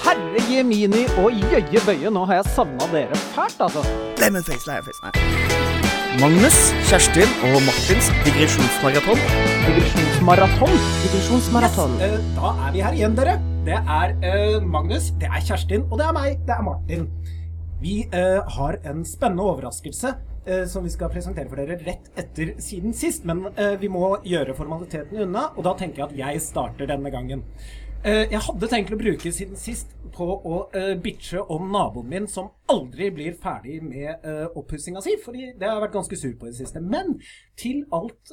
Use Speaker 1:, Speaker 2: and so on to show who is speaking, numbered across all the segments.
Speaker 1: Herre Jemini og jøye bøye, nå har jeg savna dere fælt, altså.
Speaker 2: Lemonface, lemonface, nei. Magnus, Kjerstin og Martins digresjonsmaraton.
Speaker 1: Digresjonsmaraton.
Speaker 3: Digresjonsmaraton.
Speaker 4: Eh, da er vi her igjen, dere. Det er uh, Magnus, det er Kjerstin, og det er meg, det er Martin. Vi uh, har en spennende overraskelse som vi skal presentere for dere rett etter siden sist. Men eh, vi må gjøre formalitetene unna, og da tenker jeg at jeg starter denne gangen. Eh, jeg hadde tenkt å bruke siden sist på å eh, bitche om naboen min som aldri blir ferdig med uh, oppussinga si, fordi det har jeg vært ganske sur på i det siste. Men til alt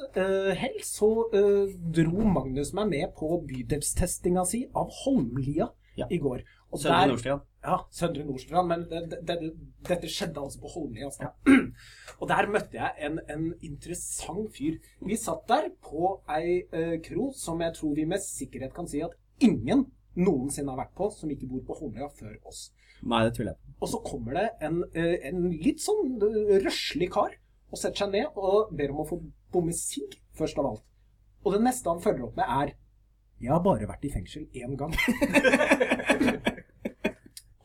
Speaker 4: hell så eh, dro Magnus meg med på bydelstestinga si av Holmlia
Speaker 2: Ja.
Speaker 4: i går. Og
Speaker 2: Søndre Nordstrand.
Speaker 4: Ja, Søndre Nordstrand, men det, det, det, dette skjedde altså på Holmlia. Altså. Og der møtte jeg en, en interessant fyr. Vi satt der på ei eh, kro som jeg tror vi med sikkerhet kan si at ingen noensinne har vært på, som ikke bor på Holmlia før oss.
Speaker 2: Nei, det tviler jeg på.
Speaker 4: Og så kommer det en, eh, en litt sånn eh, røslig kar og setter seg ned og ber om å få bomme sigg, først av alt. Og det neste han følger opp med, er Jeg har bare vært i fengsel én gang.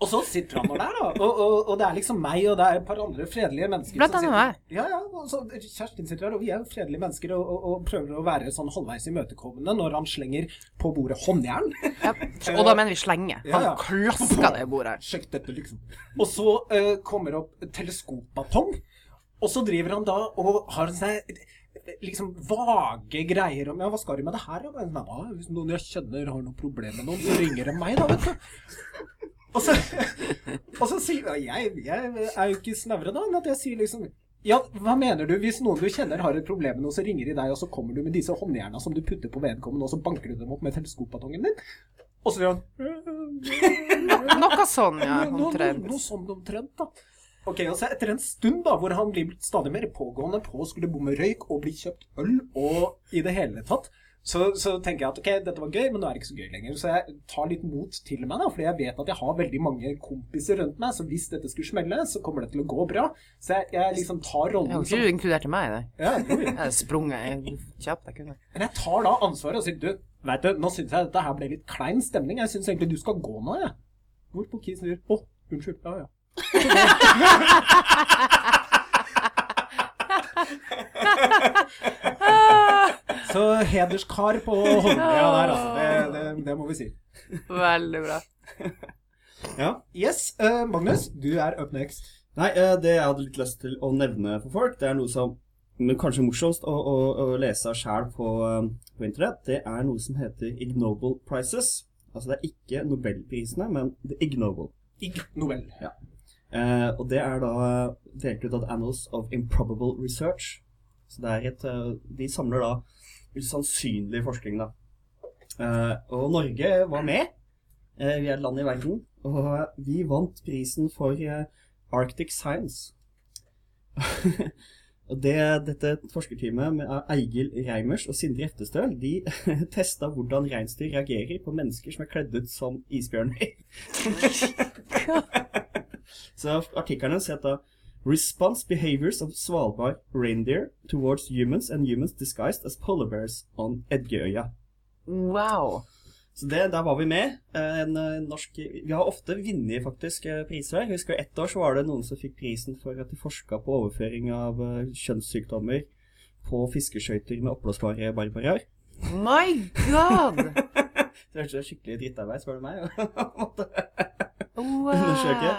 Speaker 4: og så sitter han der, da. Og, og, og det er liksom meg, og det er et par andre fredelige mennesker.
Speaker 3: Blant annet
Speaker 4: meg. Ja, ja. Og så Kjerstin sitter der, og vi er jo fredelige mennesker og, og, prøver å være sånn halvveis imøtekommende når han slenger på bordet håndjern.
Speaker 3: Ja. Og da mener vi slenge.
Speaker 4: Ja,
Speaker 3: Han
Speaker 4: ja.
Speaker 3: klaska det bordet.
Speaker 4: Sjekk dette, liksom. Og så uh, kommer opp teleskopbatong, og så driver han da og har seg liksom vage greier om Ja, hva skal du med det her? Nei, hvis noen jeg kjenner har noe problem med noen, så ringer de meg, da, vet du. Og så, og så sier jeg, jeg er jo ikke snevre da, men at jeg sier liksom ja, hva mener du? Hvis noen du kjenner har et problem med noe, så ringer de deg, og så kommer du med disse håndjerna som du putter på vedkommende, og så banker du dem opp med teleskopbatongen din? Og så gjør han
Speaker 3: Noe sånn, ja. Omtrent.
Speaker 4: noe sånn omtrent, da. Ok, og så Etter en stund da, hvor han blir stadig mer pågående på å skulle bomme røyk og bli kjøpt øl og i det hele tatt, så, så tenker jeg at ok, dette var gøy, men nå er det ikke så gøy lenger. Så jeg tar litt mot til meg, da, fordi jeg vet at jeg har veldig mange kompiser rundt meg. Så hvis dette skulle smelle, så kommer det til å gå bra. Så jeg, jeg liksom tar
Speaker 3: Jeg
Speaker 4: rollen som
Speaker 3: ikke inkludert meg i det.
Speaker 4: ja, jo.
Speaker 3: Jeg hadde sprunget kjapt. Jeg kunne.
Speaker 4: Men jeg tar da ansvaret og sier du, vet du, nå syns jeg dette her ble litt klein stemning. Jeg syns egentlig du skal gå nå, jeg. Hvorpå Kis sier å, unnskyld. Ja, ja. Så hederskar på Holmlia der, altså. Det, det, det må vi si.
Speaker 3: Veldig bra.
Speaker 2: Ja.
Speaker 4: Yes, Uh, Magnus, du er up next.
Speaker 2: Nei, uh, det jeg hadde litt lyst til å nevne for folk, det er noe som men kanskje morsomst å, å, å lese sjæl på, eh, på internett, det er noe som heter Ignoble Prices. Altså det er ikke Nobelprisene, men The Ignoble.
Speaker 4: Ig Nobel.
Speaker 2: Eh, og det er da delt ut av Annals of Improbable Research. Så det er et De samler da usannsynlig forskning, da. Eh, og Norge var med. Eh, vi er et land i verden. Og vi vant prisen for eh, Arctic Science. og det, dette forskerteamet med Eigil Reimers og Sindre Eftestøl, de testa hvordan reinsdyr reagerer på mennesker som er kledd ut som isbjørner. Så artiklene heter Response behaviors of Svalbard reindeer towards humans and humans disguised as polar bears on Edgeøya.
Speaker 3: Wow.
Speaker 2: Så det, der var vi med. Eh, En, eh, norsk Vi har ofte vunnet faktisk eh, priser. Jeg husker ett år så var det noen som fikk prisen for at de forska på overføring av kjønnssykdommer på fiskeskøyter med oppblåsbare barbarer.
Speaker 3: My god!
Speaker 2: Det er skikkelig drittarbeid, spør du meg.
Speaker 3: Wow.
Speaker 2: Undersøke.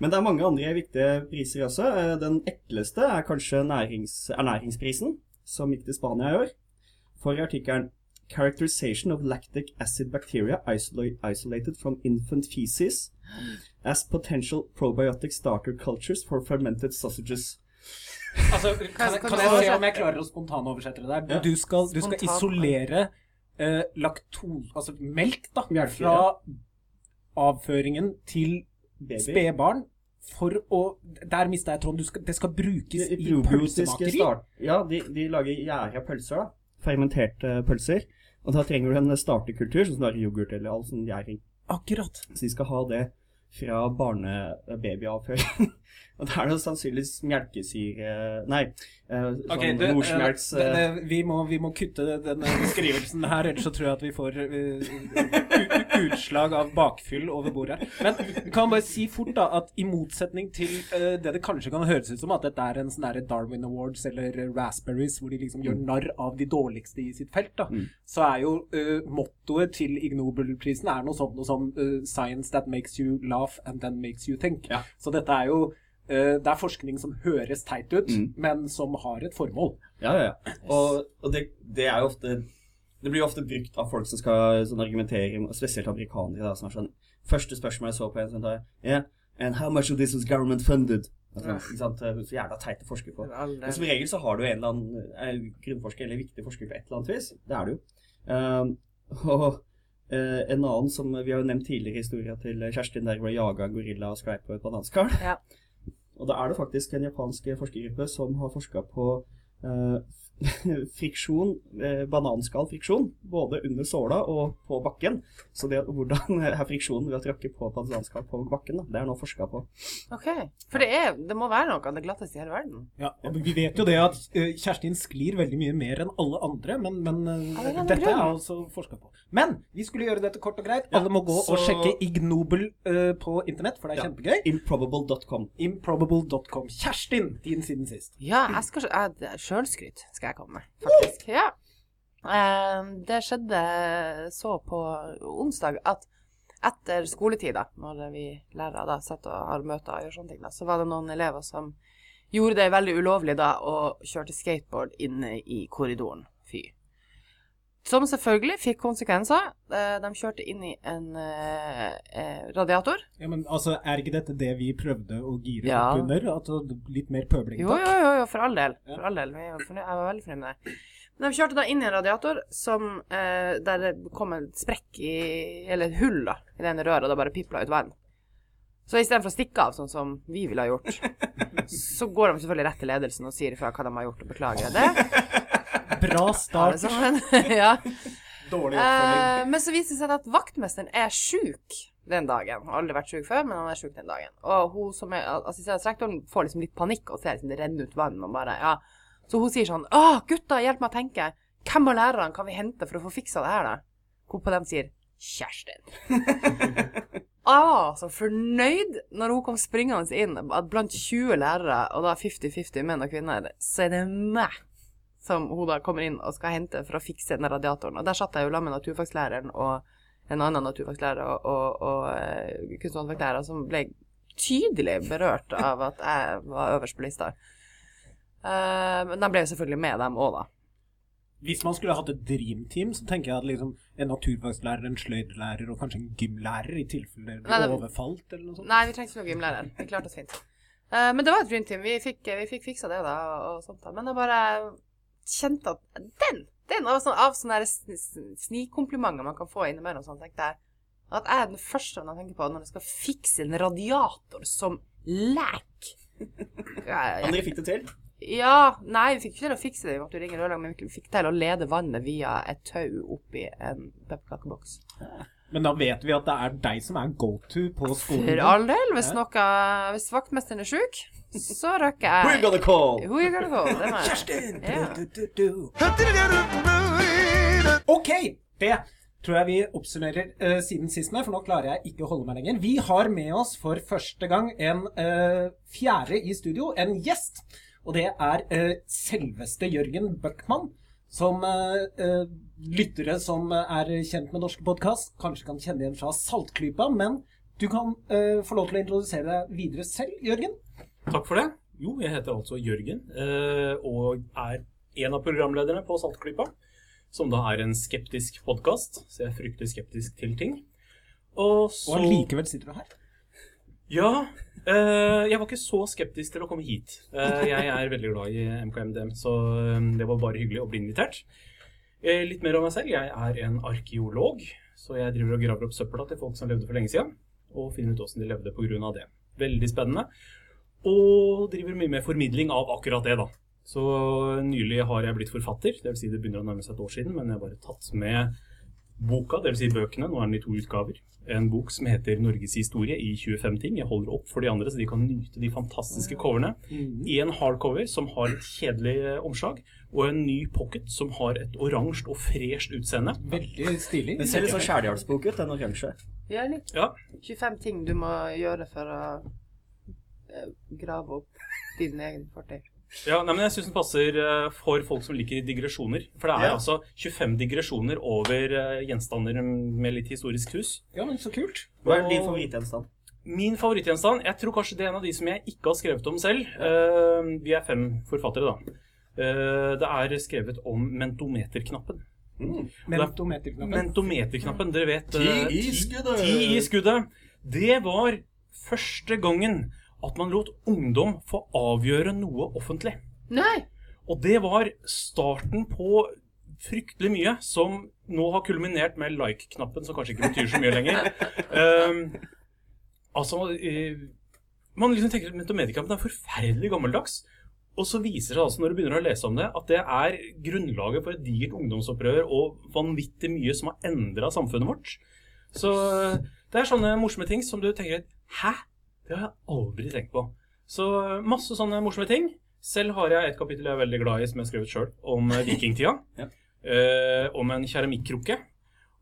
Speaker 2: Men det er mange andre viktige priser også. Eh, Den ekleste er kanskje nærings, ernæringsprisen, som gikk til Spania i år. For artikkelen 'Characterization of lactic acid bacteria isolated from infant feces as potential probiotic starter cultures for fermented sausages'.
Speaker 4: Altså, kan,
Speaker 3: Kan-
Speaker 4: jeg se om jeg klarer å spontanoversette det der?
Speaker 2: Ja.
Speaker 4: Du, skal, du skal isolere eh, laktose Altså melk, da, fra avføringen til spedbarn for å Der mista jeg tråden. Skal, det skal brukes
Speaker 2: De
Speaker 4: i pølsemakeri.
Speaker 2: start... Ja, de, de lager gjæra pølser, da. Fermenterte pølser. Og da trenger du en starterkultur, sånn som det er yoghurt eller all sånn gjæring.
Speaker 4: Akkurat.
Speaker 2: Så de skal ha det fra barne-babyavføring. Og da er det sannsynligvis melkesyre Nei, eh, sånn
Speaker 4: okay, det,
Speaker 2: morsmelks
Speaker 4: eh, det,
Speaker 2: eh,
Speaker 4: det, vi, må, vi må kutte denne beskrivelsen her, ellers så tror jeg at vi får eh, u- u- utslag av bakfyll over bordet her. Men kan bare si fort da at i motsetning til uh, det det kanskje kan høres ut som, at dette er en sånn der Darwin Awards eller Raspberries, hvor de liksom gjør narr av de dårligste i sitt felt, da,
Speaker 2: Mm.
Speaker 4: så er jo uh, mottoet til Ig Nobelprisen er noe sånt noe som eh, 'Science that makes you laugh and then makes you think'.
Speaker 2: Ja.
Speaker 4: Så dette er jo eh, det er forskning som høres teit ut,
Speaker 2: Mm.
Speaker 4: men som har et formål.
Speaker 2: Ja, ja, ja. Og, og det, det er jo ofte Det blir jo ofte brukt av folk som skal sånn argumentere, spesielt amerikanere, da, som er sånn Første spørsmål jeg så på en sånn der Yeah, and how much of this was government funded? Altså, ja. sant? Er Så jævla teit å forske på. Men som regel så har du en eller annen eh, grunnforsker eller viktig forsker på et eller annet vis. Det er du. Um, og eh, en annen som vi har jo nevnt tidligere i historien til Kjerstin, der hvor jaga en gorilla og sklei på et bananskall.
Speaker 3: Ja.
Speaker 2: Og da er det faktisk en japansk forskergruppe som har forska på eh, friksjon, eh, bananskallfriksjon, både under såla og på bakken. Så det, hvordan er friksjonen ved å tråkke på bananskall på bakken, da, det er nå forska på.
Speaker 3: OK. For det, er, det må være noe av det glatteste i hele verden.
Speaker 4: Ja, og Vi vet jo det at eh, Kjerstin sklir veldig mye mer enn alle andre, men, men eh,
Speaker 3: Ja, er
Speaker 4: dette er altså forska på. Men vi skulle gjøre dette kort og greit. Alle må gå og sjekke Ignoble Nobel eh, på internett, for det er
Speaker 2: Ja.
Speaker 4: kjempegøy.
Speaker 2: Improbable.com.
Speaker 4: Improbable.com. Kjerstin, din siden sist.
Speaker 3: Ja, jeg skal Sjølskryt skal jeg komme med, faktisk. Ja. Eh, det skjedde så på onsdag at etter skoletid, da, når vi lærere da satt og har møter og gjør sånne ting, da, så var det noen elever som gjorde det veldig ulovlig da, og kjørte skateboard inne i korridoren. Fy. Som selvfølgelig fikk konsekvenser. Eh, De kjørte inn i en eh, eh, radiator.
Speaker 4: Ja, men altså, Er ikke dette det vi prøvde å gire
Speaker 3: Ja.
Speaker 4: opp under? Altså, litt mer pøbling,
Speaker 3: Jo,
Speaker 4: takk?
Speaker 3: jo, jo, jo, for all del. For all del. Jeg var, veldig fornøyd med det. Men de kjørte da inn i en radiator som, eh, der det kom en sprekk i Eller et hull, da, i den røret, og da bare pipla ut vann. Så istedenfor å stikke av, sånn som vi ville ha gjort, så går de selvfølgelig rett til ledelsen og sier ifra hva de har gjort, og beklager det.
Speaker 4: Bra start.
Speaker 3: ja.
Speaker 4: Dårlig oppfølging.
Speaker 3: Uh, men så viser det seg at vaktmesteren er sjuk den dagen. Har aldri vært sjuk før, men han er sjuk den dagen. Og hun som er assistentrektoren får liksom litt panikk og ser liksom det renner ut vann og bare ja. Så hun sier sånn Å, gutta, hjelp meg å tenke. Hvem av lærerne kan vi hente for å få fiksa det her, da? Hvorpå de sier Kjerstin. ah, så fornøyd når hun kom springende inn, at blant 20 lærere, og da 50-50 menn og kvinner, så er det meg som hun da kommer inn og skal hente for å fikse den radiatoren. Og der satt jeg jo sammen med naturfagslæreren og en annen naturfagslærer og, og, og eh, kunst- og håndverkslærer som ble tydelig berørt av at jeg var øverst på lista. Eh, men de ble jo selvfølgelig med, dem òg, da.
Speaker 4: Hvis man skulle hatt et dreamteam, så tenker jeg at liksom en naturfagslærer, en sløydlærer og kanskje en gymlærer, i tilfelle det
Speaker 3: Nei,
Speaker 4: overfalt eller noe sånt.
Speaker 3: Nei, vi trengte ikke noen gymlærer. Vi klarte oss fint. Uh, men det var et dream team. Vi fikk, vi fikk fiksa det, da, og sånt. da. Men det bare kjente at den den av, sånne, av sånne der sn- sn- snikkomplimenter man kan få innimellom, sånn, tenkte jeg at jeg er den første man tenker på når man skal fikse en radiator som lek.
Speaker 2: Andre fikk det til.
Speaker 3: ja, nei, vi fikk ikke til å fikse det. Vi måtte ringe rørlegger, men vi fikk til å lede vannet via et tau oppi en pepperkakeboks.
Speaker 4: Men da vet vi at det er deg som er go to på skolen.
Speaker 3: For all del. Hvis, noe, hvis vaktmesteren er sjuk, så røkker jeg
Speaker 2: Who you gonna call?
Speaker 3: Who you gonna call? Det.
Speaker 4: Kjerstin!
Speaker 3: Ja.
Speaker 4: Ok, det tror jeg vi oppsummerer uh, siden sist med, for nå klarer jeg ikke å holde meg lenger. Vi har med oss for første gang en uh, fjerde i studio, en gjest. Og det er uh, selveste Jørgen Bøckmann, som lyttere som er kjent med norske podkast, kanskje kan kjenne igjen fra Saltklypa. Men du kan uh, få lov til å introdusere deg videre selv, Jørgen.
Speaker 5: Takk for det. Jo, jeg heter altså Jørgen, uh, og er en av programlederne på Saltklypa. Som da er en skeptisk podkast, så jeg er fryktelig skeptisk til ting. Og så
Speaker 4: Og allikevel sitter du her.
Speaker 5: Ja. Uh, jeg var ikke så skeptisk til å komme hit. Eh, jeg er veldig glad i MKMDM, så eh, det var bare hyggelig å bli invitert. Eh, litt mer om meg selv. Jeg er en arkeolog, så jeg driver og graver opp søpla til folk som levde for lenge siden, og finner ut åssen de levde pga. det. Veldig spennende. Og driver mye med formidling av akkurat det, da. Så nylig har jeg blitt forfatter, dvs. Si det begynner å nærme seg et år siden, men jeg har bare tatt med boka, dvs. Si bøkene, nå er den i to utgaver. En bok som heter 'Norges historie i 25 ting'. Jeg holder opp for de andre, så de kan nyte de fantastiske coverne. I en hardcover som har et kjedelig eh, omslag, og en ny pocket som har et oransje og fresht utseende.
Speaker 4: Veldig stilig.
Speaker 2: Den ser litt sånn skjærhjalsbok ut, den oransje.
Speaker 3: Ja, litt.
Speaker 5: Ja,
Speaker 3: 25 ting du må gjøre for å eh, grave opp din egen fortid.
Speaker 5: Ja, nei, men jeg syns den passer eh, for folk som liker digresjoner. For det er
Speaker 2: Ja.
Speaker 5: altså 25 digresjoner over eh, gjenstander med litt historisk hus.
Speaker 4: Ja, men så kult.
Speaker 2: Hva er din favorittgjenstand?
Speaker 5: Min favorittgjenstand Jeg tror kanskje det er en av de som jeg ikke har skrevet om selv. Eh, vi er fem forfattere, da. Eh, det er skrevet om mentometerknappen.
Speaker 4: Mentometerknappen.
Speaker 5: Mentometerknappen, dere vet
Speaker 2: Ti
Speaker 5: eh,
Speaker 2: i skuddet.
Speaker 5: Ti i skuddet. Det var første gangen at man lot ungdom få avgjøre noe offentlig.
Speaker 3: Nei!
Speaker 5: Og det var starten på fryktelig mye som nå har kulminert med like-knappen, som kanskje ikke betyr så mye lenger. Um, altså uh, Man liksom tenker at mentometerknappen er forferdelig gammeldags. Og så viser det seg altså, når du begynner å lese om det, at det er grunnlaget for et digert ungdomsopprør og vanvittig mye som har endra samfunnet vårt. Så det er sånne morsomme ting som du tenker Hæ? Det har jeg aldri tenkt på. Så masse sånne morsomme ting. Selv har jeg et kapittel jeg er veldig glad i, som jeg har skrevet sjøl, om eh, vikingtida.
Speaker 2: Ja.
Speaker 5: Eh, om en keramikkrukke.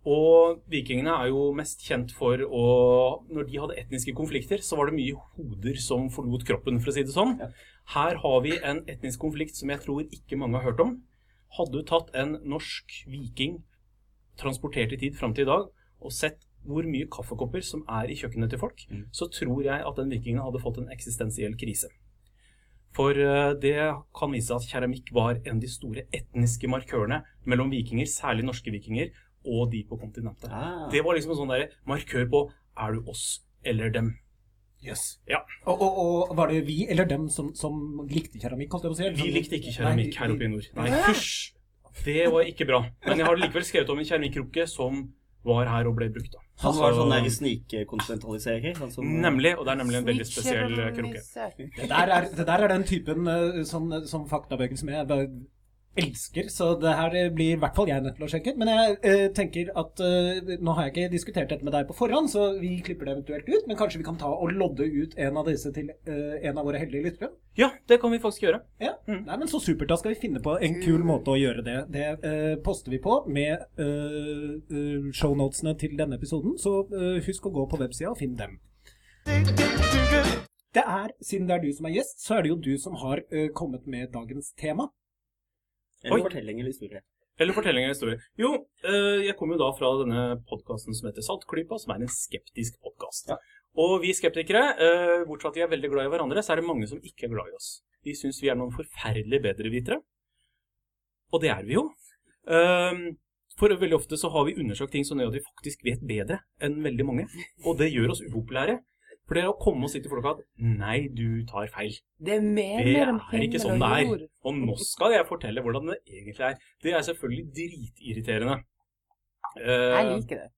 Speaker 5: Og vikingene er jo mest kjent for å Når de hadde etniske konflikter, så var det mye hoder som forlot kroppen, for å si det sånn.
Speaker 2: Ja.
Speaker 5: Her har vi en etnisk konflikt som jeg tror ikke mange har hørt om. Hadde du tatt en norsk viking transportert i tid fram til i dag, og sett hvor mye kaffekopper som er i kjøkkenet til folk,
Speaker 2: Mm.
Speaker 5: så tror jeg at den vikingen hadde fått en eksistensiell krise. For eh, det kan vise at keramikk var en av de store etniske markørene mellom vikinger, særlig norske vikinger, og de på kontinentet.
Speaker 2: Ah.
Speaker 5: Det var liksom en sånn der markør på er du oss eller dem.
Speaker 4: Yes.
Speaker 5: Ja.
Speaker 4: Og, og, og var det vi eller dem som, som likte keramikk? holdt jeg på å si? eller
Speaker 5: Vi likte ikke keramikk
Speaker 4: Nei,
Speaker 5: her oppe i nord. Nei, hysj! Det var ikke bra. Men jeg har likevel skrevet om en keramikkrukke som var her og ble brukt. da.
Speaker 2: Han var sånn der snikkontinentaliserer. Han som,
Speaker 5: Nemlig, og det er nemlig en veldig spesiell eh, krukke.
Speaker 4: Det der, er, det der er den typen uh, sånn, sånn faktabøker som jeg bare elsker, så det her eh, blir i hvert fall jeg nødt til å sjekke ut. Men jeg eh, tenker at eh, nå har jeg ikke diskutert dette med deg på forhånd, så vi klipper det eventuelt ut. Men kanskje vi kan ta og lodde ut en av disse til eh, en av våre heldige lyttere?
Speaker 5: Ja, det kan vi faktisk gjøre.
Speaker 4: Ja, Nei, men Så supert. Da skal vi finne på en kul måte å gjøre det. Det eh, poster vi på med uh, shownotene til denne episoden, så eh, husk å gå på websida og finn dem. Det er, Siden det er du som er gjest, så er det jo du som har eh, kommet med dagens tema.
Speaker 2: Eller
Speaker 5: Oi.
Speaker 2: fortelling eller historie.
Speaker 5: Eller fortelling eller historie. Jo, eh, jeg kommer jo da fra denne podkasten som heter Saltklypa, som er en skeptisk podkast.
Speaker 2: Ja.
Speaker 5: Og vi skeptikere, eh, bortsett fra at vi er veldig glad i hverandre, så er det mange som ikke er glad i oss. De syns vi er noen forferdelig bedrevitere. Og det er vi jo. Eh, for veldig ofte så har vi undersøkt ting som gjør at vi faktisk vet bedre enn veldig mange. Og det gjør oss upopulære. For det å komme og si til folk at nei, du tar feil.
Speaker 3: Det er mer
Speaker 5: Det
Speaker 3: mellom
Speaker 5: er ikke sånn det er. Og nå skal jeg fortelle hvordan det egentlig er. Det er selvfølgelig dritirriterende. Eh,
Speaker 3: Jeg liker det.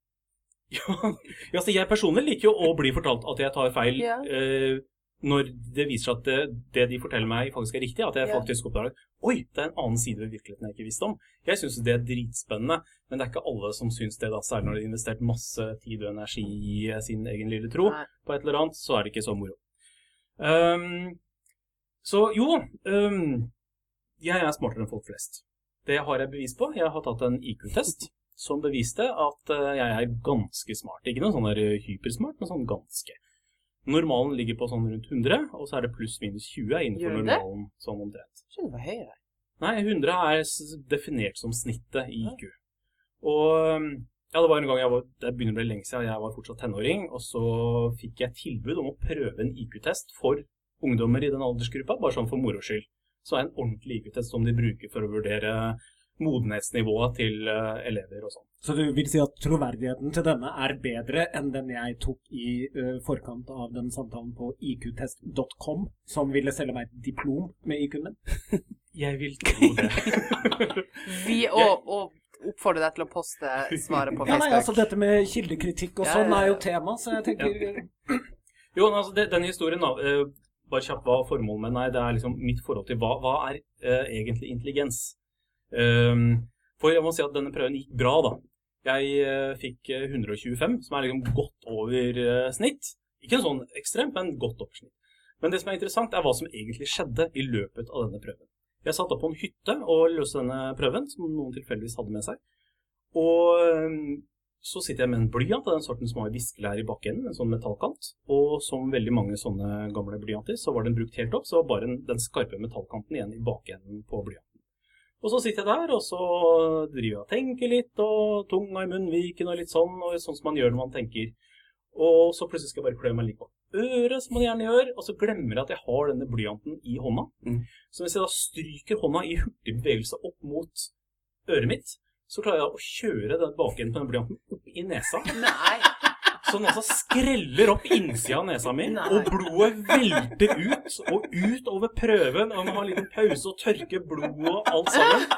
Speaker 5: Ja, altså jeg personlig liker jo å bli fortalt at jeg tar feil
Speaker 3: Ja.
Speaker 5: eh, når det viser seg at det, det de forteller meg faktisk er riktig. At jeg
Speaker 3: Ja.
Speaker 5: faktisk oppdager Oi, det er en annen side ved virkeligheten jeg ikke visste om. Jeg syns det er dritspennende, men det er ikke alle som syns det. da, Særlig når de har investert masse tid og energi i sin egen lille tro
Speaker 3: Nei.
Speaker 5: på et eller annet, så er det ikke så moro. Um, så jo, um, jeg er smartere enn folk flest. Det har jeg bevis på. Jeg har tatt en IQ-test som beviste at eh, jeg er ganske smart. Ikke noe sånn der hypersmart, men sånn ganske. Normalen ligger på sånn rundt 100, og så er det pluss-minus 20 innenfor
Speaker 3: Gjør det?
Speaker 5: normalen sånn omtrent.
Speaker 3: Jeg trodde det var høyere.
Speaker 5: Nei, 100 er s- definert som snittet i IQ. Og um, ja, det var en gang jeg var, det begynner å bli lenge siden, jeg var fortsatt tenåring, og så fikk jeg tilbud om å prøve en IQ-test for ungdommer i den aldersgruppa, bare sånn for moro skyld. Så er en ordentlig IQ-test som de bruker for å vurdere modenhetsnivået til eh, elever og sånn.
Speaker 4: Så du vil si at troverdigheten til denne er bedre enn den jeg tok i uh, forkant av den samtalen på iqtest.com, som ville selge meg et diplom med IQ-en min?
Speaker 5: Jeg vil tro det.
Speaker 3: Vi og, og oppfordrer deg til å poste svaret på Facebook.
Speaker 4: Ja, nei, altså Dette med kildekritikk og sånn er jo tema, så jeg tenker
Speaker 5: Jo, men altså, det, denne historien, da, eh, bare kjapt hva formålet med er, det er liksom mitt forhold til hva, hva er uh, egentlig intelligens. Ehm, for jeg må si at denne prøven gikk bra, da. Jeg eh, fikk eh, 125, som er liksom godt over eh, snitt. Ikke en sånn ekstremt, men godt over. Men det som er interessant, er hva som egentlig skjedde i løpet av denne prøven. Jeg satt opp på en hytte og løste denne prøven, som noen tilfeldigvis hadde med seg. Og eh, så sitter jeg med en blyant av den sorten som har viskelær i bakenden, en sånn metallkant. Og som veldig mange sånne gamle blyanter, så var den brukt helt opp, så var bare den skarpe metallkanten igjen i bakenden på blyanten. Og så sitter jeg der, og så driver jeg og tenker litt, og tunga i munnviken og litt sånn, og sånn som man gjør når man tenker. Og så plutselig skal jeg bare klø meg litt på øret, som man gjerne gjør, og så glemmer jeg at jeg har denne blyanten i hånda.
Speaker 2: Mm.
Speaker 5: Så hvis jeg da stryker hånda i hurtig bevegelse opp mot øret mitt, så klarer jeg å kjøre den bakenden på den blyanten opp i nesa.
Speaker 3: Nei.
Speaker 5: Så den altså skreller opp innsida av nesa mi, og blodet velter ut og ut over prøven. Og man har en liten pause og tørker blodet og alt sammen.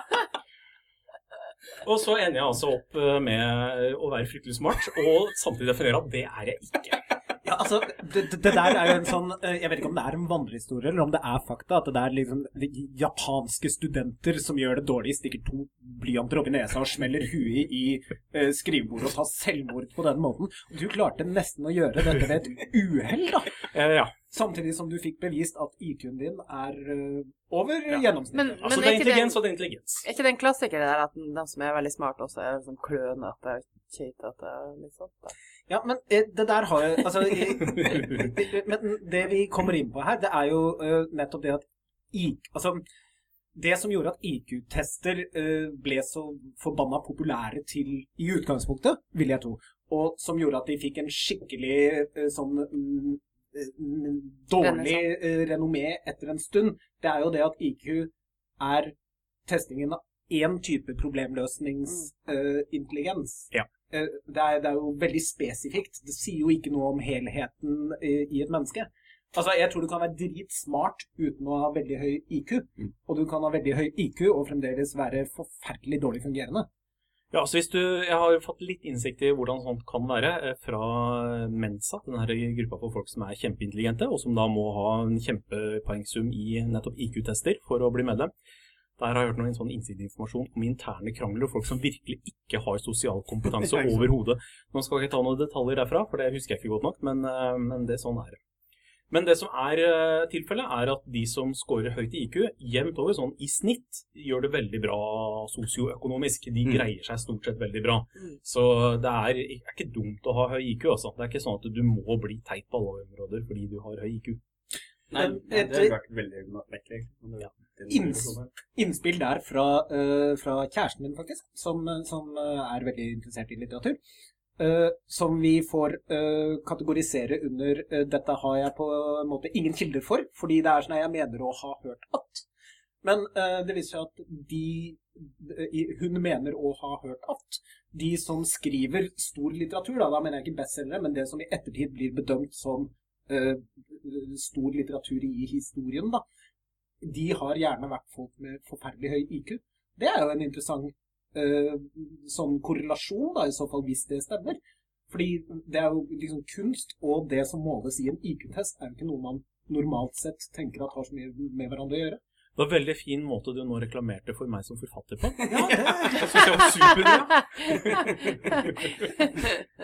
Speaker 5: Og så ender jeg altså opp eh, med å være fryktelig smart, og samtidig definere at det er jeg ikke.
Speaker 4: Ja, altså, det, det der er jo en sånn eh, Jeg vet ikke om det er en vandrehistorie, eller om det er fakta. At det er liksom japanske studenter som gjør det dårlig, stikker to blyanter opp i nesa og smeller huet i eh, skrivebordet og tar selvmord på den måten. Og du klarte nesten å gjøre dette ved et uhell, da.
Speaker 5: Eh, ja.
Speaker 4: Samtidig som du fikk bevist at IQ-en din er uh, over
Speaker 5: Ja.
Speaker 4: gjennomsnittet.
Speaker 3: Men,
Speaker 5: Altså,
Speaker 3: men
Speaker 5: det
Speaker 3: er
Speaker 5: intelligens, og det er intelligens.
Speaker 3: er ikke det en klassiker det der at den som er veldig smart, også er sånn klønete, keitete, litt sånt? da?
Speaker 4: Ja, men eh, det der har jo Altså i- Men det vi kommer inn på her, det er jo eh, nettopp det at IQ Altså, det som gjorde at IQ-tester eh, ble så forbanna populære til i utgangspunktet, vil jeg tro, og som gjorde at de fikk en skikkelig sånn mm, mm, dårlig renommé etter en stund, det er jo det at IQ er testingen av én type problemløsningsintelligens.
Speaker 5: Ja.
Speaker 4: Eh, det, er, det er jo veldig spesifikt. Det sier jo ikke noe om helheten i, et menneske. Altså, Jeg tror du kan være dritsmart uten å ha veldig høy IQ.
Speaker 2: Mm.
Speaker 4: Og du kan ha veldig høy IQ og fremdeles være forferdelig dårlig fungerende.
Speaker 5: Ja, så hvis du, Jeg har jo fått litt innsikt i hvordan sånt kan være eh, fra Mensa, denne gruppa for folk som er kjempeintelligente, og som da må ha en kjempepoengsum i nettopp IQ-tester for å bli medlem. Der har jeg hørt noen sånn innsideinformasjon om interne krangler og folk som virkelig ikke har sosial kompetanse overhodet. Nå skal jeg ikke ta noen detaljer derfra, for det husker jeg ikke godt nok, men, eh, men det sånn er det. Men det som er eh, tilfellet, er at de som scorer høyt i IQ, jevnt over sånn i snitt, gjør det veldig bra sosioøkonomisk. De
Speaker 2: Mm.
Speaker 5: greier seg stort sett veldig bra.
Speaker 3: Mm.
Speaker 5: Så det er, er ikke dumt å ha høy IQ, altså. Det er ikke sånn at du må bli teit på alle områder fordi du har høy IQ.
Speaker 2: Nei, nei, det
Speaker 4: et-
Speaker 2: har vært veldig unnafrekkelig.
Speaker 5: Ja.
Speaker 4: Inns- Innspill der fra, uh, fra kjæresten min, faktisk, som, som eh, er veldig interessert i litteratur. Uh, som vi får uh, kategorisere under 'dette har jeg på en måte ingen kilder for', fordi det er sånn jeg mener å ha hørt at. Men det viser seg at de i- hun mener å ha hørt at de som skriver stor litteratur, da, da mener jeg ikke bestselgere, men det som i ettertid blir bedømt som stor litteratur i historien, da, de har gjerne vært folk med forferdelig høy IQ. Det er jo en interessant eh, sånn korrelasjon, da, i så fall, hvis det stemmer. Fordi det er jo liksom kunst, og det som måles i en IQ-test, er jo ikke noe man normalt sett tenker at har så mye med hverandre å gjøre.
Speaker 5: Det var en veldig fin måte du nå reklamerte for meg som forfatter på.
Speaker 4: Ja, det
Speaker 5: Jeg synes det var superbra.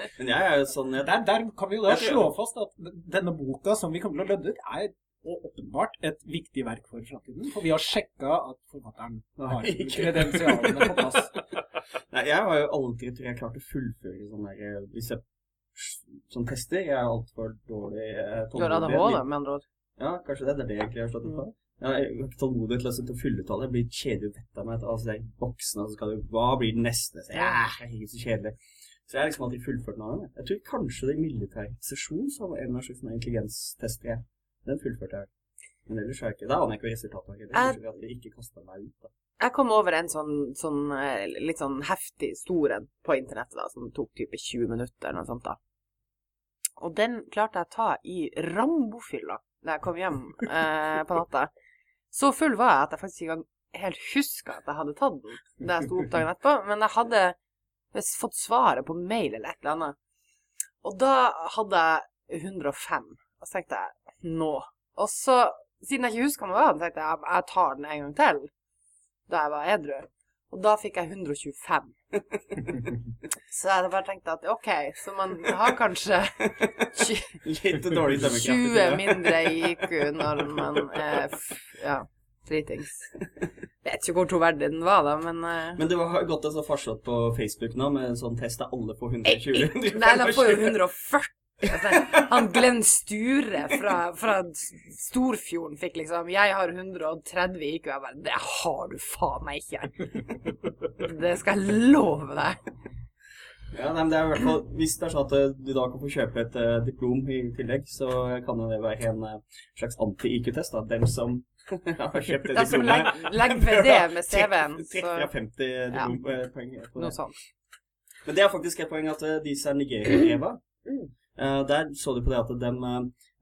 Speaker 2: Men jeg er jo sånn
Speaker 4: Der, der kan vi jo da slå fast at denne boka som vi kommer til å lødde ut, er og åpenbart et viktig verk for framtiden. For vi har sjekka at forfatteren har kredensialene på plass.
Speaker 2: Nei, jeg har jo aldri tror jeg klart å fullføre sånne der, eh, hvis jeg, som tester. Jeg er altfor dårlig eh,
Speaker 3: Du har. ADHD, med andre ord.
Speaker 2: Ja, kanskje det. Det er det jeg egentlig har slått ut på. Ja, jeg har ikke tålmodighet til å sitte og fylleuttale. Jeg blir kjedelig vettet av meg. Altså, det er voksne, så skal du Hva blir den neste? Så, ja, det er ikke så kjedelig. Så jeg har liksom alltid fullført noe av det. Jeg tror kanskje det er militær sesjon som var en av slags intelligenstester. jeg. Den fullførte jeg. Men ellers har jeg ikke Da aner jeg ikke resultatet var.
Speaker 3: Jeg-
Speaker 2: tror jeg ikke kastet meg ut. da.
Speaker 3: Jeg kom over en sånn, sånn eh, litt sånn heftig stor en på internettet, da, som tok type 20 minutter eller noe sånt. da. Og den klarte jeg å ta i Rambofylla da jeg kom hjem eh, på natta. Så full var jeg at jeg faktisk ikke helt huska at jeg hadde tatt den da jeg sto opp dagen etterpå. Men jeg hadde fått svaret på mail eller et eller annet. Og da hadde jeg 105. Og så tenkte jeg nå. Og så, siden jeg ikke huska hva det tenkte jeg jeg tar den en gang til da jeg var edru. Og da fikk jeg 125 Så jeg hadde bare tenkt at OK, så man har kanskje tj-
Speaker 2: Litt dårlig dømmekraft.
Speaker 3: 20 mindre i IQ når man er f- ja, dritings. Vet ikke hvor troverdig den var, da, men uh,
Speaker 2: Men det var godt å så fastslått på Facebook nå med en sånn test der alle får 120.
Speaker 3: Nei, de får jo 140. Altså, han Glenn Sture fra, fra Storfjorden fikk liksom 'Jeg har 130 i IQ'. Jeg bare 'Det har du faen meg ikke'. Det skal jeg love deg.
Speaker 2: Ja, nei, men det er i hvert fall, Hvis det er sånn at eh, du da kan få kjøpe et uh, diplom i tillegg, så kan det være en uh, slags anti-IQ-test. da. Dem som har kjøpt det
Speaker 3: De som
Speaker 2: diplomet
Speaker 3: legger, legger ved det med CV-en,
Speaker 2: Ja, av
Speaker 3: så
Speaker 2: 50 diplompoeng. på
Speaker 3: noe sånt.
Speaker 2: Men det er faktisk et poeng at eh, disse Nigeria-Eva
Speaker 3: Mm.
Speaker 2: Eh, Der så du på det at de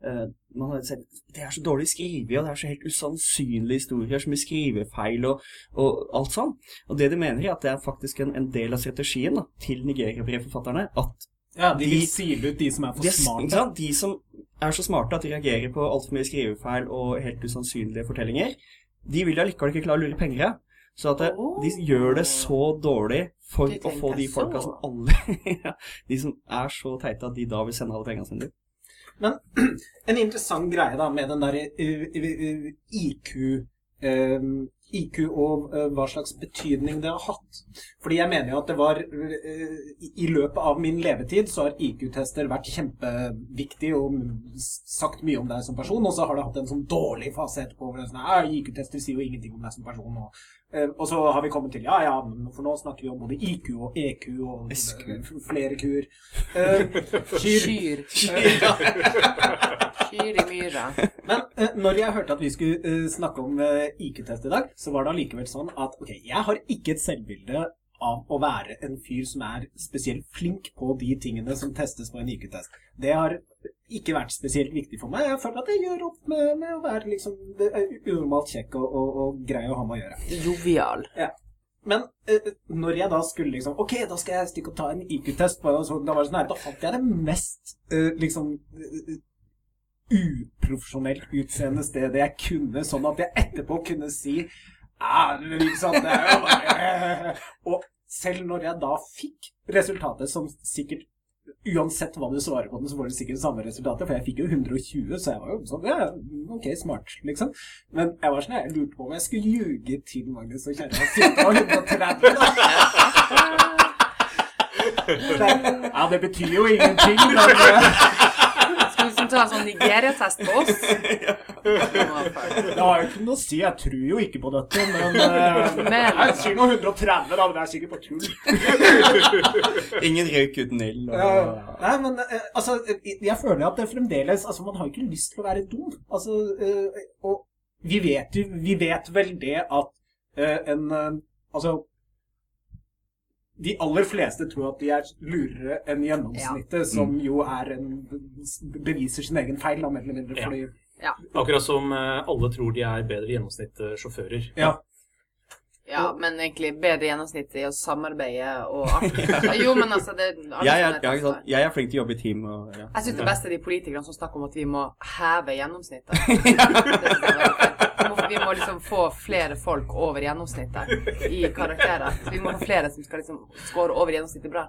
Speaker 2: eh, man har sett, Det er så dårlig skrevet, og det er så helt usannsynlige historier, så mye skrivefeil og, og alt sånn. Og det de mener, er at det er faktisk en, en del av strategien da, til Nigeria-brevforfatterne at
Speaker 4: Ja, de
Speaker 2: De-
Speaker 4: sile ut de som er for
Speaker 2: de,
Speaker 4: smarte.
Speaker 2: de som er så smarte at de reagerer på altfor mye skrivefeil og helt usannsynlige fortellinger, de vil allikevel ikke klare å lure penger av. Så at det, de gjør det så dårlig for å få de folka som alle De som er så teite at de da vil sende alle pengene sine dit.
Speaker 4: Men en interessant greie da med den derre uh, uh, IQ eh, IQ og eh, hva slags betydning det har hatt. Fordi jeg mener jo at det var eh, i, løpet av min levetid så har IQ-tester vært kjempeviktig og sagt mye om deg som person, og så har det hatt en sånn dårlig fase etterpå hvor det er sånn «Ah, IQ-tester sier jo ingenting om deg som person. Og, eh, og så har vi kommet til ja, ja, for nå snakker vi om både IQ og EQ og
Speaker 2: SQ.
Speaker 4: eh, flere kuer. Eh, kyr.
Speaker 3: Kyr. Kyr i myra.
Speaker 4: Men eh, når jeg hørte at vi skulle eh, snakke om eh, IQ-test i dag, så var det allikevel sånn at ok, jeg har ikke et selvbilde av å være en fyr som er spesielt flink på de tingene som testes på en IQ-test. Det har ikke vært spesielt viktig for meg. Jeg føler at jeg gjør opp med, med å være liksom unormalt kjekk og, og, og grei å ha med å gjøre.
Speaker 3: Jovial.
Speaker 4: Men uh, når jeg da skulle liksom Ok, da skal jeg stikke og ta en IQ-test. på- og så- Da var det sånn her, da fant jeg det mest uh, liksom uh, uprofesjonelt utseende stedet jeg kunne, sånn at jeg etterpå kunne si ja, liksom, det er jo bare Og selv når jeg da fikk resultatet, som sikkert Uansett hva du svarer på den, så får du sikkert samme resultatet. For jeg fikk jo 120, så jeg var jo sånn Ja, ok, smart, liksom. Men jeg var sånn, jeg lurte på om jeg skulle ljuge til Magnus og kjære siden det var 130, da. Ja, det betyr jo ingenting. Men,
Speaker 3: Liksom ta en sånn Nigeria-test på oss?
Speaker 4: det har jo ikke noe å si. Jeg tror jo ikke på dette, men, eh,
Speaker 3: Men-
Speaker 4: Jeg sier noe 130, da, men det er sikkert på tull.
Speaker 2: Ingen røyk uten ild. og-
Speaker 4: Ja, Nei, men eh, altså, jeg- jeg føler at det fremdeles Altså, man har ikke lyst til å være dum. Altså, eh, og vi vet jo Vi vet vel det at en Altså De aller fleste tror at de er lurere enn gjennomsnittet, som jo er en beviser sin egen feil, da, mer eller mindre.
Speaker 5: Ja.
Speaker 4: Fordi
Speaker 5: Akkurat som eh, alle tror de er bedre gjennomsnittsjåfører.
Speaker 4: Ja.
Speaker 3: Ja, men egentlig bedre gjennomsnitt i å samarbeide og artig. Jo, men altså det,
Speaker 2: Jeg er,
Speaker 3: jeg,
Speaker 2: er, ikke jeg er flink til å jobbe i team. Og, ja.
Speaker 3: Jeg syns det beste er de politikerne som snakker om at vi må heve gjennomsnittet. Vi må, liksom få flere folk over gjennomsnittet i karakterer. Vi må få flere som skal liksom score over gjennomsnittet bra.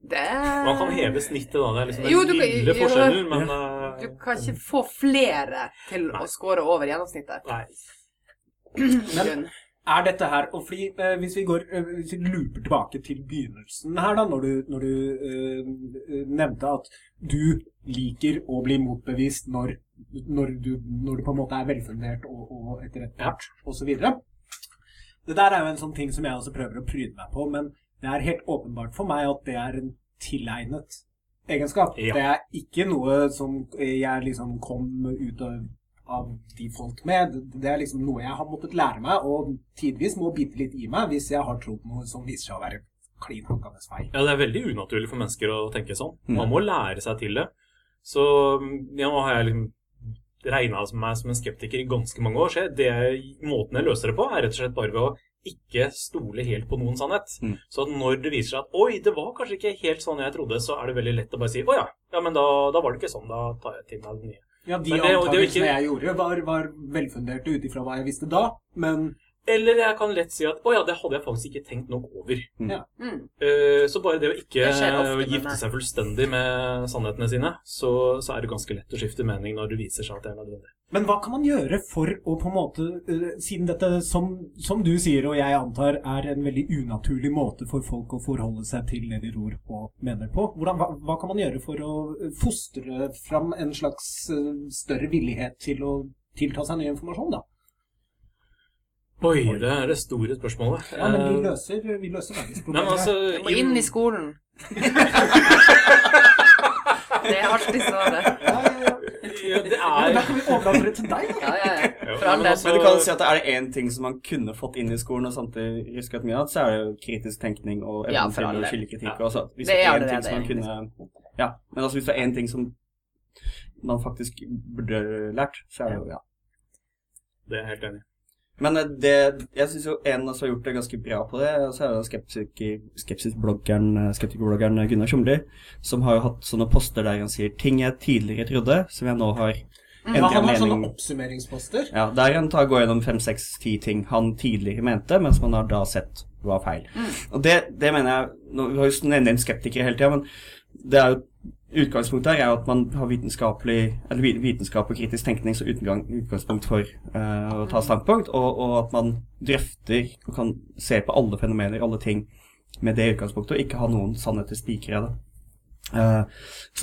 Speaker 3: Det
Speaker 5: Man kan heve snittet, da. Det er liksom
Speaker 3: Jo, du kan-
Speaker 5: lille
Speaker 3: jo,
Speaker 5: men uh...
Speaker 3: Du kan ikke få flere til å score over gjennomsnittet.
Speaker 5: Nei.
Speaker 3: Men
Speaker 4: Er dette her og fordi eh, Hvis vi går eh, hvis vi looper tilbake til begynnelsen her, da, når du, når du eh, eh, nevnte at du liker å bli motbevist når, når, du, når du på en måte er velfundert og, og etterrettbart osv. Det der er jo en sånn ting som jeg også prøver å pryde meg på, men det er helt åpenbart for meg at det er en tilegnet egenskap.
Speaker 5: Ja.
Speaker 4: Det er ikke noe som jeg liksom kom ut av av de folk med. Det er liksom noe jeg har måttet lære meg, og tidvis må bite litt i meg hvis jeg har trodd noe som viser seg å være klin hakkende feil.
Speaker 5: Ja, det er veldig unaturlig for mennesker å tenke sånn. Man må lære seg til det. Så ja, nå har jeg liksom regna meg som en skeptiker i ganske mange år. Så det, måten jeg løser det på, er rett og slett bare ved å ikke stole helt på noen sannhet.
Speaker 2: Mm.
Speaker 5: Så at når det viser seg at oi, det var kanskje ikke helt sånn jeg trodde, så er det veldig lett å bare si å ja, ja men da, da var det ikke sånn. Da tar jeg til meg det nye.
Speaker 4: Ja, De antakelsene
Speaker 5: ikke-
Speaker 4: jeg gjorde, var, var velfunderte ut ifra hva jeg visste da, men
Speaker 5: Eller jeg kan lett si at å ja, det hadde jeg faktisk ikke tenkt nok over.
Speaker 3: Mm.
Speaker 5: Uh, Så bare det å ikke
Speaker 3: Det
Speaker 5: gifte seg fullstendig med sannhetene sine, så, så er det ganske lett å skifte mening når det viser seg at det er nødvendig.
Speaker 4: Men hva kan man gjøre for å på en måte uh, Siden dette, som, som du sier, og jeg antar, er en veldig unaturlig måte for folk å forholde seg til det de ror og mener på, hvordan, hva, hva kan man gjøre for å fostre fram en slags uh, større villighet til å tilta seg ny informasjon, da?
Speaker 5: Oi, det er det store spørsmålet.
Speaker 4: Ja, men vi
Speaker 5: Eh,
Speaker 4: løser, vi løser verdens
Speaker 5: men
Speaker 4: problemer.
Speaker 5: altså,
Speaker 3: Du må inn i skolen. det er alltid så
Speaker 4: det. ja, ja.
Speaker 5: ja, det
Speaker 4: er... men da kan vi overlate det til deg.
Speaker 3: Ja, ja, ja.
Speaker 5: Ja, men altså-
Speaker 2: Men du kan si at er det én ting som man kunne fått inn i skolen, og samtidig risket mye av, så er det jo kritisk tenkning og
Speaker 3: Ja,
Speaker 2: evnen til å.
Speaker 5: Ja.
Speaker 2: hvis
Speaker 3: Det er
Speaker 2: det er som man kunne Ja, men altså hvis det er én ting som man faktisk burde lært, så er det jo ja.
Speaker 5: Det er jeg helt enig i.
Speaker 2: Men eh, det, jeg syns jo en som har gjort det ganske bra på det, så er det skeptiker- skepsis-bloggeren skeptikerbloggeren Gunnar Tjomli, som har jo hatt sånne poster der han sier ting jeg tidligere trodde, som jeg nå har
Speaker 4: Ja,
Speaker 2: mening
Speaker 4: han har sånne oppsummeringsposter.
Speaker 2: Ja, der han tar går gjennom fem, seks, ti ting han tidligere mente, men som han har da sett var feil. Og det, det mener jeg nå, har jo nevnt skeptikere hele tida, men det er jo Utgangspunktet her er at man har vitenskap og kritisk tenkning som utgangspunkt for uh, å ta standpunkt, og, og at man drøfter og kan se på alle fenomener, alle ting, med det utgangspunktet, og ikke ha noen sannheter spikere i det. Uh,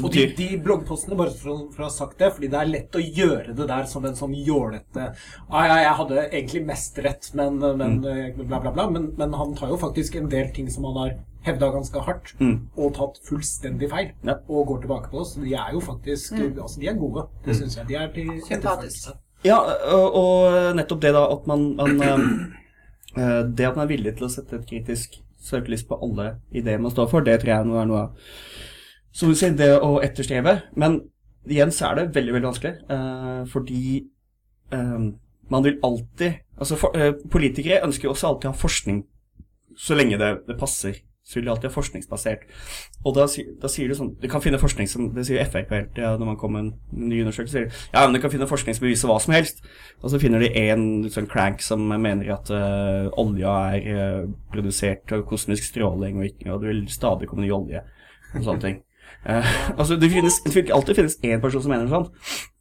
Speaker 4: Og de, de bloggpostene, bare for, for å ha sagt det, fordi det er lett å gjøre det der som en sånn jålete ah, ja, jeg hadde egentlig mest rett, men, men
Speaker 2: Mm.
Speaker 4: eh, bla, bla, bla. Men, men han tar jo faktisk en del ting som han har hevda ganske hardt,
Speaker 2: Mm.
Speaker 4: og tatt fullstendig feil,
Speaker 2: Ja.
Speaker 4: og går tilbake på oss. De er jo faktisk Altså, de er gode. Det
Speaker 2: Mm.
Speaker 4: syns jeg. De er til etterfølgelse.
Speaker 2: Ja, og, og nettopp det da at man, man eh, eh, Det at man er villig til å sette et kritisk søkelys på alle ideer man står for, det tror jeg nå er noe av Som du sier, det å etterstrebe. Men igjen så er det veldig, veldig vanskelig, eh, fordi eh, man vil alltid Altså for, eh, politikere ønsker jo også alltid å ha forskning så lenge det, det passer. Vil alltid ha forskningsbasert. Og da, da sier du sånn Du kan finne forskning som Det sier Frp hele ja, når man kommer med en ny undersøkelse. sier Ja, men du kan finne forskning som beviser hva som helst. Og så finner de en sånn crank som mener at uh, olja er uh, produsert av kosmisk stråling, og, ikke, og det vil stadig komme ny olje. Og sånne ting. Uh, altså, det, finnes, det vil alltid finnes én person som mener noe sånt.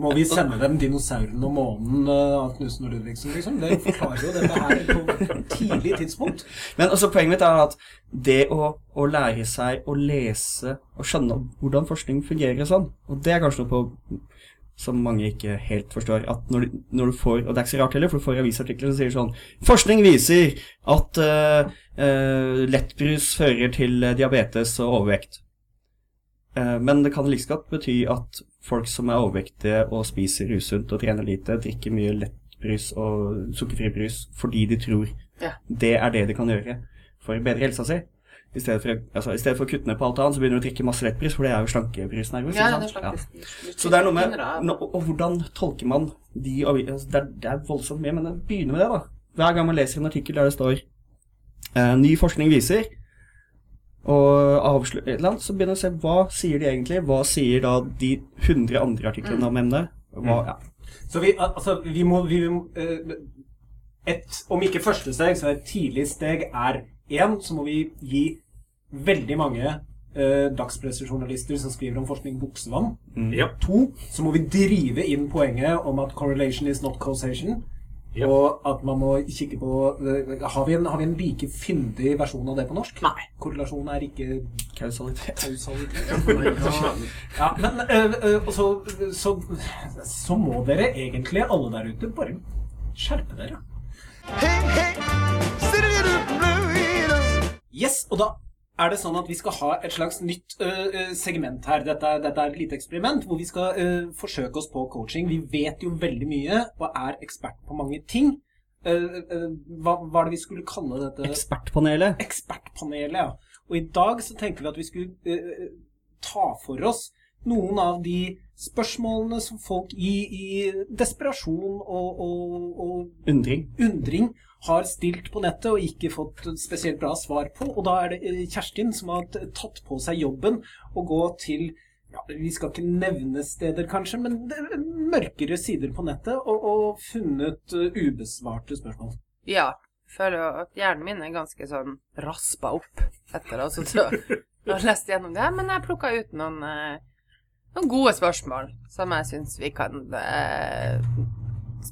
Speaker 4: Må vi sende dem dinosauren og månen eh, av Knutsen og Ludvigsen, liksom? Det forklarer jo dette her på tidlig tidspunkt.
Speaker 2: Men altså, poenget mitt er at det å, å lære seg å lese og skjønne hvordan forskning fungerer sånn, og det er kanskje noe på som mange ikke helt forstår, at når du, når du får, og det er ikke så rart heller, for du får avisartikler som sier sånn, forskning viser at uh, uh, lettbrus fører til diabetes og overvekt. Uh, men det kan like godt bety at folk som er overvektige og spiser usunt og trener lite, drikker mye lettbrus og sukkerfri brus fordi de tror
Speaker 3: Ja.
Speaker 2: det er det de kan gjøre for å bedre helsa si. I stedet, for, altså, I stedet for å kutte ned på alt annet, så begynner du å drikke masse lettbrus, for det er jo slankebrus nærmest.
Speaker 3: Ja, det er
Speaker 2: sant? Ja. Så det er noe med no, og, og hvordan tolker man de altså, det, er, det er voldsomt mye, men begynner med det, da. Hver gang man leser en artikkel der det står eh, 'Ny forskning viser', og avslu- et eller annet, så begynner jeg å se hva sier de egentlig? Hva sier da de 100 andre artiklene om emnet? Hva, ja.
Speaker 4: Så vi, altså, vi må, vi, eh, et, Om ikke første steg, så et tidlig steg er én, så må vi gi veldig mange eh, dagspressejournalister som skriver om forskning, buksevann.
Speaker 5: Ja.
Speaker 4: To, så må vi drive inn poenget om at correlation is not causation.
Speaker 5: Ja.
Speaker 4: Og at man må kikke på eh, har, vi en, har vi en like fyndig versjon av det på norsk?
Speaker 3: Nei.
Speaker 4: Korrelasjon er ikke
Speaker 2: Kausalitet.
Speaker 4: kausalitet. Ja, men øh, øh, så, så, så må dere egentlig, alle der ute, bare skjerpe dere. Yes, og da er det sånn at vi skal ha et slags nytt øh, segment her. Dette, dette er et lite eksperiment hvor vi skal uh, forsøke oss på coaching. Vi vet jo veldig mye og er ekspert på mange ting. Uh, hva er det vi skulle kalle dette?
Speaker 2: Ekspertpanelet.
Speaker 4: Ekspertpanelet, ja. Og i dag så tenker vi at vi skulle ta for oss noen av de spørsmålene som folk i, i desperasjon og, og, og
Speaker 2: Undring.
Speaker 4: undring har stilt på nettet og ikke fått spesielt bra svar på. Og da er det eh, Kjerstin som har tatt på seg jobben å gå til ja, Vi skal ikke nevne steder, kanskje, men er mørkere sider på nettet og, og funnet eh, ubesvarte spørsmål.
Speaker 3: Ja. Føler jo at hjernen min er ganske sånn raspa opp etter å ha sittet og- og lest gjennom det. Men jeg plukka ut noen, eh, noen gode spørsmål som jeg syns vi kan eh,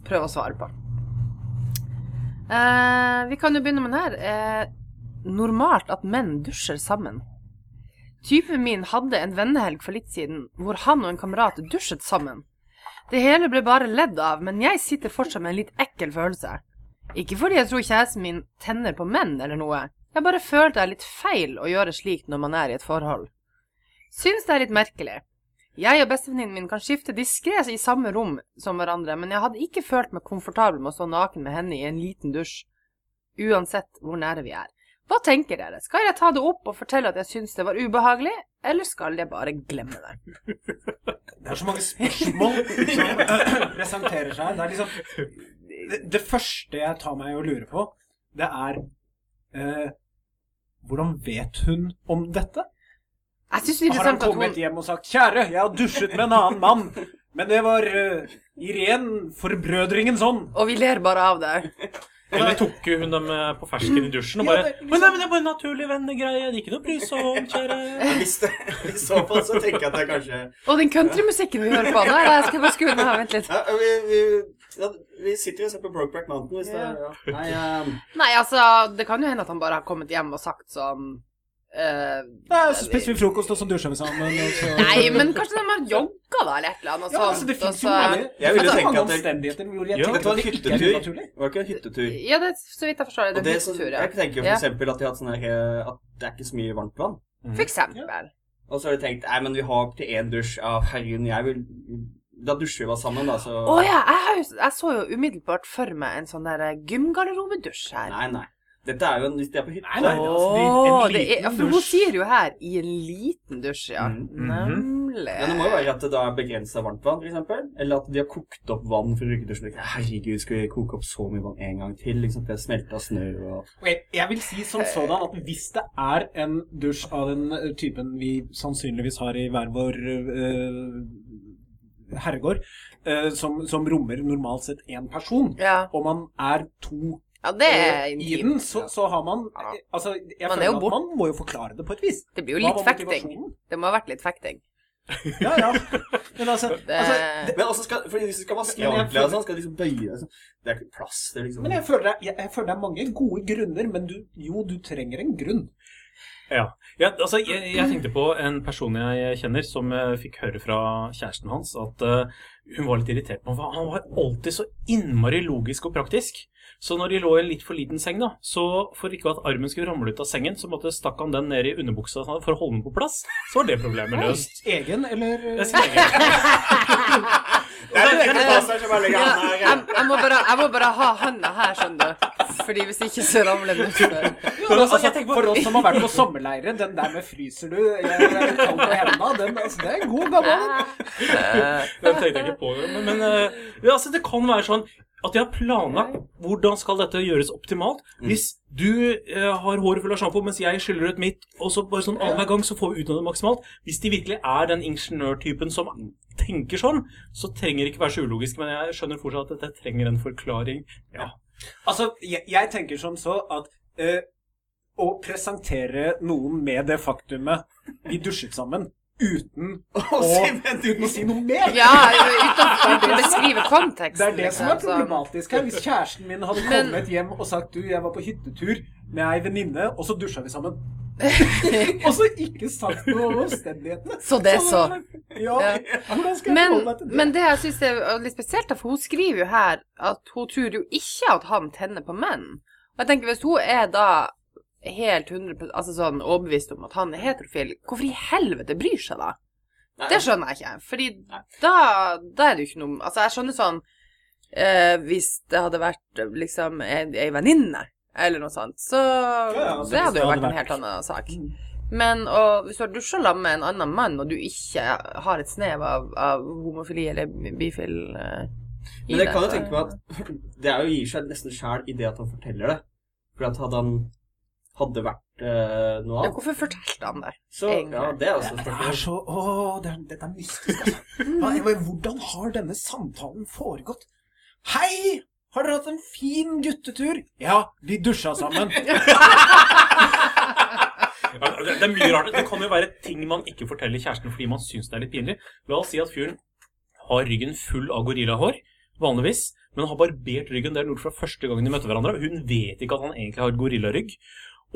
Speaker 3: prøve å svare på. Eh, vi kan jo begynne med den her. Eh, normalt at menn dusjer sammen. Typen min hadde en vennehelg for litt siden hvor han og en kamerat dusjet sammen. Det hele ble bare ledd av, men jeg sitter fortsatt med en litt ekkel følelse. Ikke fordi jeg tror kjæresten min tenner på menn eller noe. Jeg bare følte det er litt feil å gjøre slikt når man er i et forhold. Syns det er litt merkelig. Jeg og bestevenninnen min kan skifte diskré i samme rom som hverandre, men jeg hadde ikke følt meg komfortabel med å stå naken med henne i en liten dusj. Uansett hvor nære vi er. Hva tenker dere? Skal jeg ta det opp og fortelle at jeg syns det var ubehagelig, eller skal jeg bare glemme det?
Speaker 4: Det er så mange spørsmål som eh, presenterer seg. Det liksom det, det første jeg tar meg og lurer på, det er eh, Hvordan vet hun om dette?
Speaker 3: Jeg syns det er
Speaker 4: Har han kommet
Speaker 3: hun
Speaker 4: hjem og sagt 'Kjære, jeg har dusjet med en annen mann', men det var uh, i ren forbrødringens ånd.
Speaker 3: Og vi ler bare av det.
Speaker 5: Eller tok hun dem eh, på fersken i dusjen og
Speaker 4: Ja,
Speaker 5: bare
Speaker 4: det-
Speaker 5: Men nei, men det er bare en naturlig vennegreie. Det er ikke noe bry seg om, kjære.
Speaker 2: Hvis det, I så fall så tenker jeg at det er kanskje
Speaker 3: Og den countrymusikken vi hører på nå, jeg skal bare skru den av, vent litt.
Speaker 2: ja, vi, vi, ja, vi sitter jo og ser på Brokeback Mountain. Hvis det, ja. Nei, um,
Speaker 3: Nei, altså, det kan jo hende at han bare har kommet hjem og sagt sånn eh,
Speaker 4: Nei, så spiser vi frokost, og så dusjer vi sammen. Og så...
Speaker 3: Nei, men kanskje de har jogga da, eller et eller annet
Speaker 4: Ja, altså, det fins jo
Speaker 3: så-
Speaker 4: mange,
Speaker 2: Jeg ville jo
Speaker 4: er
Speaker 2: tenke at det-
Speaker 4: omstendigheter hvor jeg
Speaker 5: Ja,
Speaker 4: tenker
Speaker 2: var
Speaker 4: at
Speaker 2: en
Speaker 4: det ikke er.
Speaker 2: Var ikke en hyttetur?
Speaker 3: Ja, det, så vidt jeg forstår, det
Speaker 2: Og
Speaker 3: er
Speaker 2: det
Speaker 3: en hyttetur, ja.
Speaker 2: jeg tenker for eksempel at de har hatt sånn her eh, At det er ikke så mye varmt vann.
Speaker 3: For eksempel.
Speaker 2: Og så har de tenkt Nei, men vi har til én dusj. Ja, herregud, jeg vil Da dusjer vi oss sammen, da, så
Speaker 3: Å ja, jeg, har jo, jeg så jo umiddelbart for meg en sånn der gymgarderobedusj her.
Speaker 2: Nei, nei. Dette er jo en, Hvis de er på hytta
Speaker 4: Nei, nei, det er altså en
Speaker 3: Åh, det
Speaker 4: liten
Speaker 3: er, for hun
Speaker 4: dusj.
Speaker 3: sier jo her 'i en liten dusj', ja.
Speaker 2: Mm,
Speaker 3: Nemlig.
Speaker 2: Men det må jo være at det da er begrensa varmtvann, f.eks. Eller at de har kokt opp vann for å bruke dusjen. Herregud, skal vi koke opp så mye vann en gang til? Liksom, det er smelta snø og
Speaker 4: Og jeg, jeg vil si som sådan at hvis det er en dusj av den eh, typen vi sannsynligvis har i hver vår eh, herregård, eh, som, som rommer normalt sett én person,
Speaker 3: Ja.
Speaker 4: og man er to
Speaker 3: ja, det er
Speaker 4: intimt. i den, så, så har man
Speaker 3: Ja.
Speaker 4: eh, Altså, jeg
Speaker 3: Man er
Speaker 4: føler at
Speaker 3: bort-
Speaker 4: man må jo forklare det på et vis.
Speaker 3: Det blir jo litt fekting. Det må ha vært litt fekting.
Speaker 4: Ja, ja. Men altså,
Speaker 3: Det,
Speaker 4: altså
Speaker 2: Men også skal, fordi hvis du skal vaske ordentlig, og sånn, skal liksom bøye det sånn. Det er ikke plass til liksom
Speaker 4: Men jeg føler, det, jeg, jeg føler det er mange gode grunner, men du, jo, du trenger en grunn.
Speaker 5: Ja. ja altså, jeg, jeg tenkte på en person jeg kjenner som uh, fikk høre fra kjæresten hans at uh, hun var litt irritert på ham. Han var alltid så innmari logisk og praktisk. Så når de lå i en litt for liten seng, da, så for ikke at armen skulle ramle ut av sengen, så måtte stakk han den ned i underbuksa for å holde den på plass. Så var det problemet løst.
Speaker 4: Egen, eller eh,
Speaker 5: Jeg skal legge-
Speaker 2: Det er ikke plass her, så bare legger
Speaker 3: ja,
Speaker 2: han her.
Speaker 3: jeg, jeg, må bare, jeg må bare ha handa her, skjønner du. Fordi hvis ikke så ramler den utfor.
Speaker 4: Altså,
Speaker 5: jeg tenker på-
Speaker 4: For oss som har vært på sommerleire, den der med 'fryser du', jeg er kald på hendene, den, altså, det er en god gammel en.
Speaker 5: Den tenkte jeg ikke på. Men, men eh, ja, altså, det kan være sånn at de har planlagt hvordan skal dette gjøres optimalt. Hvis du eh, har håret fullt av sjampo, mens jeg skyller ut mitt, og så bare sånn annenhver gang så får vi ut av det maksimalt. Hvis de virkelig er den ingeniørtypen som tenker sånn, så trenger det ikke være så ulogisk. Men jeg skjønner fortsatt at dette trenger en forklaring. Ja.
Speaker 4: Altså, jeg, jeg tenker som så at eh, å presentere noen med det faktumet vi dusjet sammen, uten å, uten å si noe mer
Speaker 3: Ja, uten å beskrive konteksten.
Speaker 4: Det er det som er
Speaker 3: liksom,
Speaker 4: problematisk her. Hvis kjæresten min hadde
Speaker 3: Men-
Speaker 4: kommet hjem og sagt du, jeg var på hyttetur med ei venninne, og så dusja vi sammen. og så ikke sagt noe om omstendighetene.
Speaker 3: Så det så.
Speaker 4: Ja,
Speaker 3: Ja.
Speaker 4: hvordan skal jeg
Speaker 3: Men,
Speaker 4: meg til det?
Speaker 3: men det jeg syns er litt spesielt, for hun skriver jo her at hun tror jo ikke at han tenner på menn. Og jeg tenker, hvis hun er da helt 100 altså sånn overbevist om at han er heterofil, hvorfor i helvete bryr seg da? Det skjønner jeg ikke. Fordi da, da er det jo ikke noe Altså, jeg skjønner sånn eh, Hvis det hadde vært liksom ei ei venninne eller noe sånt, så
Speaker 4: ja, altså,
Speaker 3: Det hadde
Speaker 4: det
Speaker 3: jo
Speaker 4: hadde
Speaker 3: vært en helt annen sak. Men og, hvis du har dusja sammen med en annen mann, og du ikke har et snev av, av homofili eller bifil eh,
Speaker 2: Men jeg kan jo tenke meg at det er jo gir seg nesten sjæl i det at han forteller det. For at hadde han hadde vært uh, noe
Speaker 3: ja, Hvorfor fortalte han det?
Speaker 2: så
Speaker 3: egentlig?
Speaker 2: ja, det er også et
Speaker 4: Det er så Å, det er, dette er mystisk, altså. Hva, hvordan har denne samtalen foregått? Hei! Har dere hatt en fin guttetur? Ja, vi dusja sammen.
Speaker 5: Ja, det, det er mye rart. Det kan jo være ting man ikke forteller kjæresten fordi man syns det er litt pinlig. La oss si at fyren har ryggen full av gorillahår, vanligvis, men har barbert ryggen. Det er noe fra første gangen de møtte hverandre. Hun vet ikke at han egentlig har gorillarygg.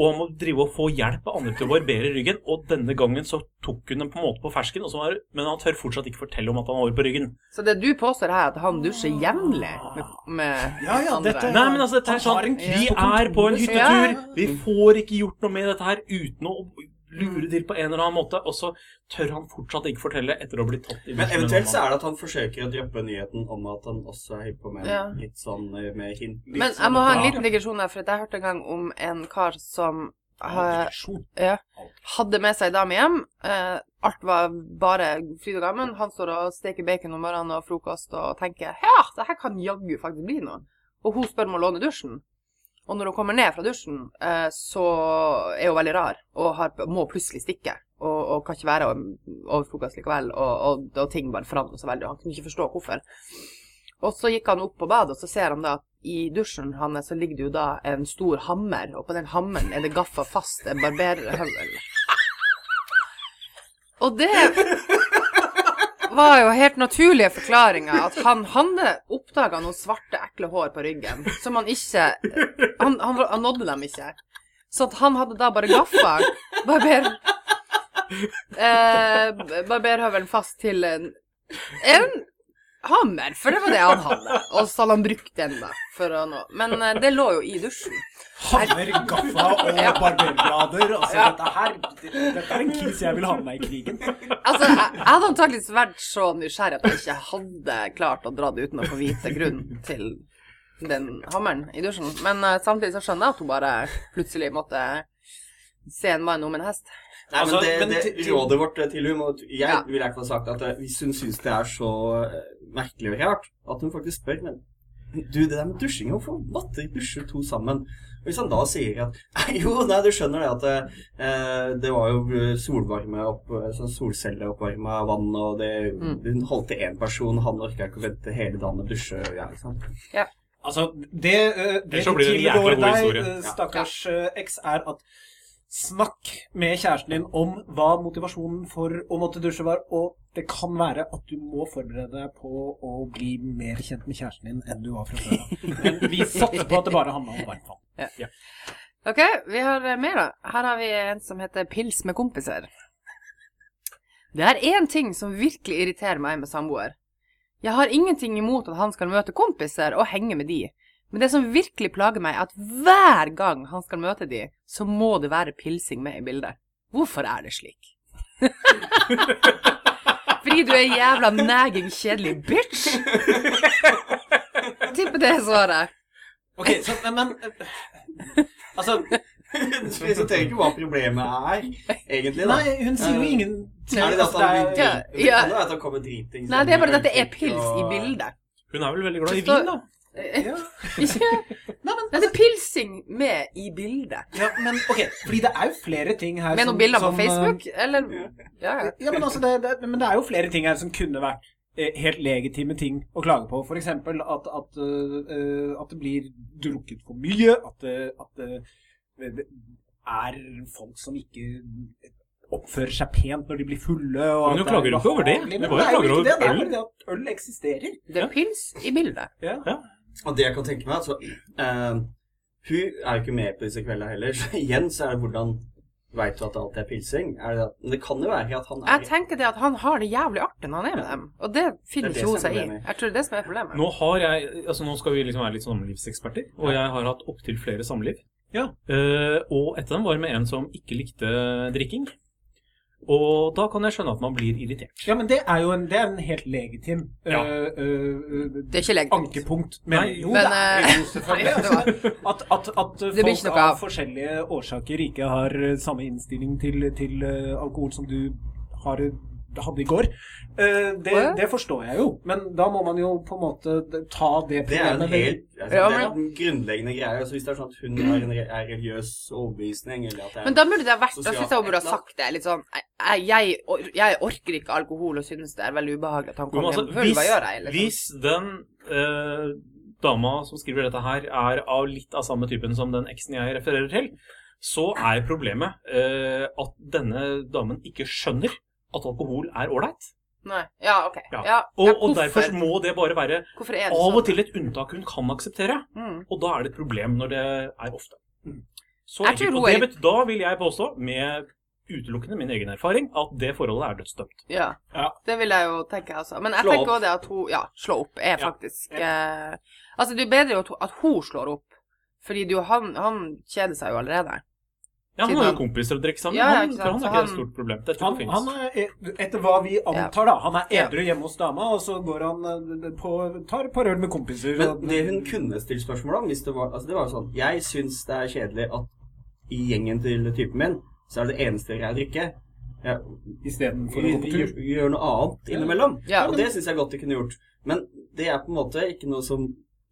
Speaker 5: Og han må drive og få hjelp av andre til å barbere ryggen. Og denne gangen så tok hun den på en måte på fersken, og så var, men han tør fortsatt ikke fortelle om at han har hår på ryggen.
Speaker 3: Så det du påstår her, er at han dusjer jevnlig med, med
Speaker 4: Ja, ja,
Speaker 3: andre?
Speaker 4: dette-
Speaker 5: Nei, men altså, dette er sånn Vi er på en hyttetur. Vi får ikke gjort noe med dette her uten å lure til på en eller annen måte. Og så tør han fortsatt ikke fortelle etter å bli tatt i
Speaker 2: Men eventuelt så er det at han forsøker å droppe nyheten om at han også er hypp på med
Speaker 3: Ja.
Speaker 2: Litt sånn eh, med hint.
Speaker 3: Men jeg
Speaker 2: sånn
Speaker 3: må ha en liten digresjon her, for jeg hørte en gang om en kar som ja, hadde med seg dame hjem. Eh, alt var bare fryd og gammen. Han står og steker bacon om morgenen og frokost og tenker ja, det her kan jaggu faktisk bli noe. Og hun spør om å låne dusjen. Og når hun kommer ned fra dusjen, eh, så er hun veldig rar og har, må plutselig stikke. Og, og kan ikke være over frokost likevel. Og, og, og ting bare forandrer seg veldig. Han kunne ikke forstå hvorfor. Og så gikk han opp på badet, og så ser han da at i dusjen hans så ligger det jo da en stor hammer, og på den hammeren er det gaffa fast en barberhøvel. Og det var jo helt naturlige forklaringer at han hadde oppdaga noen svarte, ekle hår på ryggen som han ikke Han, han, han nådde dem ikke. Så han hadde da bare gaffa barber... Eh, barberhøvelen fast til en, en hammer, for det var det han hadde. Og så hadde han brukt den da, for å nå. Men eh, det lå jo i dusjen.
Speaker 4: Hammer, gaffa og barberblader. Altså,
Speaker 3: Ja.
Speaker 4: dette her Dette er en kis jeg vil ha med meg i krigen.
Speaker 3: Altså, jeg, jeg hadde antakeligvis vært så nysgjerrig at jeg ikke hadde klart å dra det uten å få vite grunnen til den hammeren i dusjen. Men eh, samtidig så skjønner jeg at hun bare plutselig måtte se en mann om en hest.
Speaker 2: Nei,
Speaker 4: Altså,
Speaker 2: men det,
Speaker 4: men
Speaker 2: det
Speaker 4: til-
Speaker 2: rådet vårt til hun og Jeg
Speaker 3: Ja.
Speaker 2: vil i hvert fall sagt at eh, hvis hun syns det er så eh, merkelig og rart, at hun faktisk spør Men du, det der med dusjing, hvorfor måtte vi dusje to sammen? Og Hvis han da sier at Jo, nei, du skjønner det at eh, det var jo eh, solvarme opp, solceller sånn solcelleoppvarma vann, og det,
Speaker 3: Mm.
Speaker 2: hun holdt til én person, han orka ikke å vente hele dagen med dusje. Ja, ikke sant?
Speaker 4: Altså, det, eh, det
Speaker 5: det en
Speaker 4: tilrår deg, eh, stakkars eh, eks, er at snakk med kjæresten din om hva motivasjonen for å måtte dusje var, og det kan være at du må forberede deg på å bli mer kjent med kjæresten din enn du var fra før av. Men vi satser på at det bare handla om varmt vann.
Speaker 3: OK, vi har mer, da. Her har vi en som heter Pils med kompiser. Det er én ting som virkelig irriterer meg med samboer. Jeg har ingenting imot at han skal møte kompiser og henge med de, men det som virkelig plager meg, er at hver gang han skal møte de, så må det være pilsing med i bildet. Hvorfor er det slik? Fordi du er jævla nagging, kjedelig bitch? Tipper det er svaret.
Speaker 4: Ok, så, men, men eh, Altså,
Speaker 2: Du presenterer ikke hva problemet er, egentlig. da.
Speaker 4: nei, hun sier jo ingen
Speaker 2: Er det at
Speaker 4: Altså,
Speaker 2: han blir kommer dritings
Speaker 3: Nei, det er bare at det er
Speaker 2: og-
Speaker 3: pils i bildet.
Speaker 5: Hun er vel veldig glad i vin, da.
Speaker 4: Ja.
Speaker 3: Ikke Nei, det er pilsing med i bildet.
Speaker 4: ja, men ok, fordi det er jo flere ting her
Speaker 3: Med
Speaker 4: som-
Speaker 3: noen bilder på
Speaker 4: som, eh,
Speaker 3: Facebook, eller Ja, ja.
Speaker 4: Ja, men, altså, det, det, men det er jo flere ting her som kunne vært eh, helt legitime ting å klage på. For eksempel at, at, eh, eh, at det blir drukket for mye, at, at det, det er folk som ikke oppfører seg pent når de blir fulle. Og
Speaker 5: Men
Speaker 4: er
Speaker 5: klager jo ikke over det. Det
Speaker 4: Men
Speaker 5: jo
Speaker 4: er jo
Speaker 5: klager
Speaker 4: ikke
Speaker 5: over
Speaker 4: det. Det er bare det at øl eksisterer.
Speaker 3: Det er pils i bildet.
Speaker 4: Ja. Ja.
Speaker 2: Og det jeg kan tenke meg, altså uh, Hun er jo ikke med på disse kveldene heller, så igjen så er det hvordan Veit du at det alltid er pilsing? Er det, men det kan jo være at han er
Speaker 3: Jeg tenker det at han har det jævlig artig når han er med dem, og det finner
Speaker 2: er
Speaker 3: ikke hun
Speaker 2: er
Speaker 3: seg i. Jeg tror det er det som er problemet.
Speaker 5: Nå har jeg Altså, nå skal vi liksom være litt samlivseksperter, og jeg har hatt opptil flere samliv.
Speaker 4: Ja.
Speaker 5: Uh, og et av dem var med en som ikke likte drikking. Og da kan jeg skjønne at man blir irritert.
Speaker 4: Ja, men det er jo en, det er en helt legitim
Speaker 5: Ja.
Speaker 4: eh, eh,
Speaker 3: Det er ikke legitimt.
Speaker 4: ankepunkt. Men
Speaker 5: Nei,
Speaker 4: jo,
Speaker 3: men,
Speaker 4: det er
Speaker 3: eh,
Speaker 4: jo selvfølgelig. at, at, at folk av
Speaker 3: av.
Speaker 4: forskjellige årsaker ikke har samme innstilling til, til alkohol som du har, hadde i går, eh, det, det forstår jeg jo. Men da må man jo på en måte ta det
Speaker 2: Det er en
Speaker 4: problemet
Speaker 2: helt altså,
Speaker 3: Ja,
Speaker 2: Det
Speaker 3: men-
Speaker 2: er en grunnleggende greie. Altså, hvis det er sånn at hun har en re- er religiøs overbevisning, eller at det er
Speaker 3: Men da burde det ha vært syns jeg hun burde ha sagt det litt sånn Jeg, jeg, jeg orker ikke alkohol og synes det er veldig ubehagelig at han kommer
Speaker 5: altså,
Speaker 3: hjem full. Hva gjør jeg? Liksom?
Speaker 5: hvis den uh, dama som skriver dette her, er av litt av samme typen som den eksen jeg refererer til, så er problemet uh, at denne damen ikke skjønner at alkohol er ålreit.
Speaker 3: Nei. Ja, OK.
Speaker 5: Ja.
Speaker 3: Ja.
Speaker 5: Og,
Speaker 3: ja,
Speaker 5: og derfor må det bare være
Speaker 3: det
Speaker 5: av og
Speaker 3: sånn?
Speaker 5: til et unntak hun kan akseptere.
Speaker 3: Mm.
Speaker 5: Og da er det et problem når det er ofte. Så
Speaker 3: ikke,
Speaker 5: Og det, da vil jeg påstå, med utelukkende min egen erfaring, at det forholdet er dødsdømt.
Speaker 3: Ja.
Speaker 4: Ja.
Speaker 3: Det vil jeg jo tenke, altså. Men jeg
Speaker 2: Slå
Speaker 3: tenker òg det at hun Ja, slå opp er faktisk eh, Altså, det er bedre at hun, at hun slår opp. Fordi er han, han kjeder seg jo allerede.
Speaker 5: Ja, Han har jo kompiser å drikke sammen.
Speaker 3: Ja,
Speaker 5: han, for han er ikke et stort problem. Dette
Speaker 4: Han, han er, etter hva vi antar, da, han er edru hjemme hos dama, og så går han eh, på, tar et par øl med kompiser.
Speaker 2: Men det hun kunne stilt spørsmål om, hvis det var Altså, det var sånn Jeg syns det er kjedelig at i gjengen til typen min, så er det eneste jeg drikker. Ja,
Speaker 4: Istedenfor å gå på tur.
Speaker 2: gjør noe annet innimellom.
Speaker 3: Ja,
Speaker 2: og det syns jeg godt de kunne gjort. Men det er på en måte ikke noe som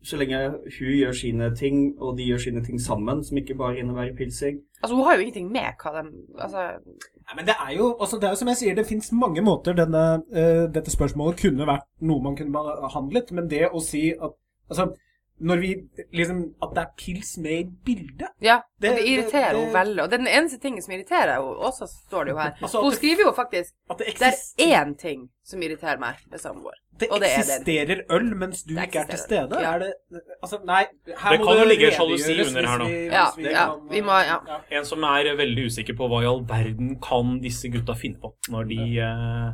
Speaker 2: Så lenge hun gjør sine ting, og de gjør sine ting sammen, som ikke bare innebærer pilsing.
Speaker 3: Altså, hun har jo ingenting med hva de Altså,
Speaker 4: Nei, men det er jo, altså det er jo som jeg sier, det fins mange måter denne, uh, dette spørsmålet kunne vært noe man kunne behandlet, men det å si at Altså, når vi liksom At det er pils med i bildet
Speaker 3: ja.
Speaker 4: Det-
Speaker 3: og det irriterer
Speaker 4: det-
Speaker 3: henne veldig. Og det er den eneste tingen som irriterer henne også, står det jo her.
Speaker 4: Altså,
Speaker 3: Hun
Speaker 4: det-
Speaker 3: skriver jo faktisk
Speaker 4: At det,
Speaker 3: Det er én ting som irriterer meg med samboer.
Speaker 4: det
Speaker 3: og det er det.
Speaker 4: eksisterer øl mens du ikke er til stede.
Speaker 3: Ja.
Speaker 4: Er det Altså, nei her
Speaker 5: Det
Speaker 4: må
Speaker 5: kan jo ligge sjalusi under her nå.
Speaker 4: vi-
Speaker 3: Ja,
Speaker 4: vi
Speaker 3: ja,
Speaker 4: kan,
Speaker 3: vi må- ja.
Speaker 5: En som er veldig usikker på hva i all verden kan disse gutta finne på når de uh,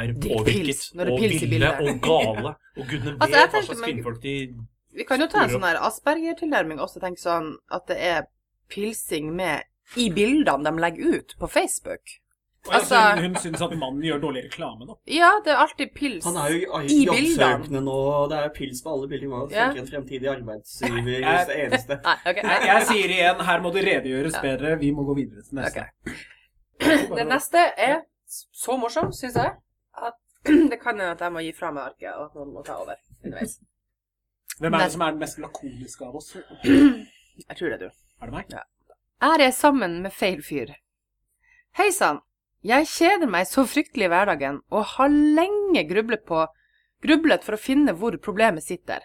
Speaker 5: er påvirket
Speaker 3: pils,
Speaker 5: og ville og gale. Og gudene vet
Speaker 3: Altså,
Speaker 5: hva slags kvinnfolk de
Speaker 3: Vi kan jo ta en sånn her Asperger-tilnærming også, tenke sånn at det er pilsing med i bildene de legger ut på Facebook.
Speaker 4: Og jeg
Speaker 3: Altså-
Speaker 4: synes hun syns at mannen gjør dårlig reklame da.
Speaker 3: Ja, det er alltid pils
Speaker 2: Han er jo
Speaker 3: i
Speaker 2: jobbsøkende nå, det er pils på alle bilder. Man
Speaker 3: Ja.
Speaker 2: tenker en fremtidig arbeidsgiver hvis det eneste?
Speaker 3: Nei, okay.
Speaker 4: Jeg, jeg sier igjen, her må det redegjøres
Speaker 3: Ja.
Speaker 4: bedre. Vi må gå videre til neste.
Speaker 3: Okay. Det neste er så morsomt, syns jeg, at det kan hende at jeg må gi fra meg arket, og at noen må ta over underveis.
Speaker 4: Hvem er det som er den mest lakoniske av oss?
Speaker 3: Jeg tror det er du.
Speaker 4: Er det meg?
Speaker 3: Er jeg sammen med feil fyr? Hei sann. Jeg kjeder meg så fryktelig i hverdagen og har lenge grublet på grublet for å finne hvor problemet sitter.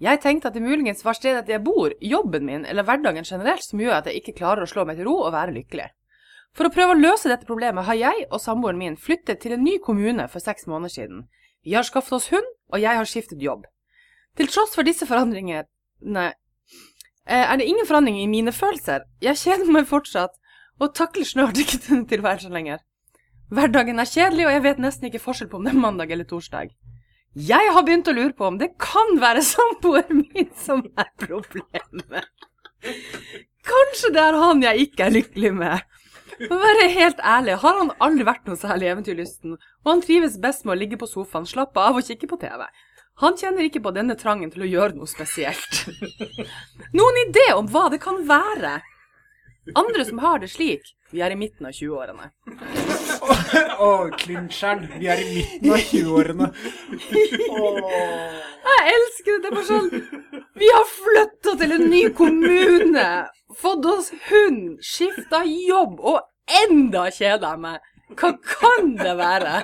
Speaker 3: Jeg tenkte at det muligens var stedet jeg bor, jobben min eller hverdagen generelt som gjør at jeg ikke klarer å slå meg til ro og være lykkelig. For å prøve å løse dette problemet har jeg og samboeren min flyttet til en ny kommune for seks måneder siden. Vi har skaffet oss hund, og jeg har skiftet jobb. Til tross for disse forandringene eh, er det ingen forandring i mine følelser. Jeg kjeder meg fortsatt, og takler snart ikke denne tilværelsen lenger. Hverdagen er kjedelig, og jeg vet nesten ikke forskjell på om det er mandag eller torsdag. Jeg har begynt å lure på om det kan være samboeren min som er problemet. Kanskje det er han jeg ikke er lykkelig med. For å være helt ærlig har han aldri vært noe særlig eventyrlysten, og han trives best med å ligge på sofaen, slappe av og kikke på TV. Han kjenner ikke på denne trangen til å gjøre noe spesielt. Noen idé om hva det kan være? Andre som har det slik, vi er i midten av 20-årene.
Speaker 4: Å, klinsjeren. Vi er i midten av 20-årene.
Speaker 3: Jeg elsker det. Det er bare sånn Vi har flytta til en ny kommune, fått oss hund, skifta jobb, og enda kjeder jeg meg. Hva kan det være?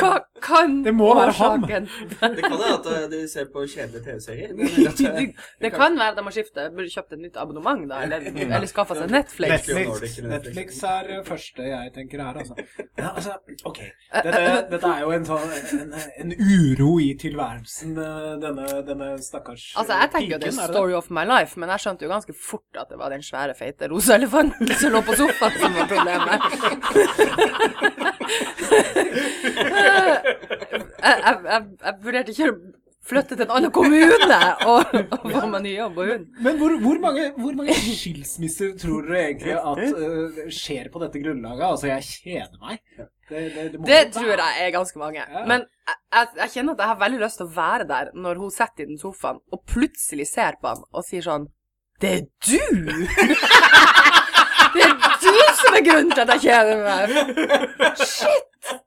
Speaker 3: Hva kan
Speaker 4: Det må være ham.
Speaker 2: Det kan være at eh, de ser på kjedelige TV-serier. Det
Speaker 3: Det kan være de må skifte. Burde kjøpt et nytt abonnement, da. Eller, eller skaffa seg Netflix.
Speaker 2: Netflix.
Speaker 4: Netflix, er første jeg tenker her, altså. Ja, altså, ok. Dette, dette er jo en sånn en, en uro i tilværelsen, eh, denne, denne stakkars
Speaker 3: Altså, jeg tenker jo det er
Speaker 4: er
Speaker 3: story of my life, men jeg skjønte jo ganske fort at det var den svære, feite rosa elefanten som lå på sofaen som var problemet. Jeg, jeg, jeg, vurderte ikke å flytte til en annen kommune og, og få meg ny jobb og hund.
Speaker 4: Men hvor, hvor, mange, hvor mange skilsmisser tror dere egentlig at uh, skjer på dette grunnlaget? Altså, jeg kjeder meg. Det, det, det,
Speaker 3: Det tror jeg er ganske mange.
Speaker 4: Ja.
Speaker 3: Men jeg, jeg, kjenner at jeg har veldig lyst til å være der når hun sitter i den sofaen og plutselig ser på han og sier sånn Det er du! Det som er grunnen til at jeg kjeder meg! Shit!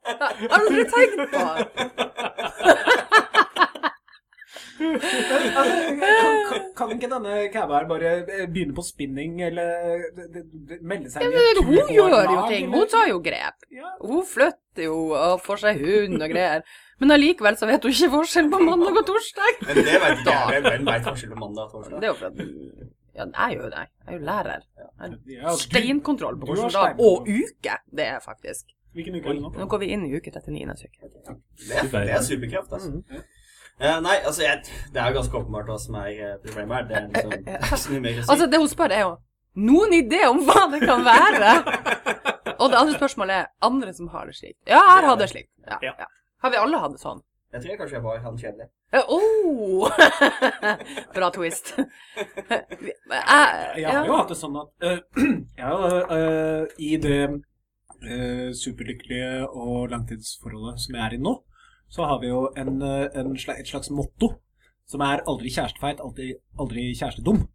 Speaker 3: Jeg har aldri tenkt på.
Speaker 4: Altså, kan, kan, ikke denne caba her bare eh, begynne på spinning, eller melde seg inn i et
Speaker 3: Hun gjør jo ting. Hun tar jo grep.
Speaker 4: Ja.
Speaker 3: Hun flytter jo og får seg hund og greier. Men allikevel så vet hun ikke forskjell på mandag og torsdag.
Speaker 2: Men det vet jeg. Hvem vet forskjell på mandag og torsdag?
Speaker 3: Det er jo for at Ja, jeg er jo det. Jeg er jo lærer. Jeg
Speaker 4: Ja,
Speaker 3: Steinkontroll på
Speaker 4: har
Speaker 3: dag og uke det er, faktisk.
Speaker 4: Hvilken uke er det nå?
Speaker 3: Nå går vi inn i uke 39 neste uke.
Speaker 2: Det er, det er superkraft, altså. Eh, nei, altså, jeg, det er jo ganske åpenbart hva som er eh, problemet her. Det er liksom det ikke så mye mer å si.
Speaker 3: Altså, det hun spør, er jo noen idé om hva det kan være? Og det andre spørsmålet er andre som har det slik. Ja, jeg har det slik. Ja,
Speaker 5: Ja.
Speaker 3: ja. Har vi alle hatt det sånn?
Speaker 2: Jeg tror kanskje jeg var han kjedelig.
Speaker 3: Eh, Oh! Bra twist. Vi- Jeg,
Speaker 4: har jo hatt det sånn at uh, ja, øh, I det uh, superlykkelige og langtidsforholdet som jeg er i nå, så har vi jo en, en slags, et slags motto som er aldri kjærestefeit, aldri, aldri kjærestedum.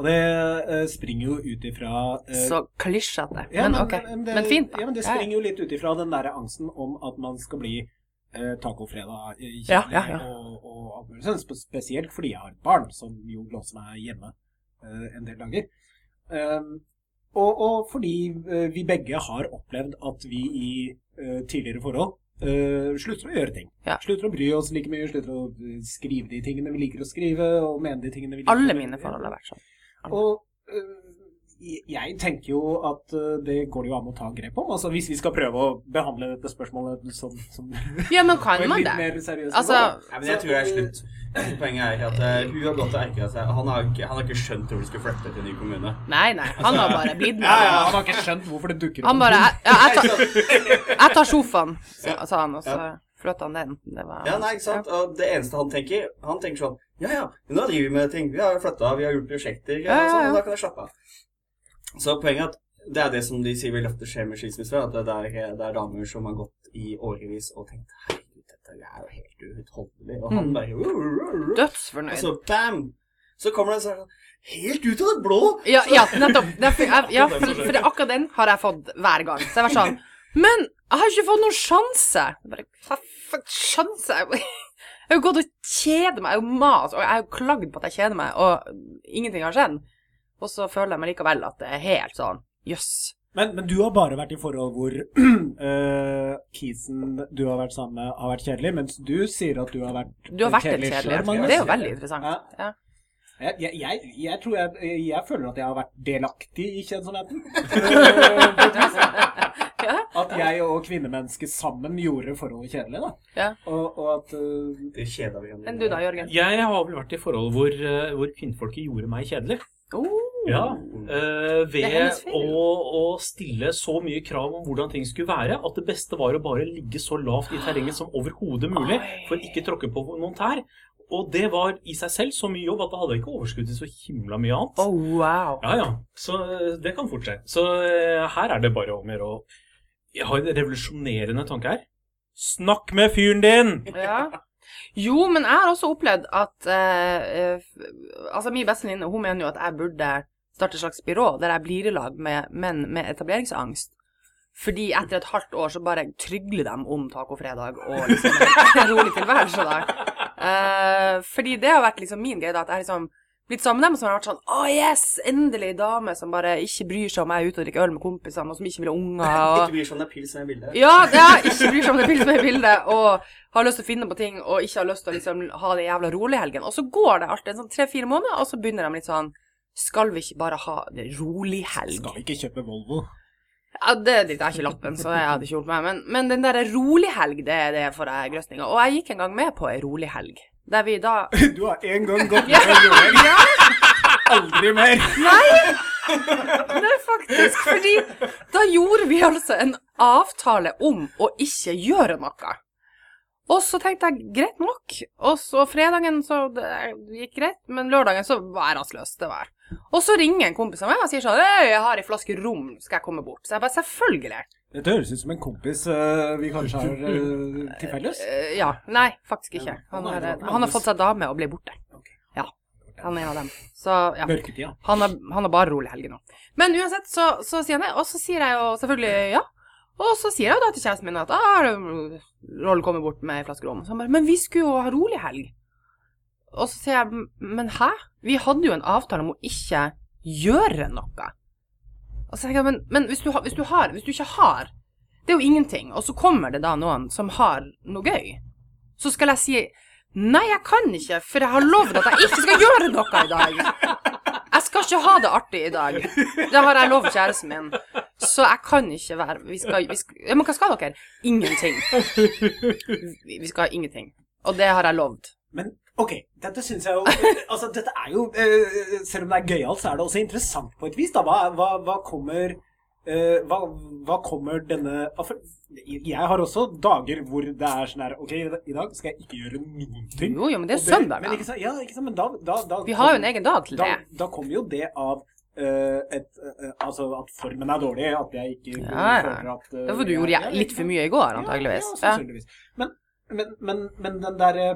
Speaker 4: Og det springer jo ut ifra
Speaker 3: Så klisjete.
Speaker 4: ja,
Speaker 3: Men ok.
Speaker 4: det-
Speaker 3: Men fint, da.
Speaker 4: Ja, men det springer jo litt ut ifra den derre angsten om at man skal bli eh, tacofredag kjedelig
Speaker 3: Ja, ja, ja.
Speaker 4: og, og alt mulig. Spesielt fordi jeg har et barn som jo låser meg hjemme eh, en del dager. Um, og, og fordi eh, vi begge har opplevd at vi i eh, tidligere forhold eh, slutter å gjøre ting. Slutter å bry oss like mye, slutter å eh, skrive de tingene vi liker å skrive, og mene de tingene vi liker
Speaker 3: Alle mine forhold har vært sånn.
Speaker 4: Og øh, jeg- tenker jo at øh, det går det jo an å ta grep om. Altså Hvis vi skal prøve å behandle dette spørsmålet som, som
Speaker 3: Ja, men kan man det? Altså.
Speaker 2: Nei, men jeg tror det er slutt. Poenget er at uh, hun har gått og erkra seg. Han har, ikke, han har ikke skjønt hvor de skulle flytte til en ny kommune.
Speaker 3: Nei, nei. Han har bare blitt med.
Speaker 4: Han har ikke skjønt hvorfor det dukker opp
Speaker 3: Han bare. Ja, jeg tar, jeg tar sofaen, sa han, og så flytta han den. Det var
Speaker 2: Ja, nei, ikke sant? Og det eneste han tenker, han tenker sånn Ja, ja, nå driver vi med ting. Vi har flytta, vi har gjort prosjekter. Ja,
Speaker 3: Ja, ja,
Speaker 2: Sånn,
Speaker 3: ja.
Speaker 2: da kan jeg slappe av. Så poenget er at det er det som de sier veldig ofte skjer med skilsmisser. At det er, det er damer som har gått i årevis og tenkt Herregud, dette er jo helt uutholdelig. Og han
Speaker 3: Mm.
Speaker 2: bare mm. Dødsfornøyd. uh." Og så bam! Så kommer det en sånn Helt ut av det blå!
Speaker 3: Ja, ja, nettopp. Jeg, ja, for, for det, akkurat den har jeg fått hver gang. Så jeg var sånn Men jeg har ikke fått noen sjanse. Bare, hva for sjanse? Jeg har jo gått og kjeder meg. Jeg har jo mas, og jeg har jo klagd på at jeg kjeder meg, og ingenting har skjedd. Og så føler jeg meg likevel at det er helt sånn Jøss.
Speaker 4: Men, men du har bare vært i forhold hvor uh, kisen du har vært sammen med, har vært kjedelig, mens du sier at du har vært
Speaker 3: Du har vært kjedelig,
Speaker 4: selv,
Speaker 3: kjedelig.
Speaker 4: Magnus.
Speaker 3: Det er jo veldig interessant.
Speaker 4: Ja.
Speaker 3: Ja.
Speaker 4: Jeg, jeg, jeg, jeg tror jeg, jeg føler at jeg har vært delaktig i kjedsomheten.
Speaker 3: Ja.
Speaker 4: at jeg og kvinnemennesket sammen gjorde forholdet kjedelig, da.
Speaker 3: Ja.
Speaker 4: Og, og at uh,
Speaker 2: Det kjeda vi
Speaker 3: Enn du da, Jørgen?
Speaker 5: Jeg har vel vært i forhold hvor, eh, hvor kvinnfolket gjorde meg kjedelig.
Speaker 3: Oh.
Speaker 5: Ja,
Speaker 3: øh,
Speaker 5: ved å, å stille så mye krav om hvordan ting skulle være, at det beste var å bare ligge så lavt i terrenget som overhodet mulig, for ikke tråkke på noen tær. Og det var i seg selv så mye jobb at det hadde ikke overskudd til så himla mye annet.
Speaker 3: Oh, wow.
Speaker 5: Ja, ja. Så eh, det kan fort skje. Så eh, her er det bare om å gjøre å Jeg har en revolusjonerende tanke her. Snakk med fyren din!
Speaker 3: Ja. Jo, men jeg har også opplevd at eh, eh, Altså, min bestevenninne hun mener jo at jeg burde starte et slags byrå der jeg blir i lag med menn med etableringsangst. Fordi etter et halvt år så bare trygler de om tacofredag og liksom en rolig tilværelse der. Uh, fordi det har vært liksom min greie, da, at jeg liksom blitt sammen med dem som har vært sånn Å, yes! Endelig dame som bare ikke bryr seg om jeg er ute og drikker øl med kompisene, og som ikke vil ha unger. Og...
Speaker 2: Ikke bryr seg om det er pils med i bildet.
Speaker 3: Ja, ja, ikke bryr seg om det er som er i bildet, og har lyst til å finne på ting, og ikke har lyst til å liksom ha det jævla rolig i helgen. Og så går det alltid en sånn tre-fire måneder, og så begynner de litt sånn Skal vi ikke bare ha en rolig helg?
Speaker 4: Skal vi ikke kjøpe Volvo.
Speaker 3: Ja, det er ikke lappen, så jeg hadde ikke gjort meg. Men, men den der rolig helg, det, det får jeg grøsninga. Og jeg gikk en gang med på ei rolig helg, der vi da
Speaker 4: Du har en gang gått med en rolig helg? Ja. Aldri mer.
Speaker 3: Nei, faktisk. Fordi da gjorde vi altså en avtale om å ikke gjøre noe. Og så tenkte jeg greit nok. Og så fredagen så det gikk greit, men lørdagen så var jeg rastløs. Det var. Og så ringer en kompis av meg og sier sånn «Øy, 'Jeg har ei flaske rom, skal jeg komme bort?' Så jeg bare 'Selvfølgelig'.
Speaker 4: Dette høres ut som en kompis uh, vi kanskje har uh, til felles.
Speaker 3: Eh, ja. Nei, faktisk ikke. Han har, han har fått seg dame og blir borte. Ja. Han er en av dem. Så ja. Han har, han har bare rolig helg nå. Men uansett, så, så sier han det. Og så sier jeg jo selvfølgelig ja. Og så sier jeg jo da til kjæresten min at ah, Roll kommer bort med ei flaske rom. Så han bare Men vi skulle jo ha rolig helg. Og så sier jeg Men hæ? Vi hadde jo en avtale om å ikke gjøre noe. Og så tenker jeg, men, men hvis, du hvis, du har, hvis du ikke har Det er jo ingenting. Og så kommer det da noen som har noe gøy. så skal jeg si Nei, jeg kan ikke, for jeg har lovd at jeg ikke skal gjøre noe i dag. Jeg skal ikke ha det artig i dag. Det har jeg lovd kjæresten min. Så jeg kan ikke være Vi skal, vi skal Men hva skal dere? Ingenting. Vi skal ha ingenting. Og det har jeg lovd.
Speaker 4: Men ok, dette syns jeg jo Altså, dette er jo eh, Selv om det er gøyalt, så er det også interessant på et vis, da. Hva, hva, hva kommer eh, hva, hva kommer denne Jeg har også dager hvor det er sånn her Ok, i dag skal jeg ikke gjøre noen ting.
Speaker 3: Jo, jo, men det er søndag, da.
Speaker 4: ja, ikke sant, men da, da, da
Speaker 3: Vi har jo en egen dag til det.
Speaker 4: da kommer jo det av Uh, et, uh, altså at formen er dårlig, at jeg ikke
Speaker 3: Ja, ja.
Speaker 4: føler at uh,
Speaker 3: Det var du gjorde
Speaker 4: ja,
Speaker 3: litt for mye i går, antageligvis.
Speaker 4: Ja, ja, sannsynligvis. Men, men, men, men den derre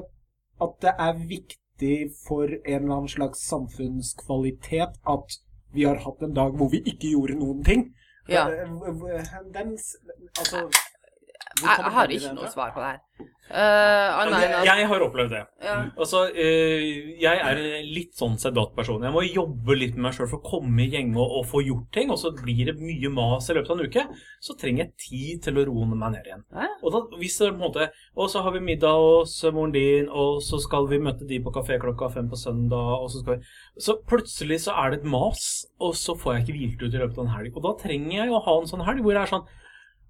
Speaker 4: at det er viktig for en eller annen slags samfunnskvalitet at vi har hatt en dag hvor vi ikke gjorde noen ting.
Speaker 3: Ja.
Speaker 4: Eh, Den Altså
Speaker 3: Jeg, jeg har ikke noe svar på det her. Uh, annet enn
Speaker 5: Jeg, har opplevd det.
Speaker 3: ja.
Speaker 5: Altså, uh, jeg er litt sånn sedat-person. Jeg må jobbe litt med meg sjøl for å komme i gjenge og, og få gjort ting. Og så blir det mye mas i løpet av en uke. Så trenger jeg tid til å roe meg ned igjen. Og da, hvis det er på en måte Og så har vi middag hos moren din, og så skal vi møte de på kafé klokka fem på søndag, og så skal vi Så plutselig så er det et mas, og så får jeg ikke hvilt ut i løpet av en helg. Og da trenger jeg å ha en sånn helg hvor det er sånn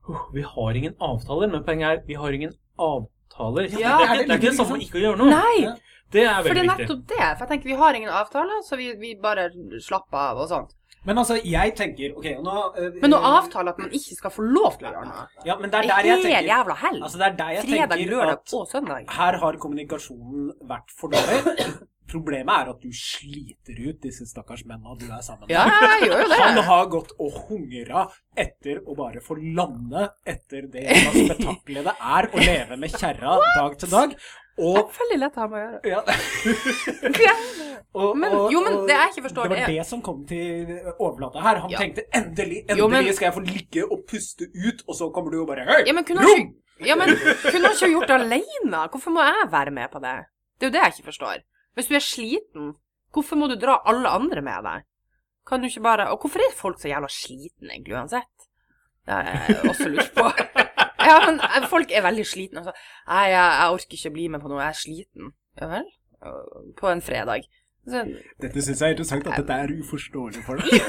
Speaker 5: «Huh, Vi har ingen avtaler, men poenget er vi har ingen avtaler.
Speaker 3: Ja.
Speaker 5: det, er ikke, det er ikke det samme som ikke å gjøre noe.
Speaker 3: Nei!
Speaker 4: Ja.
Speaker 5: Det er
Speaker 3: For det
Speaker 5: veldig
Speaker 3: er
Speaker 5: viktig.
Speaker 3: nettopp det. For jeg tenker vi har ingen avtaler, så vi, vi bare slapper av og sånt.
Speaker 4: Men altså, jeg tenker Ok, nå øh,
Speaker 3: Men å avtale at man ikke skal få lov til å gjøre noe
Speaker 4: Ja, men det er
Speaker 3: Det
Speaker 4: der
Speaker 3: er
Speaker 4: jeg
Speaker 3: hel
Speaker 4: tenker
Speaker 3: jævla helg.
Speaker 4: Altså, det er der jeg
Speaker 3: Fredag,
Speaker 4: tenker
Speaker 3: lørdag og søndag.
Speaker 4: her har kommunikasjonen vært for dårlig. Problemet er at du sliter ut disse stakkars mennene du er sammen med.
Speaker 3: Ja, jeg gjør jo det.
Speaker 4: Han har gått og hungra etter å bare få lande etter det spetakkelet det er å leve med kjerra dag til dag. Og,
Speaker 3: Veldig lett å ha å gjøre.
Speaker 4: ja, og,
Speaker 3: Men- jo, men det jeg ikke forstår,
Speaker 4: Det var
Speaker 3: er-
Speaker 4: det som kom til overflata her. Han
Speaker 3: Ja.
Speaker 4: tenkte endelig, endelig
Speaker 3: Jo, men-
Speaker 4: skal jeg få ligge og puste ut, og så kommer du og bare Hei,
Speaker 3: Ja, men kunne han ikke, ja, men kunne han ikke gjort det alene? Hvorfor må jeg være med på det? Det er jo det jeg ikke forstår. Hvis du er sliten, hvorfor må du dra alle andre med deg? Kan du ikke bare Og hvorfor er folk så jævla sliten, egentlig, uansett? Det har jeg også lurt på. Ja, men eh, folk er veldig slitne. Altså. Nei, jeg, jeg orker ikke bli med på noe, jeg er sliten. Ja vel? På en fredag. Så,
Speaker 4: Dette syns jeg er interessant, at dette er uforståelig for deg.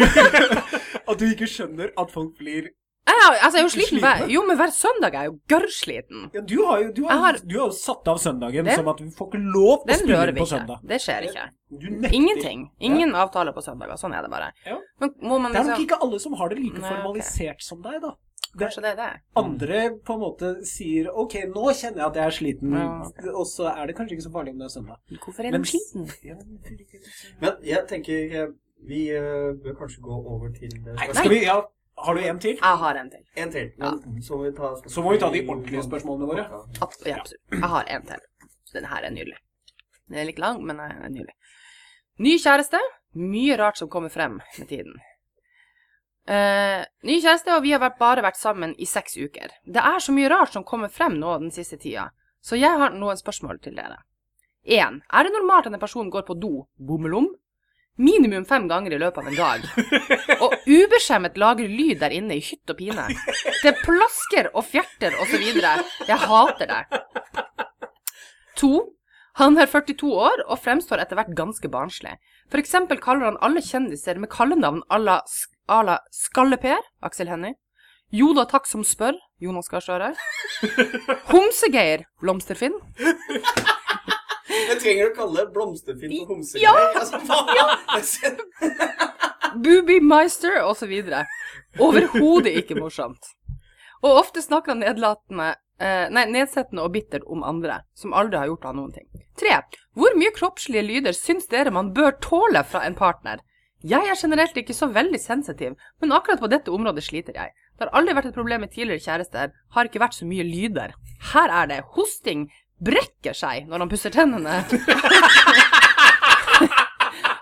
Speaker 4: at du ikke skjønner at folk blir
Speaker 3: ja, altså, jeg er jo sliten hver, jo, men hver søndag er jeg jo gørrsliten.
Speaker 4: Ja, du har jo du har,
Speaker 3: har-
Speaker 4: du har satt av søndagen
Speaker 3: Den-
Speaker 4: som at du får ikke lov å spille inn på
Speaker 3: ikke.
Speaker 4: søndag.
Speaker 3: Det skjer ikke.
Speaker 4: Du.
Speaker 3: Ingenting. Ingen avtaler på søndager. Sånn er det bare.
Speaker 4: Ja.
Speaker 3: Men må man
Speaker 4: Det er nok
Speaker 3: liksom
Speaker 4: ikke alle som har det like
Speaker 3: Nei,
Speaker 4: formalisert som deg, da. Det,
Speaker 3: Kanskje det er det.
Speaker 4: andre på en måte sier OK, nå kjenner jeg at jeg er sliten,
Speaker 3: Ja.
Speaker 4: og så er det kanskje ikke så farlig om det er søndag.
Speaker 3: Hvorfor er du sliten?
Speaker 4: Ja, men
Speaker 2: jeg tenker eh, vi eh, bør kanskje gå over til eh,
Speaker 4: Nei,
Speaker 2: spørsmål.
Speaker 4: skal vi, ja, har du en til?
Speaker 3: Jeg har en til.
Speaker 2: En til. Men så må vi ta
Speaker 4: Så må vi ta de ordentlige spørsmålene våre.
Speaker 3: Absolutt. ja, absolutt. Jeg har en til. Denne her er nydelig. Den er litt lang, men den er nydelig. Ny kjæreste. Mye rart som kommer frem med tiden. Uh, ny kjæreste, og vi har bare vært sammen i seks uker. Det er så mye rart som kommer frem nå den siste tida, så jeg har noen spørsmål til dere. 1. Er det normalt at en person går på do bommelom? Minimum fem ganger i løpet av en dag. Og ubeskjemmet lager lyd der inne i hytt og pine. Det plasker og fjerter videre. Jeg hater det. To. Han er 42 år og fremstår etter hvert ganske barnslig. For eksempel kaller han alle kjendiser med kallenavn à la, la Skalle-Per, Aksel Hennie. Joda Takk som spør, Jonas Gahr Støre. Homsegeir, Blomsterfinn.
Speaker 2: Jeg trenger å kalle blomsterfinn for homser.
Speaker 3: Ja!
Speaker 2: Altså,
Speaker 3: ja. Boobymeister osv. Overhodet ikke morsomt. Og ofte snakker han nedlatende eh, Nei, nedsettende og bittert om andre, som aldri har gjort han noen ting. Tre. Hvor mye kroppslige lyder syns dere man bør tåle fra en partner? Jeg er generelt ikke så veldig sensitiv, men akkurat på dette området sliter jeg. Det har aldri vært et problem med tidligere kjærester, har ikke vært så mye lyder. Her er det hosting, brekker seg når han pusser tennene.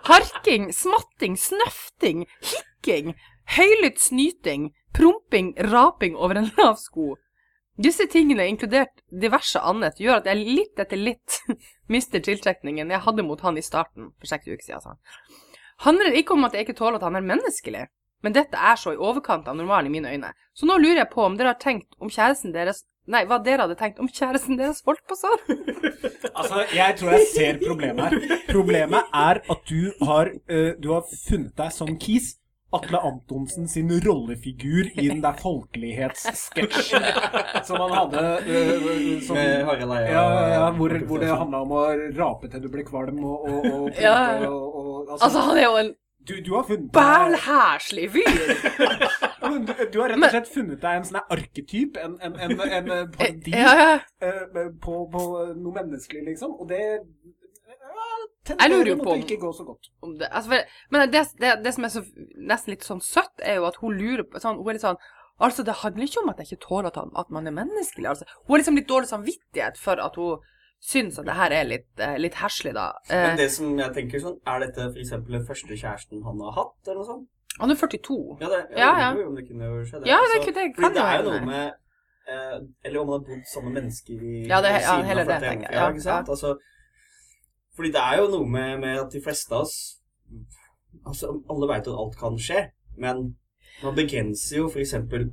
Speaker 3: Harking, smatting, snøfting, hikking, høylytt snyting, promping, raping over en lav sko. Disse tingene, inkludert diverse annet, gjør at jeg litt etter litt mister tiltrekningen jeg hadde mot han i starten, for seks uker siden. Altså. Handler ikke om at jeg ikke tåler at han er menneskelig, men dette er så i overkant av normalen i mine øyne. Så nå lurer jeg på om dere har tenkt om kjæresten deres Nei, hva dere hadde tenkt om kjæresten deres holdt på sånn.
Speaker 4: Altså, jeg tror jeg ser problemet her. Problemet er at du har, uh, du har funnet deg som Kis. Atle Antonsen sin rollefigur i den der folkelighetssketsjen som han hadde uh, som, ja, ja, hvor, hvor det handla om å rape til du ble kvalm og, og, og, og, og
Speaker 3: Altså, han er jo en
Speaker 4: du, du har funnet deg
Speaker 3: bælhæslig fyr.
Speaker 4: Du, du har rett og slett funnet deg en sånn arketyp, en, en, en, en, eh, parodi
Speaker 3: Ja, ja.
Speaker 4: eh, på, på noe menneskelig, liksom. Og det ja,
Speaker 3: Jeg lurer jo på
Speaker 4: ikke gå så godt.
Speaker 3: om det. Altså, for, men det, det, det som er så nesten litt sånn søtt, er jo at hun lurer på sånn, Hun er litt sånn Altså, det handler ikke om at jeg ikke tåler at, han, at man er menneskelig. Altså. Hun har liksom litt dårlig samvittighet for at hun syns at det her er litt, eh, litt herselig, da.
Speaker 2: Men
Speaker 3: Eh,
Speaker 2: det som jeg tenker sånn, er dette eksempel den første kjæresten han har hatt, eller noe sånt?
Speaker 3: han er 42.
Speaker 2: Ja, det, jeg
Speaker 3: Ja,
Speaker 2: lurer
Speaker 3: ja.
Speaker 2: jo om det kunne jo skje.
Speaker 3: Ja, det
Speaker 2: Altså,
Speaker 3: kunne- det
Speaker 2: fordi
Speaker 3: kan
Speaker 2: det
Speaker 3: jo
Speaker 2: er jo
Speaker 3: hende.
Speaker 2: noe med eh, Eller om han har bodd sammen med mennesker i
Speaker 3: Ja, det- ja,
Speaker 2: for
Speaker 3: det
Speaker 2: er
Speaker 3: tenker jeg,
Speaker 2: ungefær,
Speaker 3: ja,
Speaker 2: ikke sant? Altså, fordi det er jo noe med, med at de fleste av oss Altså, alle veit at alt kan skje, men man begrenser jo for eksempel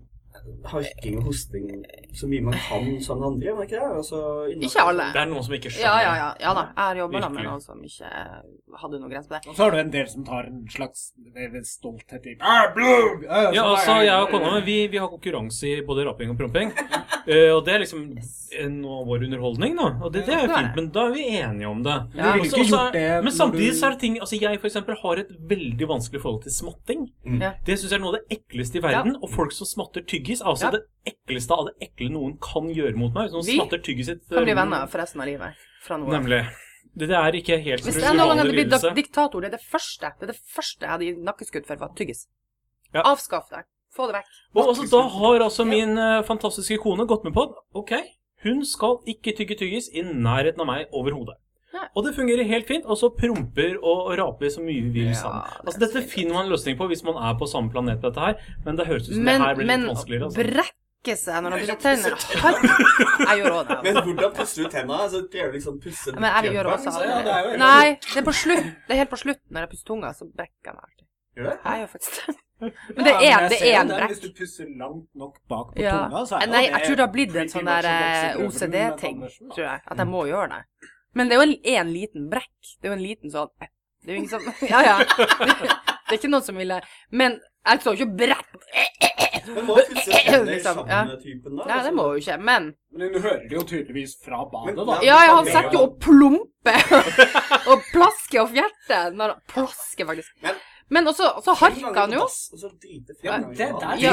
Speaker 2: harking og hosting så mye man kan som andre, men ikke det? Altså,
Speaker 3: Ikke alle.
Speaker 5: Det er noen som ikke skjønner.
Speaker 3: Ja, ja, ja. ja da. Jeg har jobba med noen som ikke hadde noen grense på det.
Speaker 4: Og så har du en del som tar en slags eh, stolthet i ah! Eh,
Speaker 5: Ja,
Speaker 4: så
Speaker 5: altså, jeg og kona mi, vi, vi har konkurranse i både raping og promping. uh, og det er liksom eh, noe av vår underholdning, da. Og det, det er jo fint, men da er vi enige om det.
Speaker 4: Men
Speaker 5: Også- også er- Men samtidig så er det ting Altså, jeg for eksempel har et veldig vanskelig forhold til smatting.
Speaker 2: Mm.
Speaker 5: Det syns jeg er noe av det ekleste i verden. Og folk som smatter tyggis, er altså
Speaker 3: Ja.
Speaker 5: det ekleste av det ekle noen kan gjøre mot meg. Hvis noen
Speaker 3: Vi
Speaker 5: smatter tyggis sitt
Speaker 3: Kan bli venner for resten av livet. Fra nå.
Speaker 5: Nemlig. Det, er ikke helt
Speaker 3: Hvis jeg noen gang hadde blitt diktator, det er det første det er det første jeg hadde gitt nakkeskudd for, var tyggis.
Speaker 5: Ja.
Speaker 3: Avskaff det. Få det vekk.
Speaker 5: Og altså, da har altså min uh, fantastiske kone gått med på det. ok, hun skal ikke tygge tyggis i nærheten av meg overhodet. Og det fungerer helt fint, og så promper og raper så mye vi vil
Speaker 3: Ja,
Speaker 5: sammen.
Speaker 3: det
Speaker 5: Altså, dette finner man en løsning på hvis man er på samme planet på dette her, men det høres ut som
Speaker 3: Men,
Speaker 5: det her blir litt vanskeligere. Altså.
Speaker 3: brekke seg når han pusser tenner Jeg gjør òg det.
Speaker 2: Men hvordan pusser du tenna? Altså, prøver du liksom pusse
Speaker 3: Men jeg gjør også
Speaker 2: liksom?
Speaker 4: Ja, det er jo-
Speaker 3: Nei, det er på slutt. Det er helt på slutten når jeg pusser tunga, så brekker jeg meg alltid.
Speaker 2: Gjør det?
Speaker 3: Jeg gjør faktisk det. Men det
Speaker 4: Ja,
Speaker 3: er det er en brekk.
Speaker 4: Hvis du pusser langt nok bak på
Speaker 3: Ja.
Speaker 4: tunga, så er det
Speaker 3: Nei, jeg tror det har blitt en sånn der eh, OCD-ting, tror jeg. At jeg må gjøre det. Men det er jo en, en liten brekk. Det er jo en liten sånn Det er jo ingen som Ja, ja. Det er ikke noen som ville Men jeg står jo ikke brekk
Speaker 2: Men må pusse tenner
Speaker 3: Liksom, ja.
Speaker 2: samme typen, da?
Speaker 3: Nei, det må jo ikke. Men
Speaker 4: Men hun hører det jo tydeligvis fra badet,
Speaker 2: Men-
Speaker 4: da.
Speaker 3: Ja, ja, han sitter jo og plumper og plasker og fjerter. Når han plasker, faktisk.
Speaker 2: Men-
Speaker 3: Men også, så harker han jo.
Speaker 2: Og så
Speaker 4: Ja, det- der-
Speaker 3: Ja.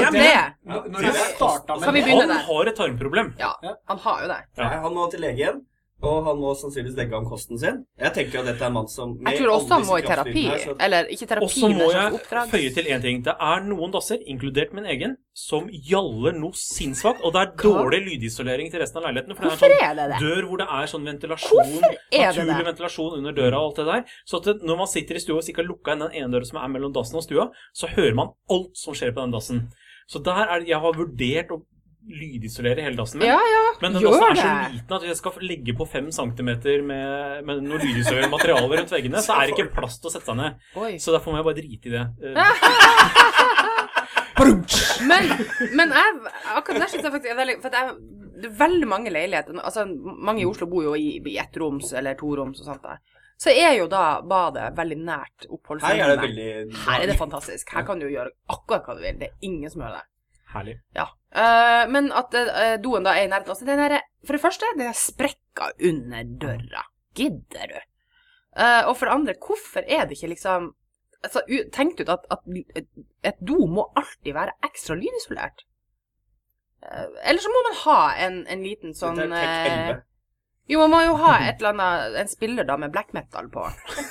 Speaker 4: Når når
Speaker 2: Ja,
Speaker 4: starta
Speaker 3: vi
Speaker 4: med
Speaker 3: begynne
Speaker 4: det
Speaker 3: der?
Speaker 5: Han har et tarmproblem.
Speaker 3: Ja, han har jo det.
Speaker 2: Nei, han må til legen, og han må sannsynligvis legge om kosten sin. Jeg tenker at dette er en mann som
Speaker 3: Jeg tror også han må i terapi.
Speaker 2: her,
Speaker 3: Eller ikke terapi,
Speaker 5: Og så må jeg føye til én ting. Det er noen dasser, inkludert min egen, som gjaller noe sinnssvakt. Og det er dårlig lydisolering til resten av leiligheten. For
Speaker 3: Hvorfor
Speaker 5: det
Speaker 3: er
Speaker 5: er
Speaker 3: det det?
Speaker 5: sånn dør hvor det er sånn ventilasjon,
Speaker 3: er
Speaker 5: naturlig
Speaker 3: det?
Speaker 5: ventilasjon under døra og alt det der. Så at når man sitter i stua og ikke har lukka inn den ene døra som er mellom dassen og stua, så hører man alt som skjer på den dassen. Så der er det Jeg har vurdert å lydisolere hele dassen min.
Speaker 3: Ja, ja,
Speaker 5: Men den
Speaker 3: gjør
Speaker 5: dassen er så liten at hvis jeg skal legge på fem centimeter med, med noe lydisolerende materiale rundt veggene, så er det ikke plass til å sette seg ned.
Speaker 3: Oi.
Speaker 5: Så derfor må jeg bare drite i det. Eh,
Speaker 3: Men, men jeg, akkurat der syns jeg faktisk er veldig For det er veldig mange leiligheter Altså, mange i Oslo bor jo i, i ettroms eller toroms og sånt der. Så er jo da badet veldig nært
Speaker 2: Her er det veldig
Speaker 3: Her er det fantastisk. Her kan du gjøre akkurat hva du vil. Det er ingen som gjør det.
Speaker 5: Herlig.
Speaker 3: Ja. Uh, men at uh, doen da er i nærheten også, den her, For det første, det er sprekka under døra. Gidder du? Uh, og for det andre, hvorfor er det ikke liksom altså, u- Tenk ut at, at et, do må alltid være ekstra lydisolert. Eh, eller så må man ha en, en liten sånn
Speaker 2: Det tech 11.
Speaker 3: Jo, man må jo ha et eller annet En spiller da med black metal på.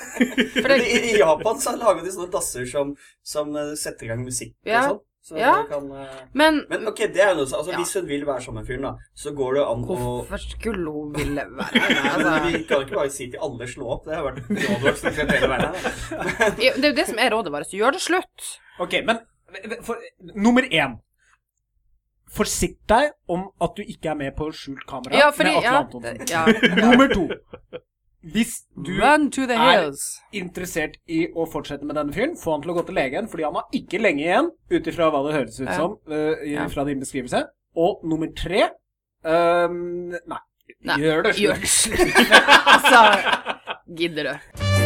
Speaker 3: For det,
Speaker 2: I, I Japan så lager de sånne dasser som, som setter i gang musikk
Speaker 3: Ja.
Speaker 2: og sånn. Så
Speaker 3: Ja.
Speaker 2: kan, eh,
Speaker 3: men
Speaker 2: Men ok, det er noe så- altså,
Speaker 3: Ja.
Speaker 2: Hvis hun vil være sammen med fyren, da, så går det an å
Speaker 3: hvorfor skulle hun ville være
Speaker 2: her?
Speaker 3: Altså,
Speaker 2: vi kan ikke bare si til alle slå opp. Det har vært rådvokst i hele verden. da.
Speaker 3: Jo, det er jo det som er rådet vårt. Gjør det slutt.
Speaker 4: Ok, men for, nummer én Forsikt deg om at du ikke er med på skjult kamera
Speaker 3: Ja, fordi
Speaker 4: med Atle
Speaker 3: ja,
Speaker 4: Antonsen.
Speaker 3: ja.
Speaker 4: Nummer to. Hvis du er interessert i å fortsette med denne fyren, få han til å gå til legen, fordi han har ikke lenge igjen, ut ifra hva det høres ut som uh, i- fra din beskrivelse. Og nummer tre um, nei.
Speaker 3: Nei,
Speaker 5: Gjør det slutt.
Speaker 3: altså, gidder du?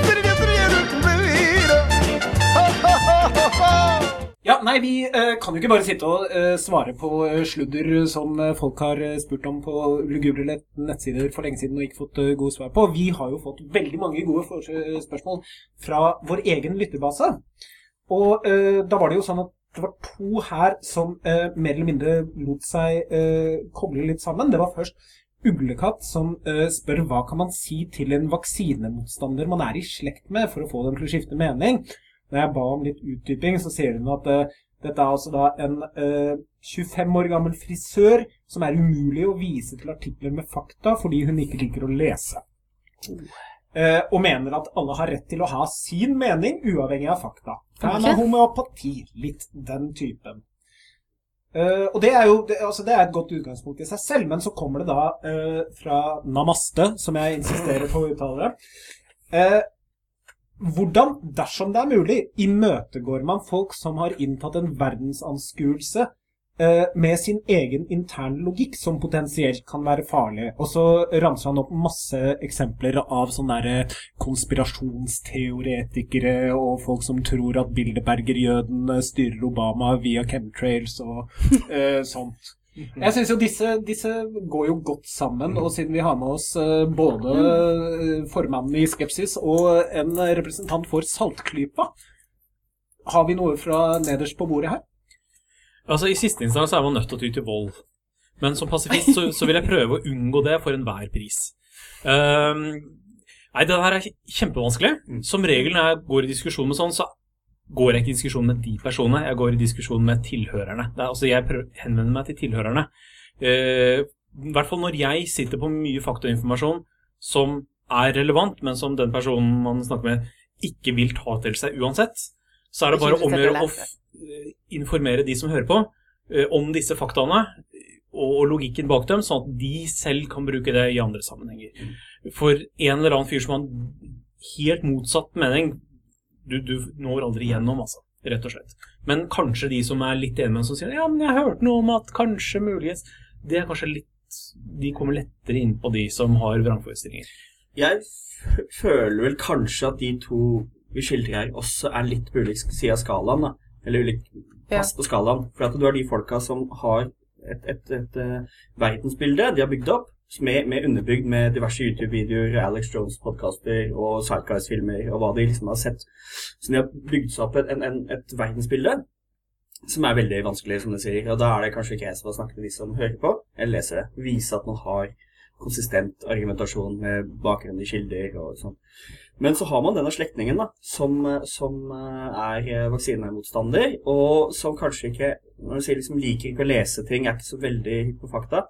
Speaker 4: Ja, nei, vi eh, kan jo ikke bare sitte og eh, svare på eh, sludder som eh, folk har eh, spurt om på lugubre nettsider for lenge siden og ikke fått eh, gode svar på. Vi har jo fått veldig mange gode spørsmål fra vår egen lytterbase. Og da var det jo sånn at det var to her som mer eller mindre lot seg koble litt sammen. Det var først Uglekatt som spør hva kan man si til en vaksinemotstander man er i slekt med, for å få dem til å skifte mening. Når jeg ba om litt utdyping, så sier hun at uh, dette er altså da en uh, 25 år gammel frisør som er umulig å vise til artikler med fakta fordi hun ikke liker å lese. Uh, og mener at alle har rett til å ha sin mening uavhengig av fakta. Fan
Speaker 3: Ok.
Speaker 4: av homeopati. Litt den typen. Uh, og det er jo det, altså det er et godt utgangspunkt i seg selv, men så kommer det da uh, fra Namaste, som jeg insisterer på å uttale det. Eh, hvordan, dersom det er mulig, imøtegår man folk som har inntatt en verdensanskuelse eh, med sin egen interne logikk, som potensielt kan være farlig? Og så ramser han opp masse eksempler av sånne der konspirasjonsteoretikere og folk som tror at Bilderberger-jøden eh, styrer Obama via chemtrails og eh, sånt. Jeg syns jo disse, disse går jo godt sammen, og siden vi har med oss eh, både eh, formannen i Skepsis og en representant for Saltklypa, har vi noe fra nederst på bordet her?
Speaker 5: Altså, I siste instans er man nødt til å ty til vold. Men som pasifist så, så vil jeg prøve å unngå det for enhver pris. Um, nei, det her er kjempevanskelig. Som reglene går i diskusjon med sånn, så går jeg ikke i diskusjon med de personene, jeg går i diskusjon med tilhørerne. Er, altså, Jeg prøver, henvender meg til tilhørerne. Uh, I hvert fall når jeg sitter på mye faktainformasjon som er relevant, men som den personen man snakker med, ikke vil ta til seg uansett, så er det bare å
Speaker 3: omgjøre å
Speaker 5: eh, informere de som hører på, uh, om disse faktaene og og logikken bak dem, sånn at de selv kan bruke det i andre sammenhenger. For en eller annen fyr som har en helt motsatt mening, du, du når aldri gjennom, altså. Rett og slett. Men kanskje de som er litt enige med en som sier ja, men jeg hørte noe om at kanskje muligens Det er kanskje litt De kommer lettere inn på de som har vrangforestillinger.
Speaker 2: Jeg føler vel kanskje at de to vi skildrer her, også er litt på ulik side av skalaen. da. Eller ulik plass på skalaen. For at du har de folka som har et, et, et, eh, verdensbilde de har bygd opp, med, med underbygd med diverse YouTube-videoer, Alex Jones-podkaster og Sideguys-filmer og hva de liksom har sett. Så de har bygd seg opp et, en, et verdensbilde som er veldig vanskelig, som du sier. Og da er det kanskje ikke jeg som har snakket med de som hører på, eller leser det. Vise at man har konsistent argumentasjon med bakgrunn i kilder og sånn. Men så har man denne slektningen da, som, eh, som eh, er eh, vaksinemotstander, og som kanskje ikke når du sier liksom liker ikke å lese ting, er ikke så veldig på fakta.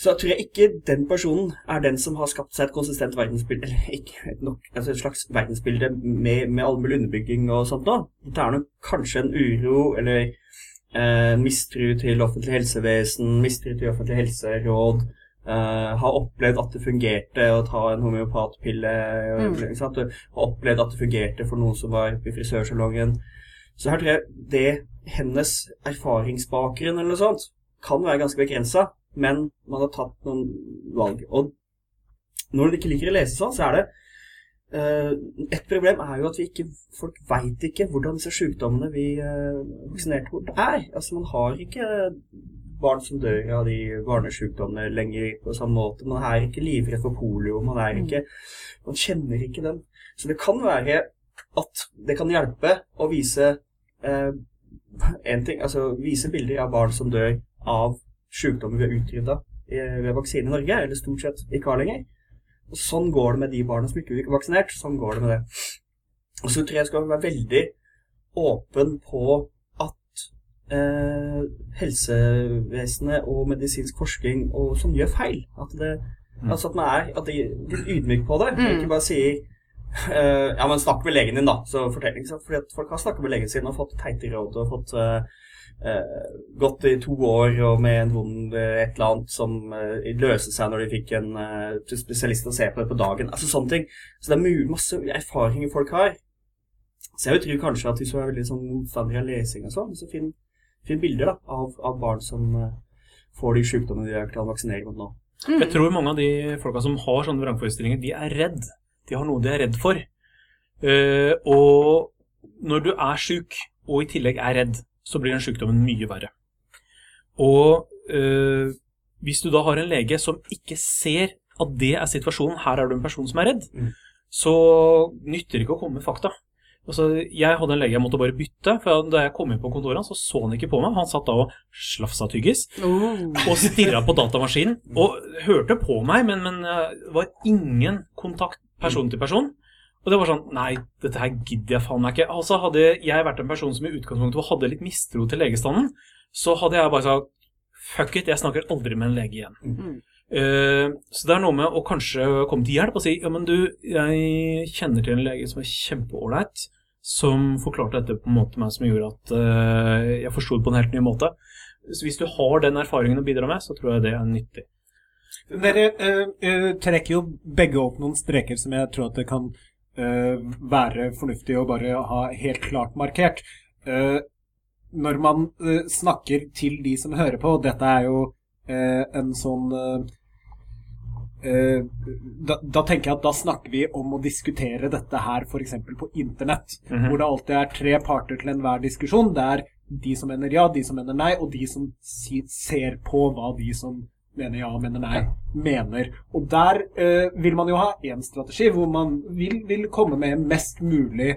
Speaker 2: Så jeg tror jeg ikke den personen er den som har skapt seg et konsistent verdensbilde, eller ikke et nok, altså et slags verdensbilde med, med all mulig underbygging og sånt da. Det er nok kanskje en uro, eller eh, mistro til offentlig helsevesen, mistro til offentlig helseråd, eh, har opplevd at det fungerte å ta en homeopatpille,
Speaker 3: Mm.
Speaker 2: og har opplevd at det fungerte for noen som var i frisørsalongen. Så her tror jeg det hennes erfaringsbakgrunn eller noe sånt kan være ganske begrensa, men man har tatt noen valg. Og når du ikke liker å lese sånn, så er det uh, Et problem er jo at vi ikke, folk veit ikke hvordan disse sykdommene vi uh, vaksinerte bort, er. Altså, man har ikke barn som dør av de barnesjukdommene lenger på samme måte. Man er ikke livredd for polio. Man er ikke Man kjenner ikke den. Så det kan være at det kan hjelpe å vise eh, en ting, altså vise bilder av barn som dør av sykdommer vi har utrydda ved vaksine i Norge, eller stort sett ikke har lenger. Og sånn går det med de barna som ikke er vaksinert. Sånn går det med det. Og så tror jeg jeg skal være veldig åpen på eh, helsevesenet og medisinsk forskning og som gjør feil. At det Altså at man er at de blir ydmyk på det.
Speaker 3: Mm.
Speaker 2: Ikke bare sier eh, Ja, men snakk med legen din, da. Så fortell, ikke sant? Fordi at folk har snakket med legen sin og fått teite råd og fått eh, eh, gått i to år og med en vond eh, et eller annet som eh, løste seg når de fikk en spesialist å se på det på dagen. Altså sånne ting. Så det er masse erfaringer folk har. Så jeg tror kanskje at hvis du er veldig sånn motstander av lesing og sånn, så finn, finn bilder da, av, av barn som, eh, får de sykdommene de er klart vaksinere mot nå.
Speaker 5: Jeg tror mange av de folka som har sånne vrangforestillinger, de er redd. De har noe de er redd for. Uh, og når du er syk, og i tillegg er redd, så blir den sykdommen mye verre. Og uh, hvis du da har en lege som ikke ser at det er situasjonen, her er du en person som er redd,
Speaker 2: Mm.
Speaker 5: så nytter det ikke å komme med fakta. Altså, jeg hadde en lege jeg måtte bare bytte, for da jeg kom inn på kontoret så så han ikke på meg. Han satt da og slafsa tyggis og stirra på datamaskinen og hørte på meg, men, men eh, det var ingen kontakt person til person. Og det var sånn Nei, dette her gidder jeg faen meg ikke. Altså, hadde jeg vært en person som i utgangspunktet hadde litt mistro til legestanden, så hadde jeg bare sagt Fuck it, jeg snakker aldri med en lege igjen.
Speaker 3: Mm.
Speaker 5: Eh, så det er noe med å kanskje komme til hjelp og si ja, men du, jeg kjenner til en lege som er kjempeålreit, som forklarte dette på en måte meg som gjorde at eh, jeg forsto det på en helt ny måte. Så hvis du har den erfaringen å bidra med, så tror jeg det er nyttig.
Speaker 4: Dere eh, trekker jo begge opp noen streker som jeg tror at det kan uh, være fornuftig å bare ha helt klart markert. Uh, når man snakker til de som hører på, dette er jo en sånn da, da tenker jeg at da snakker vi om å diskutere dette her f.eks. på internett,
Speaker 5: Mhm.
Speaker 4: hvor det alltid er tre parter til enhver diskusjon. Det er de som mener ja, de som mener nei, og de som si, ser på hva de som mener ja og mener nei, mener. Og der eh, vil man jo ha én strategi, hvor man vil, vil komme med mest mulig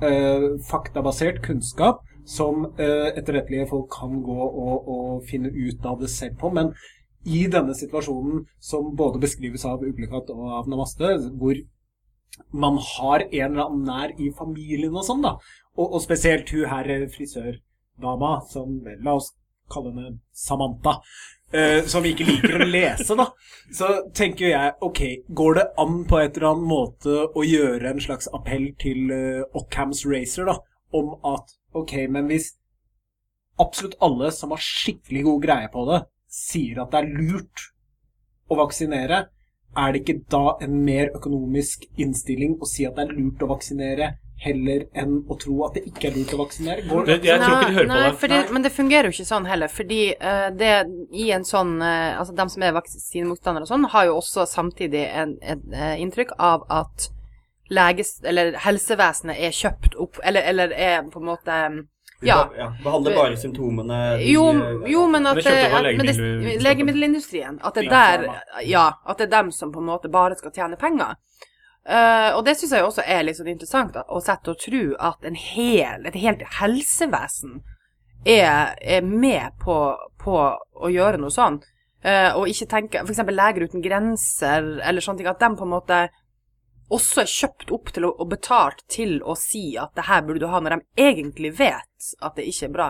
Speaker 4: eh, faktabasert kunnskap som eh, etterrettelige folk kan gå og, og finne ut av det selv på. Men i denne situasjonen, som både beskrives av Uglekatt og av Namaste, hvor man har en eller annen nær i familien og sånn, da. Og, og spesielt hun her eh, frisørdama, som La oss kalle henne Samantha. eh, som ikke liker å lese, da. Så tenker jeg ok, går det an på et eller annet måte å gjøre en slags appell til uh, Ockhams Racer, da, om at ok, men hvis absolutt alle som har skikkelig god greie på det, sier at det er lurt å vaksinere, er det ikke da en mer økonomisk innstilling å si at det er lurt å vaksinere, heller enn å tro at det ikke er lurt å vaksinere? Går
Speaker 5: Det, jeg tror ikke de hører
Speaker 3: nei,
Speaker 5: på deg.
Speaker 3: fordi, Men det fungerer jo ikke sånn heller. Fordi uh, det i en sånn uh, Altså, de som er vaksinemotstandere og sånn, har jo også samtidig en, et uh, inntrykk av at leges... Eller helsevesenet er kjøpt opp Eller, eller er på en måte
Speaker 2: De
Speaker 3: Ja.
Speaker 2: ja behandler bare symptomene. de-
Speaker 3: Jo, jo, men at
Speaker 5: Det
Speaker 3: at-
Speaker 5: legemiddelindustrien.
Speaker 3: legemiddelindustrien. At det er der Ja, at det er dem som på en måte bare skal tjene penger. Uh, og det syns jeg også er litt sånn interessant da, å sette og tro at en hel, et helt helsevesen er, er med på, på å gjøre noe sånn. Uh, og ikke tenke F.eks. Leger uten grenser eller sånne ting. At de på en måte også er kjøpt opp til å, og betalt til å si at det her burde du ha, når de egentlig vet at det ikke er bra.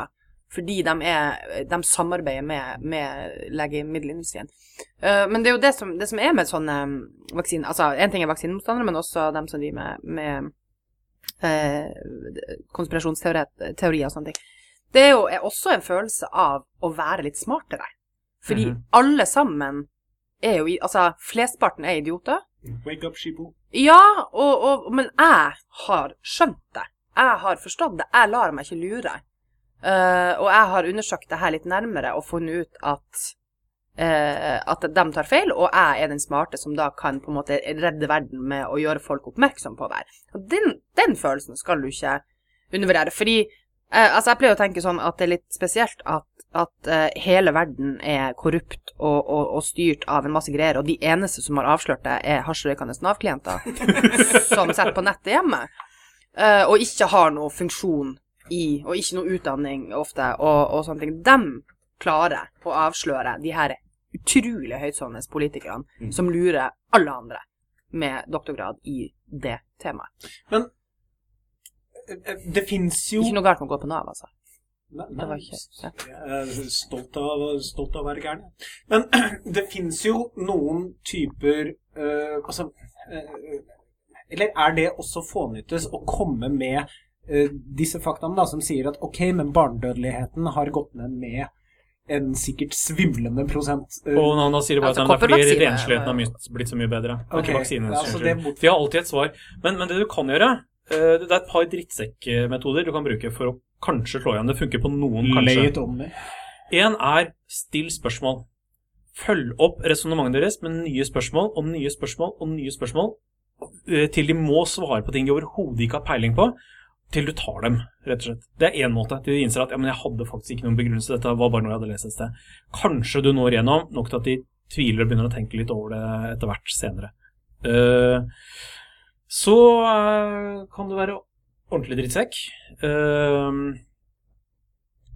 Speaker 3: Fordi de, er, de samarbeider med, med legemiddelindustrien. Uh, men det er jo det som, det som er med sånne um, vaksiner Altså, én ting er vaksinemotstandere, men også dem som driver med, med uh, konspirasjonsteorier og sånne ting. Det er jo er også en følelse av å være litt smartere. Fordi
Speaker 5: Mhm.
Speaker 3: alle sammen er jo Altså, flestparten er idioter.
Speaker 4: Wake up, Shibo.
Speaker 3: Ja, og, og, men jeg har skjønt det. Jeg har forstått det. Jeg lar meg ikke lure. Uh, og jeg har undersøkt det her litt nærmere og funnet ut at uh, at de tar feil, og jeg er den smarte som da kan på en måte redde verden med å gjøre folk oppmerksom på det. Og den, den følelsen skal du ikke undervurdere. Fordi uh, altså jeg pleier å tenke sånn at det er litt spesielt at, at uh, hele verden er korrupt og, og, og styrt av en masse greier, og de eneste som har avslørt det, er hasjrøykende Nav-klienter som sitter på nettet hjemme, uh, og ikke har noe funksjon i, og ikke noe utdanning ofte, og, og sånne ting. De klarer å avsløre de her utrolig høytstående politikerne
Speaker 2: Mm.
Speaker 3: som lurer alle andre med doktorgrad i det temaet.
Speaker 4: Men eh, det fins jo
Speaker 3: Ikke noe galt med å gå på Nav, altså.
Speaker 4: Nei,
Speaker 3: Det var ikke.
Speaker 4: Jeg er stolt av, stolt av å være gæren. Men det fins jo noen typer uh, Altså uh, Eller er det også fånyttes å komme med uh, disse faktaene da, som sier at ok, men barnedødeligheten har gått ned med en sikkert svimlende prosent. Uh,
Speaker 5: Og han da sier det bare
Speaker 3: Altså,
Speaker 5: at det er fordi rensligheten har blitt så mye bedre. Det
Speaker 4: Ok,
Speaker 5: ikke vaksinen
Speaker 4: ja,
Speaker 5: altså,
Speaker 4: bort-
Speaker 5: De har alltid et svar. Men, men det du kan gjøre, eh, det er et par drittsekkmetoder du kan bruke for å kanskje slå igjen. Det funker på noen, kanskje. Én er still spørsmål. Følg opp resonnementet deres med nye spørsmål og nye spørsmål og nye spørsmål eh, til de må svare på ting de overhodet ikke har peiling på, til du tar dem, rett og slett. Det er én måte. Til de innser at ja, men jeg hadde faktisk ikke noen begrunnelse, dette var bare noe jeg hadde lest et sted. Kanskje du når igjennom nok til at de tviler og begynner å tenke litt over det etter hvert senere. Uh, så uh, kan det være ordentlig drittsekk. Uh,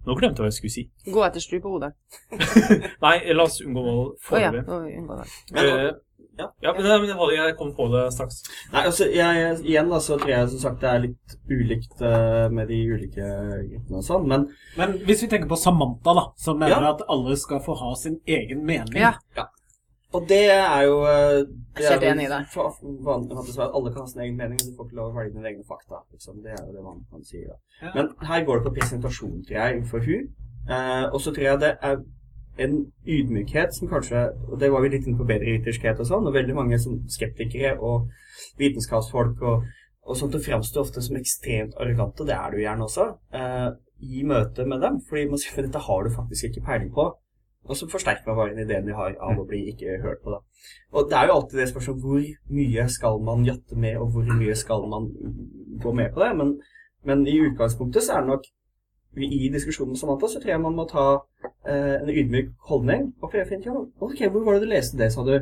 Speaker 5: nå glemte jeg hva jeg skulle si.
Speaker 3: Gå etter stru på hodet.
Speaker 5: Nei, la oss unngå vold
Speaker 3: Å ja.
Speaker 5: det.
Speaker 3: Åja, unngå det.
Speaker 5: Eh,
Speaker 2: ja.
Speaker 5: ja, men, jeg kom på det straks.
Speaker 2: Nei, altså, jeg, igjen da, så tror jeg som sagt det er litt ulikt uh, med de ulike gruppene og sånn, men
Speaker 4: Men hvis vi tenker på Samantha, da, som mener
Speaker 2: Ja.
Speaker 4: at alle skal få ha sin egen mening
Speaker 3: Ja.
Speaker 2: Og det er jo eh, det
Speaker 3: Jeg er helt enig i det.
Speaker 2: vanlig at at alle kan ha sin egen mening, men du får ikke lov å velge dine egne fakta. Liksom. Det er jo det man, man sier da.
Speaker 4: Ja.
Speaker 2: Men her går det på presentasjon, tror jeg, for hun. Eh, og så tror jeg det er en ydmykhet som kanskje Og det var vi litt inn på bedreviterskhet og sånn, og veldig mange som skeptikere og vitenskapsfolk og, og sånt, det framstår ofte som ekstremt arrogante, det er du gjerne også, eh, i møte med dem. Fordi man sier for dette har du faktisk ikke peiling på. Og så forsterker man bare den ideen de har av å bli ikke hørt på. da. Og det er jo alltid det spørsmålet hvor mye skal man jatte med, og hvor mye skal man gå med på det. Men, men i utgangspunktet så er det nok i diskusjonen med Samantha så tror jeg man må ta eh, en ydmyk holdning. Og prøve å finne ut ja, ok, hvor var det du leste det, sa du?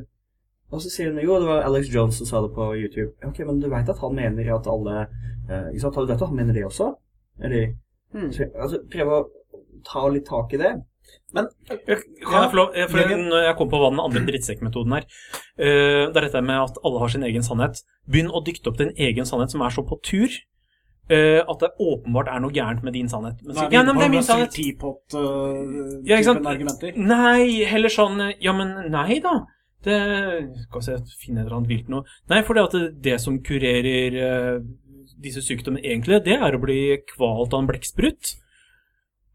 Speaker 2: Og så sier hun jo, det var Alex Jones som sa det på YouTube. Ok, men du veit at han mener at alle eh, Ikke sant? Du vet at han mener det også? Eller
Speaker 3: Mm.
Speaker 2: så, altså, Prøve å ta litt tak i det.
Speaker 5: Få lov? eh, For når jeg kom på hva den andre drittsekkmetoden er eh, Det er dette med at alle har sin egen sannhet. Begynn å dykte opp din egen sannhet som er så på tur eh, at det åpenbart er noe gærent med din sannhet. Men
Speaker 4: Nei,
Speaker 5: ja, men det er min sannhet.
Speaker 4: Teapot-typen
Speaker 5: Ja,
Speaker 4: argumenter.
Speaker 5: Nei, heller sånn eh, Ja, men nei da. Det Skal vi se, finne et eller annet vilt noe. Nei, for det at det, som kurerer eh, disse sykdommene egentlig, det er å bli kvalt av en blekksprut.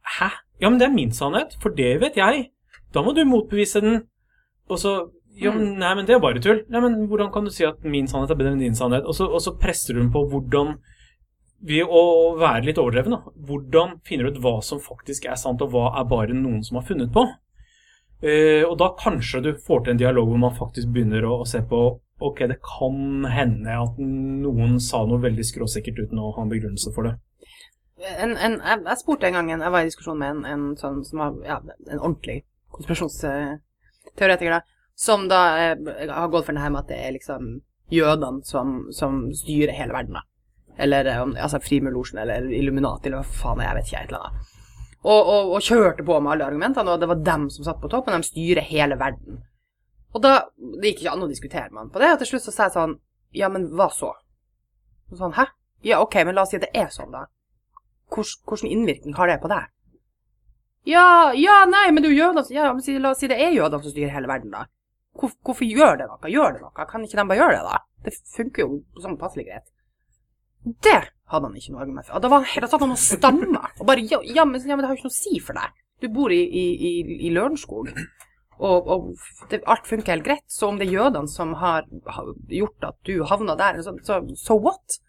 Speaker 5: Hæ? Ja, men det er min sannhet, for det vet jeg. Da må du motbevise den. Og så Ja, men nei, men det er bare tull. Nei, men hvordan kan du si at min sannhet er bedre enn din sannhet? Og så, og så presser hun på hvordan ved å være litt overdreven, da. Hvordan finner du ut hva som faktisk er sant, og hva er bare noen som har funnet på? Uh, og da kanskje du får til en dialog hvor man faktisk begynner å, å se på Ok, det kan hende at noen sa noe veldig skråsikkert uten å ha en begrunnelse for det.
Speaker 3: En, en, jeg, jeg spurte en gang Jeg var i diskusjon med en, en sånn som var ja, en ordentlig konspirasjonsteoretiker, da, som da jeg har gått for det her med at det er liksom jødene som, som styrer hele verden, da. Eller eh, altså Frimurlosjen eller Illuminati eller hva faen jeg vet ikke, et eller annet. Og, og, og kjørte på med alle argumentene, og det var dem som satt på toppen. De styrer hele verden. Og da Det gikk ikke an å diskutere med han på det, og til slutt så sa jeg sånn Ja, men hva så? Og sånn, hæ? Ja, OK, men la oss si at det er sånn, da. Hvordan innvirkning har det på deg? Ja, ja, nei, men det er jo jødene ja, La oss si det er jødene som styrer hele verden, da. Hvor, hvorfor gjør det noe? Gjør det noe? Kan ikke de bare gjøre det, da? Det funker jo sånn passelig greit. Det hadde han ikke noe argument for. Da, var han, da satt han og stamma. Og bare ja, ja, men, ja, men det har jo ikke noe å si for deg. Du bor i, i, i, i Lørenskog, og, og det, alt funker helt greit. Så om det er jødene som har, har gjort at du havna der, så, så, so what?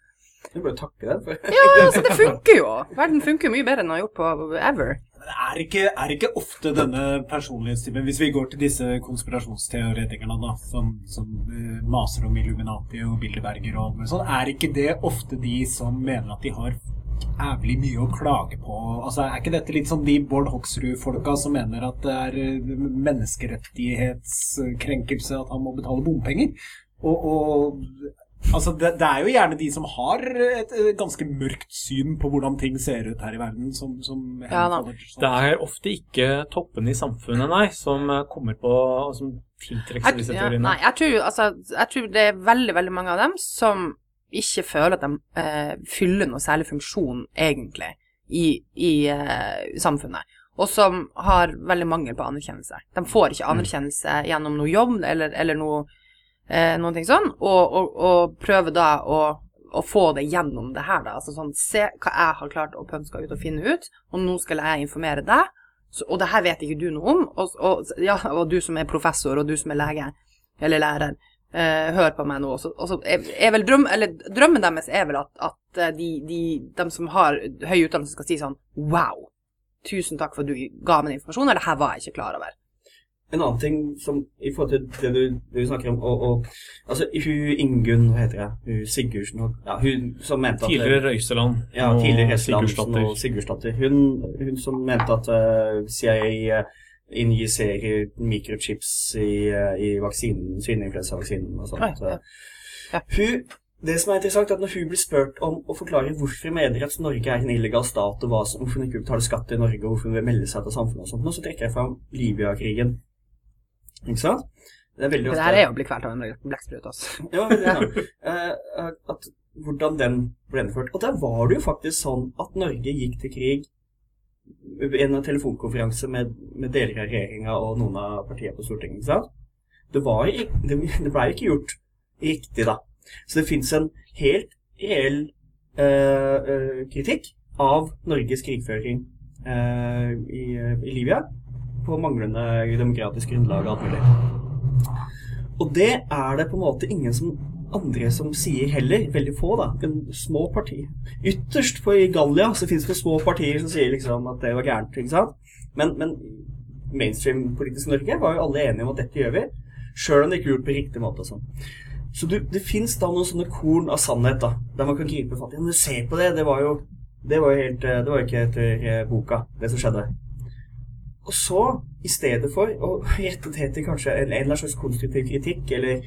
Speaker 2: Jeg bør takke den for
Speaker 3: Ja, altså, det funker jo. Verden funker jo mye bedre enn den har gjort på ever.
Speaker 4: Men er ikke, er ikke ofte denne personlighetstypen Hvis vi går til disse konspirasjonsteoretikerne da, som, som uh, maser om Illuminati og Bilderberger og alt mulig sånn, er ikke det ofte de som mener at de har jævlig mye å klage på? Altså, Er ikke dette litt som de Bård Hoksrud-folka som mener at det er eh, menneskerettighetskrenkelse at han må betale bompenger? Og, og Altså, det, det er jo gjerne de som har et, eh, ganske mørkt syn på hvordan ting ser ut her i verden, som, som
Speaker 3: Ja.
Speaker 5: Det er ofte ikke toppene i samfunnet, nei, som eh, kommer på Som tiltrekker seg disse
Speaker 3: ja, nei, jeg tror, altså, jeg tror det er veldig, veldig mange av dem som ikke føler at de eh, fyller noe særlig funksjon, egentlig, i, i eh, samfunnet. Og som har veldig mangel på anerkjennelse. De får ikke anerkjennelse gjennom noe jobb eller, eller noe, eh, noen ting sånn, og, og, og prøve da å, å få det gjennom det her, da. Altså sånn, se hva jeg har klart å pønske ut og finne ut, og nå skal jeg informere deg. Så, og det her vet ikke du noe om, og, og, ja, og du som er professor, og du som er lege, eller lærer, eh, hør på meg nå. Og så, er, er vel drøm, eller drømmen deres er vel at, at eh, de, de, de som har høy utdannelse skal si sånn, wow, tusen takk for at du ga meg den informasjonen, eller det her var jeg ikke klar over.
Speaker 2: En annen ting som i forhold til det du, det du snakker om og, og, Altså, hun Ingunn, hva heter det? Hun Sigurdsen ja, Hun som mente at
Speaker 5: Tidligere Røyseland.
Speaker 2: Ja,
Speaker 5: og
Speaker 2: tidligere Hesselandsen
Speaker 5: Sigurdsdatter.
Speaker 2: og Sigurdsdatter. Hun, hun som mente at eh, CIA injiserer mikrochips i, eh, i vaksinen, svineinfluensavaksinen og sånt.
Speaker 3: Ja. Ja.
Speaker 2: Hun, det som er interessant, er at når hun blir spurt om å forklare hvorfor mener at Norge er en illegal stat, og hva som, hvorfor hun ikke betaler skatt i Norge, og hvorfor hun vil melde seg til samfunnet og sånt, nå, så trekker jeg fram Libya-krigen. Ikke sant? Det er veldig
Speaker 3: Det
Speaker 2: ofte
Speaker 3: her er jo å bli kvalt av en blekksprut, altså.
Speaker 2: ja, veldig bra. Eh, at, hvordan den ble gjennomført. Og der var det jo faktisk sånn at Norge gikk til krig i en telefonkonferanse med, med deler av regjeringa og noen av partiene på Stortinget. ikke sant? Det, var, det, det ble ikke gjort riktig, da. Så det fins en helt reell eh, eh, kritikk av Norges krigføring eh, i, i Libya på manglende demokratisk grunnlag og alt mulig. Og det er det på en måte ingen som andre som sier heller. Veldig få, da. En små parti. Ytterst på i Gallia så fins det små partier som sier liksom at det var gærent. ikke sant? Men, men mainstream politisk Norge var jo alle enige om at dette gjør vi, sjøl om det ikke er gjort på riktig måte. og sånn. Så du, det fins da noen sånne korn av sannhet da, der man kan gripe fatt i. Men se på det, det var jo det var jo helt, eh, det var ikke etter eh, boka, det som skjedde. Og så, i stedet for å rette det til kanskje en, eller annen slags konstruktiv kritikk, eller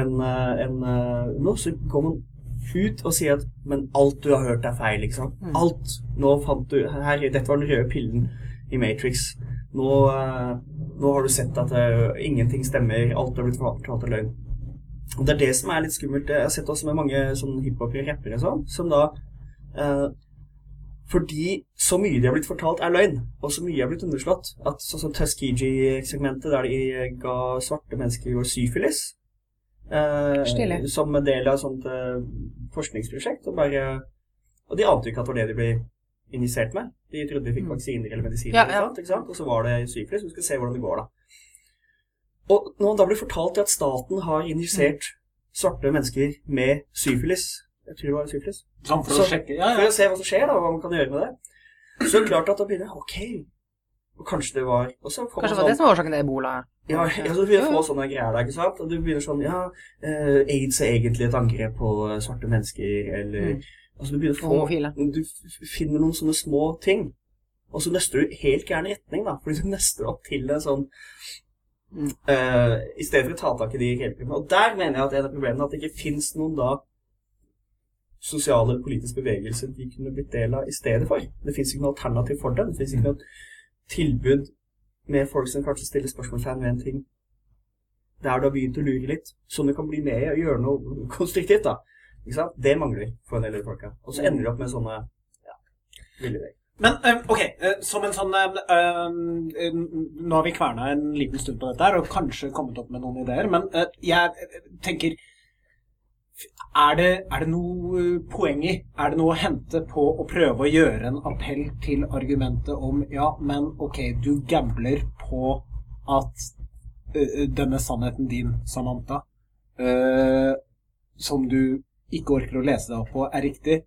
Speaker 2: en, eh, en eh, noe, så går man ut og sier at men alt du har hørt er feil, ikke sant? Alt. Nå fant du her, Dette var den røde pillen i Matrix. Nå, eh, nå har du sett at uh, ingenting stemmer, alt har blitt fortalt er løgn. Og det er det som er litt skummelt. Jeg har sett også med mange sånn hiphopere, rappere og sånn, som da eh, fordi så mye de har blitt fortalt er løgn, og så mye har blitt underslått, at sånn som Tuskegee-segmentet, der de ga svarte mennesker syfilis, eh, som en del av et sånt eh, forskningsprosjekt, og bare Og de ante jo ikke at det var det de ble injisert med. De trodde de fikk vaksiner eller medisiner,
Speaker 3: Ja, ja.
Speaker 2: ikke sant? og så var det syfilis. Vi skal se hvordan det går, da. Og når man da blir fortalt at staten har injisert svarte mennesker med syfilis Jeg tror det var syfilis.
Speaker 4: Sånn for
Speaker 2: Så-
Speaker 4: å sjekke Ja,
Speaker 2: For
Speaker 4: ja.
Speaker 2: å se hva som skjer, da, hva man kan gjøre med det. Så er det klart at da begynner jeg Ok. Og kanskje det var og så
Speaker 3: Kanskje det var det som var årsaken til ebola?
Speaker 2: ja, ja, så begynner du å få sånne greier der, ikke sant? Og du begynner sånn Ja, eh, aids er egentlig et angrep på eh, svarte mennesker, eller
Speaker 3: Mm.
Speaker 2: Altså, du begynner å få
Speaker 3: Homofile.
Speaker 2: Du finner noen sånne små ting, og så nøster du helt gæren retning, da. Fordi du nøster opp til det sånn
Speaker 3: Mm.
Speaker 2: eh, I stedet for å ta tak i de hjelpene. Og der mener jeg at en av problemene er at det ikke fins noen da sosiale eller politiske bevegelser de kunne blitt del av i stedet for. Det fins ikke noe alternativ for dem. Det fins ikke noe tilbud med folk som kanskje stiller spørsmålstegn ved en ting der du har begynt å lure litt, sånn du kan bli med i og gjøre noe konstruktivt. da. Ikke sant? Det mangler for en del av folka. Og så ender du opp med sånne ja, ville veier.
Speaker 4: Men ok, eh, som en sånn Nå har vi kverna en liten stund på dette her, og kanskje kommet opp med noen ideer, men eh, jeg eh, tenker er det, er det noe eh, poeng i, er det noe å hente på å prøve å gjøre en appell til argumentet om ja, men ok, du gambler på at uh, denne sannheten din, Samantha, uh, som du ikke orker å lese deg opp på, er riktig.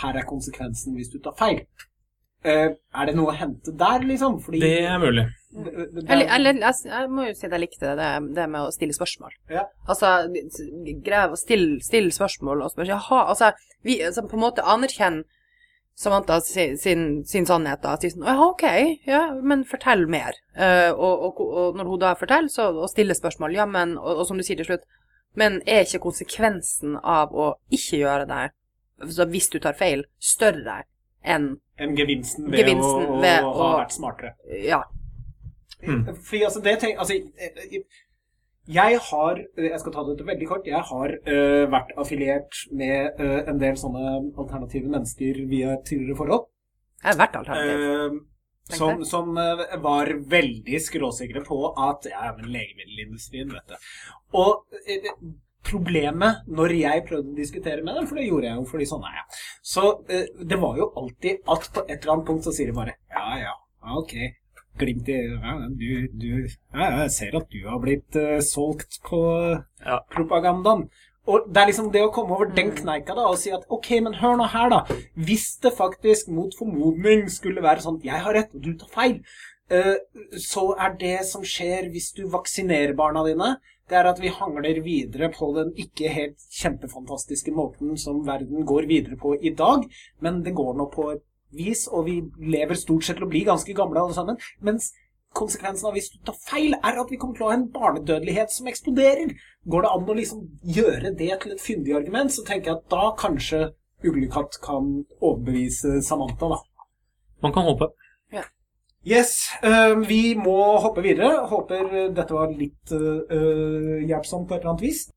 Speaker 4: Her er konsekvensen hvis du tar feil. Uh, er det noe å hente der, liksom? Fordi
Speaker 5: Det er mulig.
Speaker 4: Det- det-
Speaker 3: Eller, jeg, jeg må jo si at jeg likte det, det med å stille spørsmål.
Speaker 4: Ja.
Speaker 3: Altså, grev å stille, stille spørsmål og spørre Jaha, altså, vi altså, på en måte anerkjenner Samantha sin, sin, sin sannhet, da. Si sånn Ja, OK, ja, men fortell mer. Uh, og, og, og når hun da forteller, så og stiller spørsmål, ja, men og, og som du sier til slutt, men er ikke konsekvensen av å ikke gjøre det, så hvis du tar feil, større enn
Speaker 4: enn gevinsten ved,
Speaker 3: Gevinsten
Speaker 4: å, å,
Speaker 3: ved
Speaker 4: ha
Speaker 3: å-
Speaker 4: vært smartere.
Speaker 3: Ja.
Speaker 4: Fordi altså, det tenk, altså, eh, jeg har, jeg skal ta det veldig kort, jeg har eh, vært affiliert med eh, en del sånne alternative mennesker via tidligere forhold.
Speaker 3: Jeg har vært alternativ.
Speaker 4: Eh, som, som eh, var veldig skråsikre på at ja, men legemiddelindustrien, vet du. Og eh, problemet når jeg prøvde å diskutere med dem, for det gjorde jeg jo fordi sånn er jeg, så eh, det var jo alltid at på et eller annet punkt så sier de bare ja, ja, ja, ok. Glimt i ja, du, du, ja, Jeg ser at du har blitt uh, solgt på
Speaker 5: Ja.
Speaker 4: propagandaen. og det er liksom det å komme over den kneika da, og si at ok, men hør nå her, da. Hvis det faktisk mot formodning skulle være sånn jeg har rett og du tar feil, eh, så er det som skjer hvis du vaksinerer barna dine, det er at vi hangler videre på den ikke helt kjempefantastiske måten som verden går videre på i dag, men det går nå på et vis, og vi lever stort sett til å bli ganske gamle alle sammen. Mens konsekvensen av hvis du tar feil, er at vi kommer til å ha en barnedødelighet som eksploderer. Går det an å liksom gjøre det til et fyndig argument, så tenker jeg at da kanskje Uglekatt kan overbevise Samantha, da.
Speaker 5: Man kan håpe.
Speaker 4: Yes, øh, vi må hoppe videre. Håper dette var litt øh, hjelpsomt på et eller annet vis.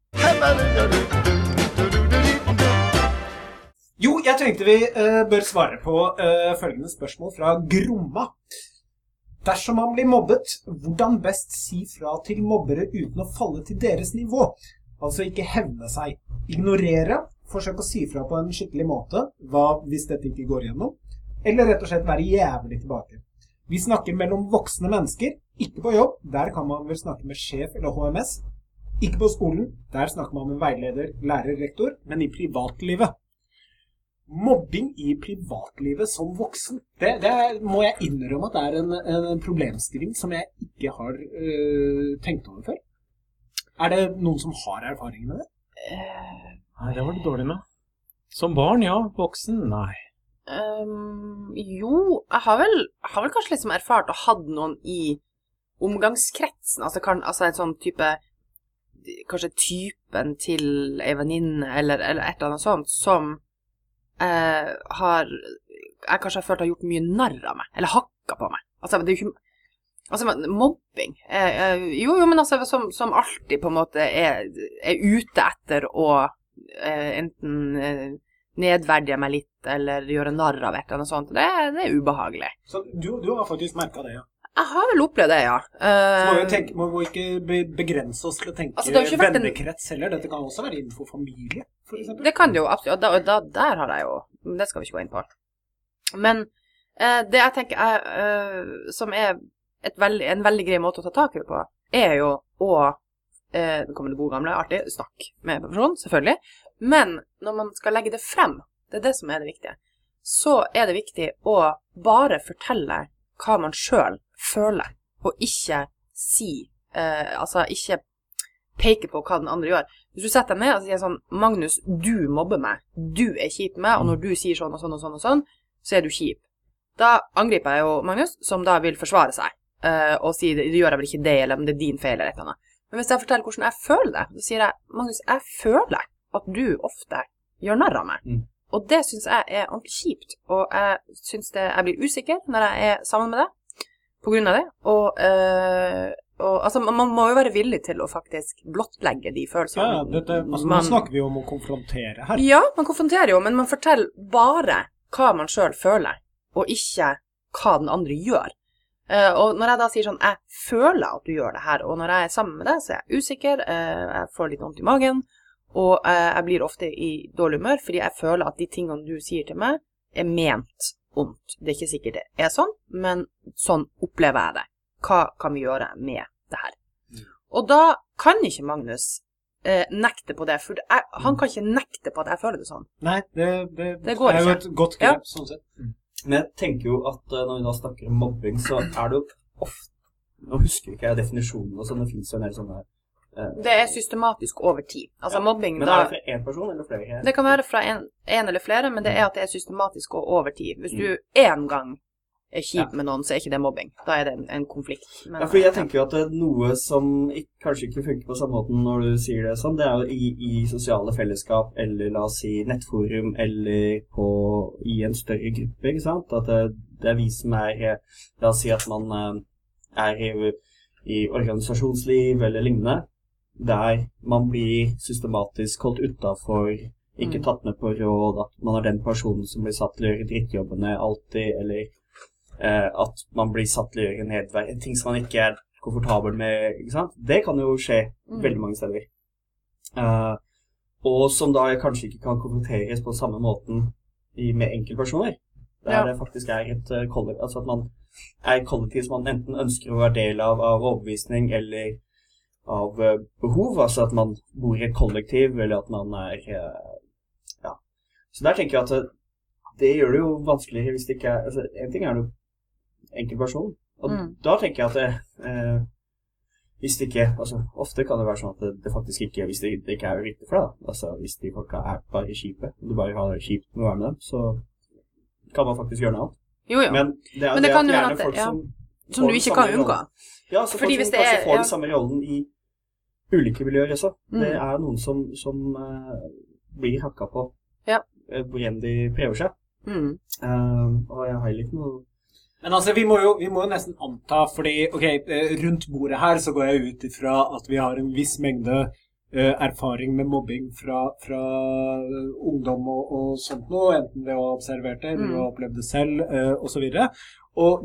Speaker 4: Jo, jeg tenkte vi øh, bør svare på øh, følgende spørsmål fra Gromma. Dersom man blir mobbet, hvordan best si fra til mobbere uten å falle til deres nivå? Altså ikke hevne seg. Ignorere, forsøke å si fra på en skikkelig måte, hva hvis dette ikke går gjennom, Eller rett og slett være jævlig tilbake. Vi snakker mellom voksne mennesker, ikke på jobb. Der kan man vel snakke med sjef eller HMS. Ikke på skolen. Der snakker man med veileder, lærer, rektor. Men i privatlivet. Mobbing i privatlivet som voksen, det, det må jeg innrømme at det er en, en problemstilling som jeg ikke har øh, tenkt over før. Er det noen som har erfaring med det?
Speaker 5: Nei, det var det dårlig med. Som barn, ja. Voksen, nei.
Speaker 3: Um, jo, jeg har vel, har vel kanskje liksom erfart og hatt noen i omgangskretsen. Altså, kan, altså en sånn type Kanskje typen til ei venninne eller, eller et eller annet sånt som eh, har Jeg kanskje har følt har gjort mye narr av meg. Eller hakka på meg. Altså, det er jo ikke Altså, mobbing eh, eh, Jo, jo, men altså, som, som alltid på en måte er, er ute etter å eh, enten eh, nedverdige meg litt eller gjøre narr av et eller annet sånt. Det, det er ubehagelig.
Speaker 4: Så du, du har faktisk merka det, ja.
Speaker 3: Jeg har vel opplevd det, ja.
Speaker 4: Så må vi,
Speaker 3: Eh,
Speaker 4: tenke, må vi ikke begrense oss til å tenke
Speaker 3: Altså, en-
Speaker 4: vennekrets heller. Dette kan også være innenfor familie, f.eks.
Speaker 3: det kan det jo absolutt. Og da, og da, der har jeg jo men Det skal vi ikke gå inn på. Men uh, det jeg tenker er, uh, som er veldig, en veldig grei måte å ta tak i det på, er jo å eh, Nå kommer det gode gamle, artig, snakk med personen, selvfølgelig. Men når man skal legge det frem, det er det som er det viktige, så er det viktig å bare fortelle hva man sjøl føler, og ikke si eh, Altså ikke peke på hva den andre gjør. Hvis du setter deg ned og sier sånn 'Magnus, du mobber meg. Du er kjip med meg, og når du sier sånn og sånn og sånn, og sånn, så er du kjip.' Da angriper jeg jo Magnus, som da vil forsvare seg, eh, og si 'Du gjør jeg vel ikke det, eller om det er din feil', eller et eller annet. Men hvis jeg forteller hvordan jeg føler det, så sier jeg 'Magnus, jeg føler at du ofte gjør narr av meg'.
Speaker 2: Mm.
Speaker 3: Og det syns jeg er ordentlig kjipt, og jeg syns det Jeg blir usikker når jeg er sammen med deg på grunn av det, og, eh, og altså, man, man må jo være villig til å faktisk blottlegge de følelsene.
Speaker 4: Ja, dette, altså, nå snakker vi jo om å konfrontere her.
Speaker 3: ja, man konfronterer jo, men man forteller bare hva man sjøl føler, og ikke hva den andre gjør. Uh, og når jeg da sier sånn Jeg føler at du gjør det her, og når jeg er sammen med deg, så er jeg usikker, uh, jeg får litt vondt i magen, og uh, jeg blir ofte i dårlig humør fordi jeg føler at de tingene du sier til meg, er ment ondt. Det er ikke sikkert det er sånn, men sånn opplever jeg det. Hva kan vi gjøre med det her? Og da kan ikke Magnus eh, nekte på det, for jeg, han kan ikke nekte på at jeg føler det sånn.
Speaker 4: Nei, det, det,
Speaker 3: Det går
Speaker 4: er jo et godt
Speaker 3: Ja.
Speaker 4: grep, sånn sett.
Speaker 2: Men jeg tenker jo at eh, når vi da snakker om mobbing, så er det jo ofte Nå husker ikke jeg definisjonen, og sånn, det fins jo en del sånne eh,
Speaker 3: Det er systematisk over tid. Altså
Speaker 2: Ja,
Speaker 3: mobbing
Speaker 2: Men er det fra én person eller flere?
Speaker 3: Det kan være fra en, en eller flere, men det er at det er systematisk og over tid. Hvis du én gang er kjip med noen, så er ikke det mobbing. Da er det en, en konflikt. Men,
Speaker 2: Ja, for jeg tenker jo at det er noe som ikke, kanskje ikke funker på samme måten når du sier det sånn, det er jo i, i sosiale fellesskap, eller la oss si nettforum, eller på, i en større gruppe, ikke sant? At det, det er vi som er eh, La oss si at man eh, er i, i organisasjonsliv eller lignende, der man blir systematisk holdt utafor, ikke
Speaker 3: Mm.
Speaker 2: tatt med på råd, at man er den personen som blir satt til å gjøre drittjobbene alltid, eller eh, at man blir satt til å gjøre nedverd, ting som man ikke er komfortabel med. ikke sant? Det kan jo skje
Speaker 3: Mm.
Speaker 2: veldig mange steder. Uh, og som da kanskje ikke kan konfronteres på samme måten i, med enkeltpersoner. Der
Speaker 3: Ja.
Speaker 2: det faktisk er et uh, kollektiv, altså at man er et kollektiv som man enten ønsker å være del av av overbevisning, eller av eh, behov, altså at man bor i et kollektiv, eller at man er eh, Ja. Så der tenker jeg at det, det gjør det jo vanskeligere hvis det ikke er altså, En ting er jo enkeltperson, og
Speaker 3: Mm.
Speaker 2: da tenker jeg at det, eh, hvis det ikke altså, Ofte kan det være sånn at det, det faktisk ikke Hvis det, det ikke er riktig for deg, da. Altså, hvis de folka er bare i kjipet, og du bare har det kjipt med å være med dem, så kan man faktisk gjøre noe annet.
Speaker 3: Jo, jo.
Speaker 2: Men det
Speaker 3: Men det
Speaker 2: det
Speaker 3: kan jo
Speaker 2: gjerne
Speaker 3: at det-
Speaker 2: folk
Speaker 3: ja.
Speaker 2: som
Speaker 3: Som du ikke kan unngå.
Speaker 2: Ja, så
Speaker 3: Fordi
Speaker 2: folk som
Speaker 3: det
Speaker 2: kanskje
Speaker 3: er-
Speaker 2: får
Speaker 3: ja.
Speaker 2: den samme rollen i ulike miljøer også. Det
Speaker 3: Mm.
Speaker 2: er noen som, som uh, blir hakka på
Speaker 3: Ja.
Speaker 2: eh, hvor enn de prøver seg.
Speaker 3: Mm.
Speaker 2: Uh, og jeg har litt noe
Speaker 4: Men altså, vi må, jo, vi må jo nesten anta, fordi ok, rundt bordet her så går jeg ut ifra at vi har en viss mengde uh, erfaring med mobbing fra, fra ungdom og, og sånt noe, enten det å ha observert det, eller
Speaker 3: Mm.
Speaker 4: ved å ha opplevd det selv, uh, osv. Og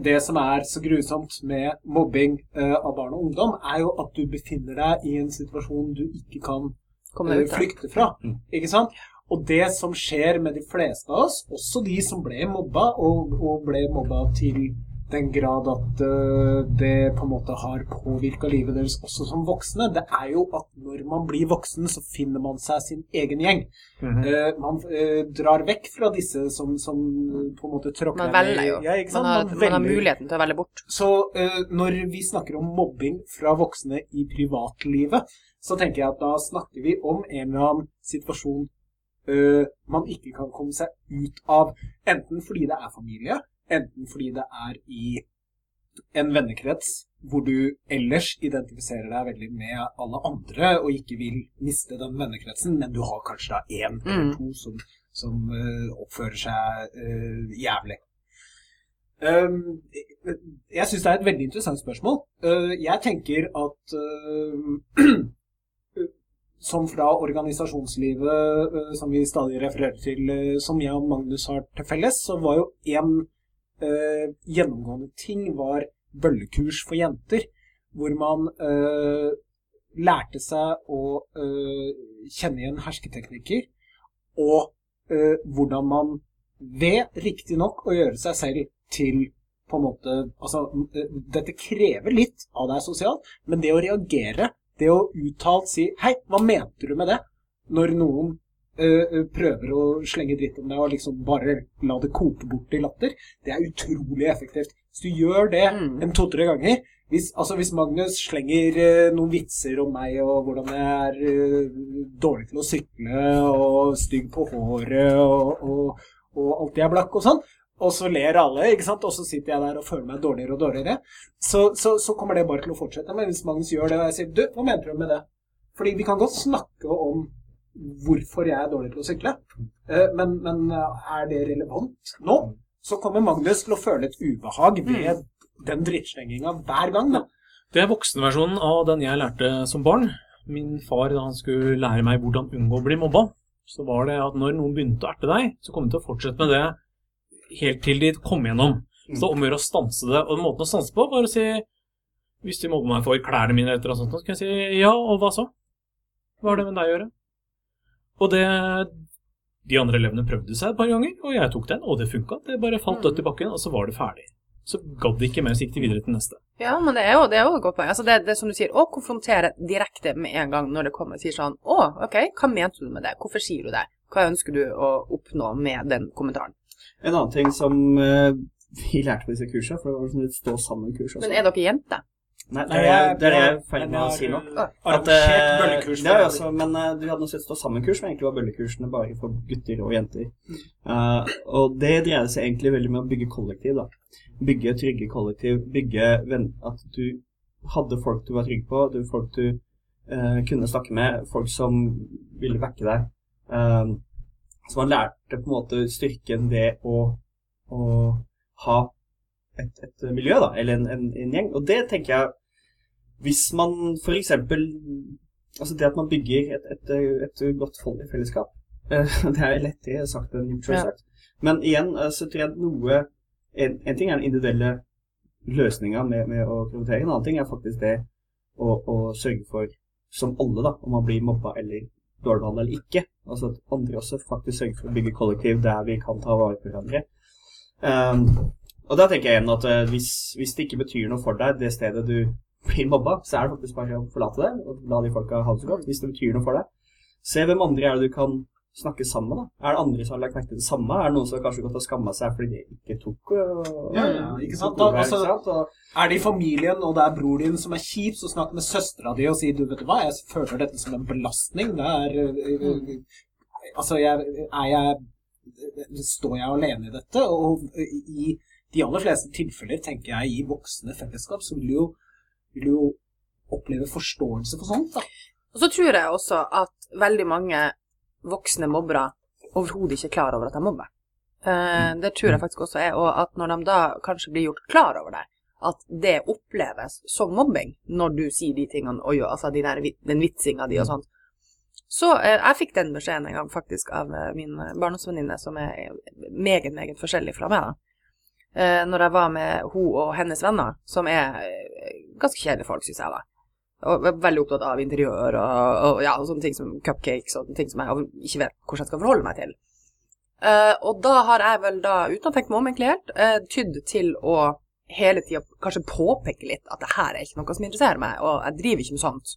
Speaker 4: det som er så grusomt med mobbing uh, av barn og ungdom, er jo at du befinner deg i en situasjon du ikke kan
Speaker 3: av.
Speaker 4: flykte fra.
Speaker 2: Mm.
Speaker 4: Ikke sant? Og det som skjer med de fleste av oss, også de som ble mobba, og, og ble mobba til den grad at eh, det på en måte har påvirka livet deres også som voksne, det er jo at når man blir voksen, så finner man seg sin egen gjeng.
Speaker 5: Mhm.
Speaker 4: Eh, man eh, drar vekk fra disse som, som på en måte tråkker
Speaker 3: Man velger jo.
Speaker 4: Ja?
Speaker 3: Man har, man har muligheten til å velge bort.
Speaker 4: Så eh, når vi snakker om mobbing fra voksne i privatlivet, så tenker jeg at da snakker vi om en eller annen situasjon eh, man ikke kan komme seg ut av. Enten fordi det er familie, enten fordi det er i en vennekrets hvor du ellers identifiserer deg veldig med alle andre og ikke vil miste den vennekretsen, men du har kanskje da én eller
Speaker 3: Mm.
Speaker 4: to som, som uh, oppfører seg uh, jævlig. Um, jeg syns det er et veldig interessant spørsmål. Uh, jeg tenker at Som fra organisasjonslivet, som vi stadig refererer til, som jeg og Magnus har til felles, så var jo en uh, gjennomgående ting var bøllekurs for jenter. Hvor man eh, lærte seg å eh, kjenne igjen hersketeknikker, og uh, hvordan man ved riktignok å gjøre seg selv til på en måte Altså, eh, dette krever litt av deg sosialt, men det å reagere, det å uttalt si 'Hei, hva mente du med det?' når noen eh, prøver å slenge dritt om deg og liksom bare la det koke bort i latter, det er utrolig effektivt. Hvis du gjør det
Speaker 3: Mm.
Speaker 4: en to-tre ganger hvis, altså hvis Magnus slenger eh, noen vitser om meg og hvordan jeg er eh, dårlig til å sykle og stygg på håret og, og, og alltid er blakk og sånn, og så ler alle, ikke sant? og så sitter jeg der og føler meg dårligere og dårligere, så, så, så kommer det bare til å fortsette. Men hvis Magnus gjør det, og jeg sier du, hva mener du med det? Fordi vi kan godt snakke om hvorfor jeg er dårlig til å sykle, eh, men, men eh, er det relevant nå? Så kommer Magnus til å føle et ubehag ved den drittslenginga hver gang, da.
Speaker 5: Det er voksenversjonen av den jeg lærte som barn. Min far, da han skulle lære meg hvordan unngå å bli mobba, så var det at når noen begynte å erte deg, så kom de til å fortsette med det helt til de kom gjennom. Så det om å gjøre å stanse det. Og måten å stanse på var å si Hvis de mobber meg for klærne mine, eller noe sånt, så kan jeg si ja, og hva så? Hva har det med deg å gjøre? Og det De andre elevene prøvde seg et par ganger, og jeg tok den, og det funka. Det bare falt dødt i bakken, og så var det ferdig. Så gadd det ikke mer, så gikk de videre til neste.
Speaker 3: Ja, men det er jo, det er jo et godt poeng. Altså det, det som du sier, å konfrontere direkte med en gang når det kommer og sier sånn Å, OK, hva mente du med det? Hvorfor sier du det? Hva ønsker du å oppnå med den kommentaren?
Speaker 2: En annen ting som eh, vi lærte på disse kursene, for det var sånn et stå sammen-kurs.
Speaker 3: Men er dere jenter?
Speaker 2: Nei, det er det er jeg i ferd med å si nå. At,
Speaker 4: uh,
Speaker 2: eh. Det er også, men uh, du hadde noe stå sammen-kurs, men egentlig var bøllekursene bare for gutter og jenter. Uh, og det dreide seg egentlig veldig med å bygge kollektiv, da. Bygge trygge kollektiv, bygge. At du hadde folk du var trygg på, du, folk du eh, kunne snakke med, folk som ville vekke deg. Eh, så man lærte på en måte styrken ved å, å ha et, et miljø, da, eller en, en, en gjeng. Og det tenker jeg Hvis man for eksempel Altså det at man bygger et, et, et godt fellesskap Det er lettere sagt enn gjort, selvsagt. Men igjen eh, så tror jeg noe En, en ting er den individuelle løsninga med, med å prioritere. En annen ting er faktisk det å, å sørge for, som alle, da, om man blir mobba eller dårlig behandla eller ikke. Altså at andre også faktisk sørger for å bygge kollektiv der vi kan ta vare på hverandre. Um, og da tenker jeg igjen at eh, hvis, hvis det ikke betyr noe for deg, det stedet du blir mobba, så er det faktisk bare å forlate det og la de folka ha det så godt, hvis det betyr noe for deg. Se hvem andre er det du kan snakke sammen med, da. Er det andre som har lagt merke til det samme? Er det noen som kanskje gått og skamma seg fordi de ikke tok og,
Speaker 4: Ja, ja, ikke sant? Da- altså-
Speaker 2: ikke sant? Og,
Speaker 4: Er det i familien, og det er bror din som er kjip, så snakk med søstera di og si du, vet du hva, jeg føler dette som en belastning. Det er øh, øh, Altså, jeg, er jeg Står jeg alene i dette? Og i de aller fleste tilfeller, tenker jeg, i voksne fellesskap, så vil jo, vil du jo oppleve forståelse for sånt, da.
Speaker 3: Og så tror jeg også at veldig mange voksne mobbere overhodet ikke er klar over at de mobber. Eh, det tror jeg faktisk også er, og at når de da kanskje blir gjort klar over det, at det oppleves som mobbing når du sier de tingene, og gjør altså de der, den vitsinga di og sånt. Så eh, jeg fikk den beskjeden en gang faktisk av eh, min barndomsvenninne, som er meget, meget forskjellig fra meg, da. Når jeg var med hun og hennes venner, som er ganske kjedelige folk, syns jeg, da. Og er veldig opptatt av interiør og, og ja, og sånne ting som cupcakes og ting som jeg ikke vet hvordan jeg skal forholde meg til. Uh, og da har jeg vel da, uten å tenke meg om egentlig helt, uh, tydd til å hele tida kanskje påpeke litt at det her er ikke noe som interesserer meg, og jeg driver ikke med sånt.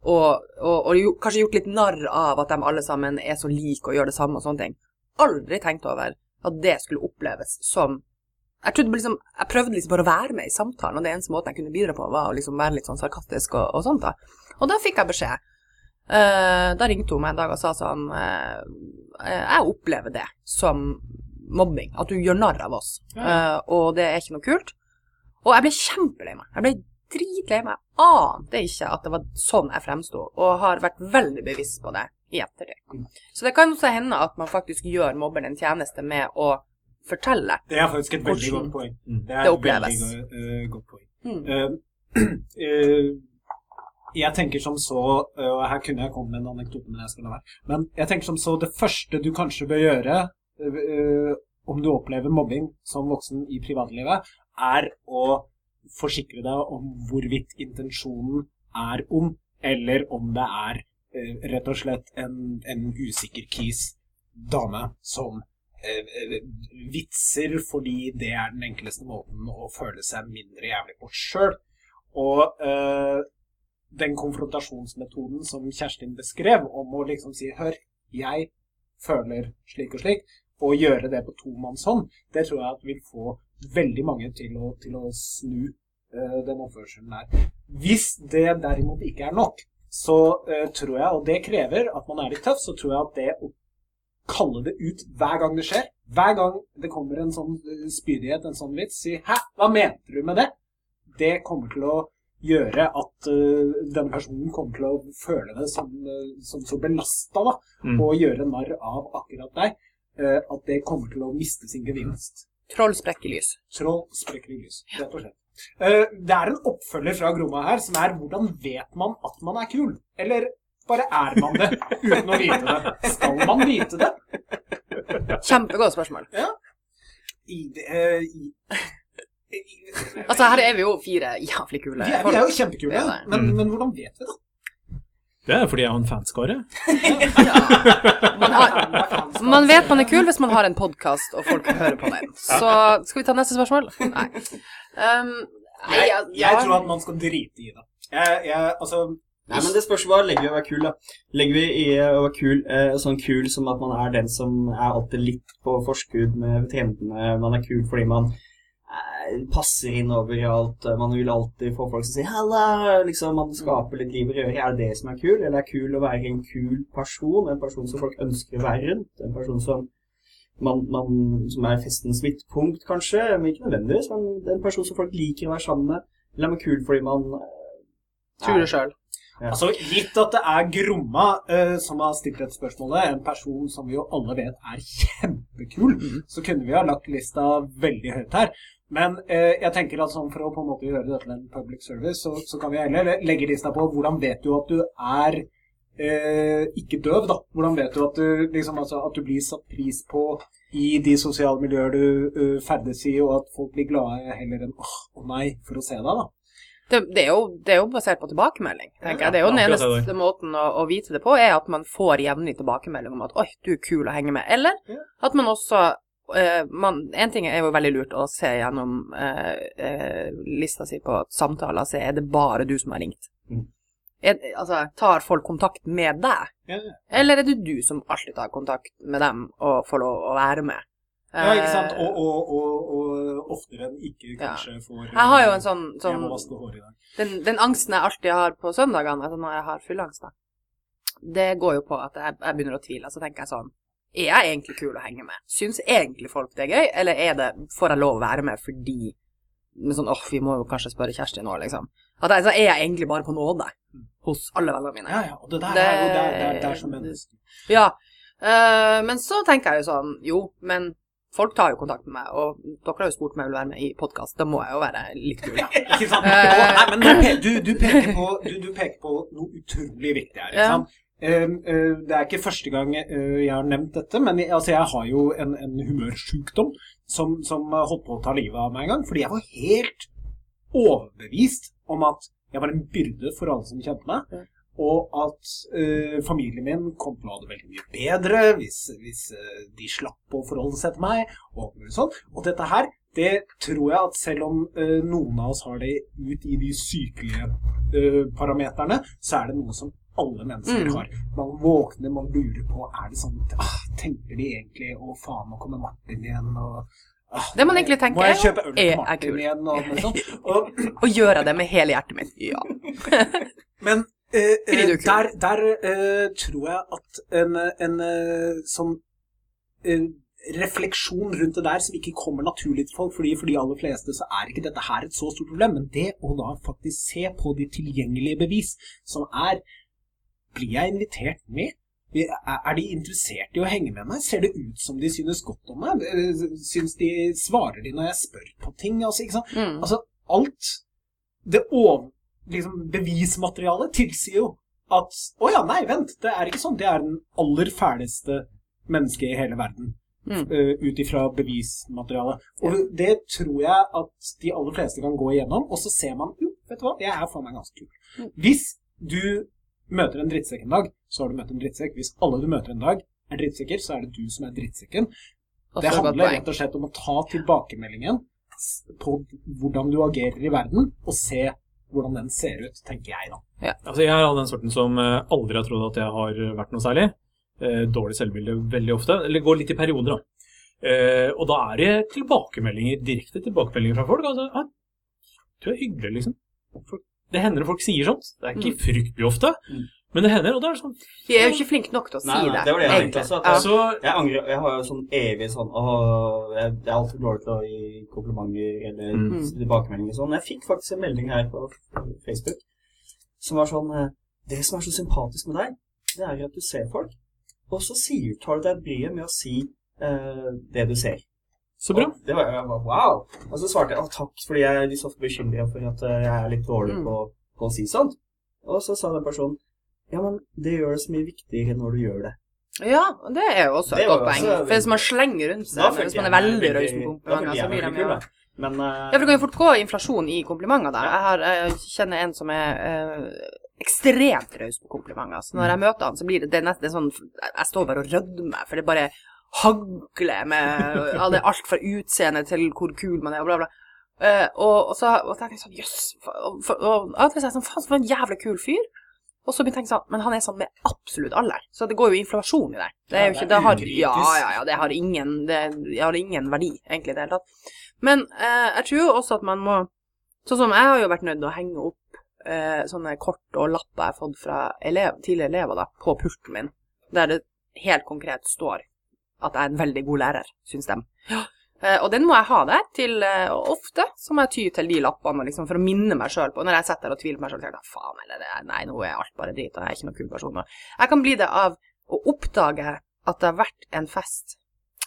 Speaker 3: Og, og jo, kanskje gjort litt narr av at de alle sammen er så like og gjør det samme og sånne ting. Aldri tenkt over at det skulle oppleves som jeg, liksom, jeg prøvde liksom bare å være med i samtalen, og det eneste måten jeg kunne bidra på, var å liksom være litt sånn sarkastisk og, og sånt. da. Og da fikk jeg beskjed. Uh, da ringte hun meg en dag og sa sånn uh, Jeg opplever det som mobbing. At du gjør narr av oss. uh, og det er ikke noe kult. Og jeg ble kjempelei meg. Jeg ble dritlei meg. Jeg ante ikke at det var sånn jeg fremsto, og har vært veldig bevisst på det i ettertid. Så det kan også hende at man faktisk gjør mobberen en tjeneste med å fortelle.
Speaker 4: Det er faktisk et veldig godt poeng. Det er
Speaker 3: det
Speaker 4: et
Speaker 3: oppleves.
Speaker 4: veldig go- øh, godt poeng.
Speaker 3: Mm.
Speaker 4: Uh, eh, jeg tenker som så, og her kunne jeg kommet med en anekdote, men jeg skal la være. Men jeg tenker som så, det første du kanskje bør gjøre om du opplever mobbing som voksen i privatlivet, er å forsikre deg om hvorvidt intensjonen er om, eller om det er rett og slett en, en usikker kis dame som vitser fordi det er den enkleste måten å føle seg mindre jævlig på sjøl. Og eh, den konfrontasjonsmetoden som Kjerstin beskrev, om å liksom si Hør, jeg føler slik og slik, og gjøre det på tomannshånd, det tror jeg at vil få veldig mange til å, til å snu eh, den oppførselen der. Hvis det derimot ikke er nok, så eh, tror jeg, og det krever at man er litt tøff, så tror jeg at det å kalle det ut hver gang det skjer. Hver gang det kommer en sånn eh, spydighet, en sånn vits, si 'hæ, hva mente du med det?' Det kommer til å gjøre at uh, denne personen kommer til å føle det som, eh, som så belasta, da,
Speaker 5: Mm.
Speaker 4: og gjøre narr av akkurat deg, Uh, at det kommer til å miste sin gevinst.
Speaker 3: Troll sprekker lys.
Speaker 4: Troll sprekker lys, rett og slett. Uh, det er en oppfølger fra Gromma her, som er 'Hvordan vet man at man er kul?' Eller bare er man det uten å vite det? Skal man vite det?
Speaker 3: Kjempegodt spørsmål.
Speaker 4: I, uh, i, i,
Speaker 3: Altså, her er vi jo fire jævlig kule
Speaker 4: vi, er, vi er jo kjempekule,
Speaker 3: er
Speaker 4: men,
Speaker 5: Mm.
Speaker 4: men hvordan vet vi det?
Speaker 5: Det er fordi jeg har en fanskare.
Speaker 3: Man, har, man vet man er kul hvis man har en podkast og folk hører på den. Så skal vi ta neste spørsmål? Nei. Um,
Speaker 4: jeg,
Speaker 3: Jeg,
Speaker 4: jeg tror at man skal drite i det. Jeg, jeg, altså
Speaker 2: Nei, men det spørs hva. Legger vi i å være kul, da. Legger vi i å være kul eh, sånn kul som at man er den som er alltid litt på forskudd med trendene, man er kul fordi man eh, passer inn overalt, alt, man vil alltid få folk som sier 'halla', liksom, man skaper litt liv og røret. Er det det som er kul, eller er kul å være en kul person, en person som folk ønsker å være rundt, en person som man, man, som er festens midtpunkt, kanskje, men ikke nødvendigvis, men det en person som folk liker å være sammen med, eller er man kul fordi man eh,
Speaker 3: Tror
Speaker 4: Altså, Gitt at det er Gromma uh, som har stilt dette spørsmålet, en person som vi jo alle vet er kjempekul, så kunne vi ha lagt lista veldig høyt her. Men uh, jeg tenker at sånn for å på en måte gjøre dette til en public service, så, så kan vi heller legge lista på hvordan vet du at du er uh, ikke døv, da? Hvordan vet du at du, liksom, altså, at du blir satt pris på i de sosiale miljøer du ferdes i, og at folk blir glade heller enn åh, å nei, for å se deg, da?
Speaker 3: Det, det, er jo, det er jo basert på tilbakemelding, tenker jeg. Det er jo den eneste måten å, å vite det på, er at man får jevnlig tilbakemelding om at 'oi, du er kul å henge med'. Eller at man også eh, man, En ting er jo veldig lurt å se gjennom eh, eh, lista si på samtaler, se er det bare du som har ringt.
Speaker 2: Mm.
Speaker 3: Er, altså, tar folk kontakt med deg?
Speaker 4: Ja, ja.
Speaker 3: Eller er det du som alltid tar kontakt med dem og får lov å være med?
Speaker 4: Ja, ikke sant?
Speaker 3: Eh,
Speaker 4: Og, og, og, og oftere enn ikke
Speaker 3: Ja.
Speaker 4: kanskje får
Speaker 3: Jeg har jo en sånn, sånn
Speaker 4: i dag.
Speaker 3: den, den angsten jeg alltid har på søndagene, altså når jeg har fullangst, da, det går jo på at jeg, jeg begynner å tvile. Så tenker jeg sånn Er jeg egentlig kul å henge med? Syns egentlig folk det er gøy, eller er det, får jeg lov å være med fordi men sånn, åh, vi må jo kanskje spørre Kjersti nå, liksom. At jeg, så er jeg egentlig bare på nåde hos alle vennene mine.
Speaker 4: Ja, ja, og det der
Speaker 3: Det-
Speaker 4: er jo der, der, det er, det er som menneske.
Speaker 3: Ja. eh, men så tenker jeg jo sånn Jo, men folk tar jo kontakt med meg, og dere har jo spurt om jeg vil være med i podkast. Da må jeg jo være litt kul.
Speaker 4: Ikke sant?
Speaker 3: Eh.
Speaker 4: Og, nei, men nå du, du, peker på, du, du peker på noe utrolig viktig her. Ikke
Speaker 3: Ja.
Speaker 4: sant? Eh, eh, det er ikke første gang eh, jeg har nevnt dette, men jeg, altså, jeg har jo en, en humørsykdom som, som holdt på å ta livet av meg en gang. Fordi jeg var helt overbevist om at jeg var en byrde for alle som kjente meg. Og at eh, familien min kom til å ha det veldig mye bedre hvis, hvis eh, de slapp å forholde seg til meg. Og, sånn. og dette her, det tror jeg at selv om eh, noen av oss har det ut i de sykelige eh, parameterne, så er det noe som alle mennesker
Speaker 3: Mm.
Speaker 4: har. Man våkner, man lurer på Er det sånn ah, Tenker de egentlig Å, faen, nå kommer Martin igjen, og ah,
Speaker 3: Det man egentlig tenker
Speaker 4: Må jeg kjøpe øl til Martin igjen? Og, og,
Speaker 3: og, Og gjøre det med hele hjertet mitt? Ja.
Speaker 4: men eh, eh, der, der eh, tror jeg at en, en eh, sånn eh, refleksjon rundt det der som ikke kommer naturlig til folk, fordi for de aller fleste så er ikke dette her et så stort problem, men det å da faktisk se på de tilgjengelige bevis, som er Blir jeg invitert med? Er de interessert i å henge med meg? Ser det ut som de synes godt om meg? Synes Syns de Svarer de når jeg spør på ting? Altså, ikke sant?
Speaker 3: Mm.
Speaker 4: Altså, alt det over, liksom, bevismaterialet tilsier jo at Å ja, nei, vent, det er ikke sånn. Det er den aller fæleste mennesket i hele verden.
Speaker 3: Mm.
Speaker 4: Uh, ut ifra bevismaterialet. Og det tror jeg at de aller fleste kan gå igjennom, og så ser man jo, vet du hva, jeg er faen meg ganske kul.
Speaker 3: Mm.
Speaker 4: Hvis du møter en drittsekk en dag, så har du møtt en drittsekk. Hvis alle du møter en dag, er drittsekker, så er det du som er drittsekken. Det handler rett og slett om å ta tilbakemeldingen på hvordan du agerer i verden, og se hvordan den ser ut, tenker jeg da.
Speaker 5: Altså, jeg er av den sorten som eh, aldri har trodd at jeg har vært noe særlig. Eh, dårlig selvbilde veldig ofte. Eller går litt i perioder, da. Eh, og da er det tilbakemeldinger, direkte tilbakemeldinger fra folk. Altså, du er hyggelig, liksom. Det hender folk sier sånt. Det er ikke fryktelig ofte,
Speaker 2: Mm.
Speaker 5: Men det hender. Og da er det sånn
Speaker 3: Vi er jo ikke flinke nok til å si
Speaker 2: Nei, nei,
Speaker 3: det.
Speaker 2: det var det jeg
Speaker 3: egentlig.
Speaker 2: tenkte også, at
Speaker 3: Ja.
Speaker 2: Jeg angrer. Jeg har jo sånn evig sånn å, jeg, jeg er altfor dårlig til å gi komplimenter eller
Speaker 5: Mm.
Speaker 2: tilbakemeldinger og sånn. Jeg fikk faktisk en melding her på Facebook som var sånn eh, Det som er så sympatisk med deg, det er at du ser folk, og så sier, tar du deg bryet med å si eh, det du ser.
Speaker 5: Så bra.
Speaker 2: Og det var jeg bare, wow! Og så svarte jeg takk, fordi jeg er litt ofte bekymret for at eh, jeg er litt dårlig
Speaker 3: Mm.
Speaker 2: på, på å si sånt. Og så sa den personen ja, men det gjør det så mye viktigere når du gjør det.
Speaker 3: Ja, det er jo også et godt poeng.
Speaker 2: også-
Speaker 3: For hvis man slenger rundt seg, men hvis man er
Speaker 2: meg
Speaker 3: veldig raus med komplimenter, så blir
Speaker 2: meg
Speaker 3: de
Speaker 2: kul,
Speaker 3: jo.
Speaker 2: Men uh,
Speaker 3: Ja, for det kan jo fort gå inflasjon i komplimenter der. Jeg, har, jeg kjenner en som er uh, ekstremt raus på komplimenter. Så når jeg møter han, så blir det, det nesten sånn Jeg står bare og rødmer, for det bare hagler med alt fra utseende til hvor kul man er, og bla, bla. Uh, og, og så og tenker jeg sånn Jøss. og, og, og og, og og, så er jeg sånn Faen, for en jævlig kul fyr. Og så begynte jeg å tenke sånn Men han er sånn med absolutt alle. Så det går jo inflasjon i det. Det er jo ikke
Speaker 4: det
Speaker 3: har. Ja, ja, ja. Det har ingen, det, det har ingen verdi, egentlig, i det hele tatt. Men eh, jeg tror jo også at man må Sånn som jeg har jo vært nødt til å henge opp eh, sånne kort og lapper jeg har fått fra elev, tidligere elever da, på pulten min, der det helt konkret står at jeg er en veldig god lærer, syns de. Eh, og den må jeg ha der til eh, og Ofte så må jeg ty til de lappene liksom, for å minne meg sjøl på Når jeg sitter der og tviler på meg sjøl, faen, eller det- nei, nå er alt bare drit, og jeg er ikke noen kul person. Jeg kan bli det av å oppdage at det har vært en fest,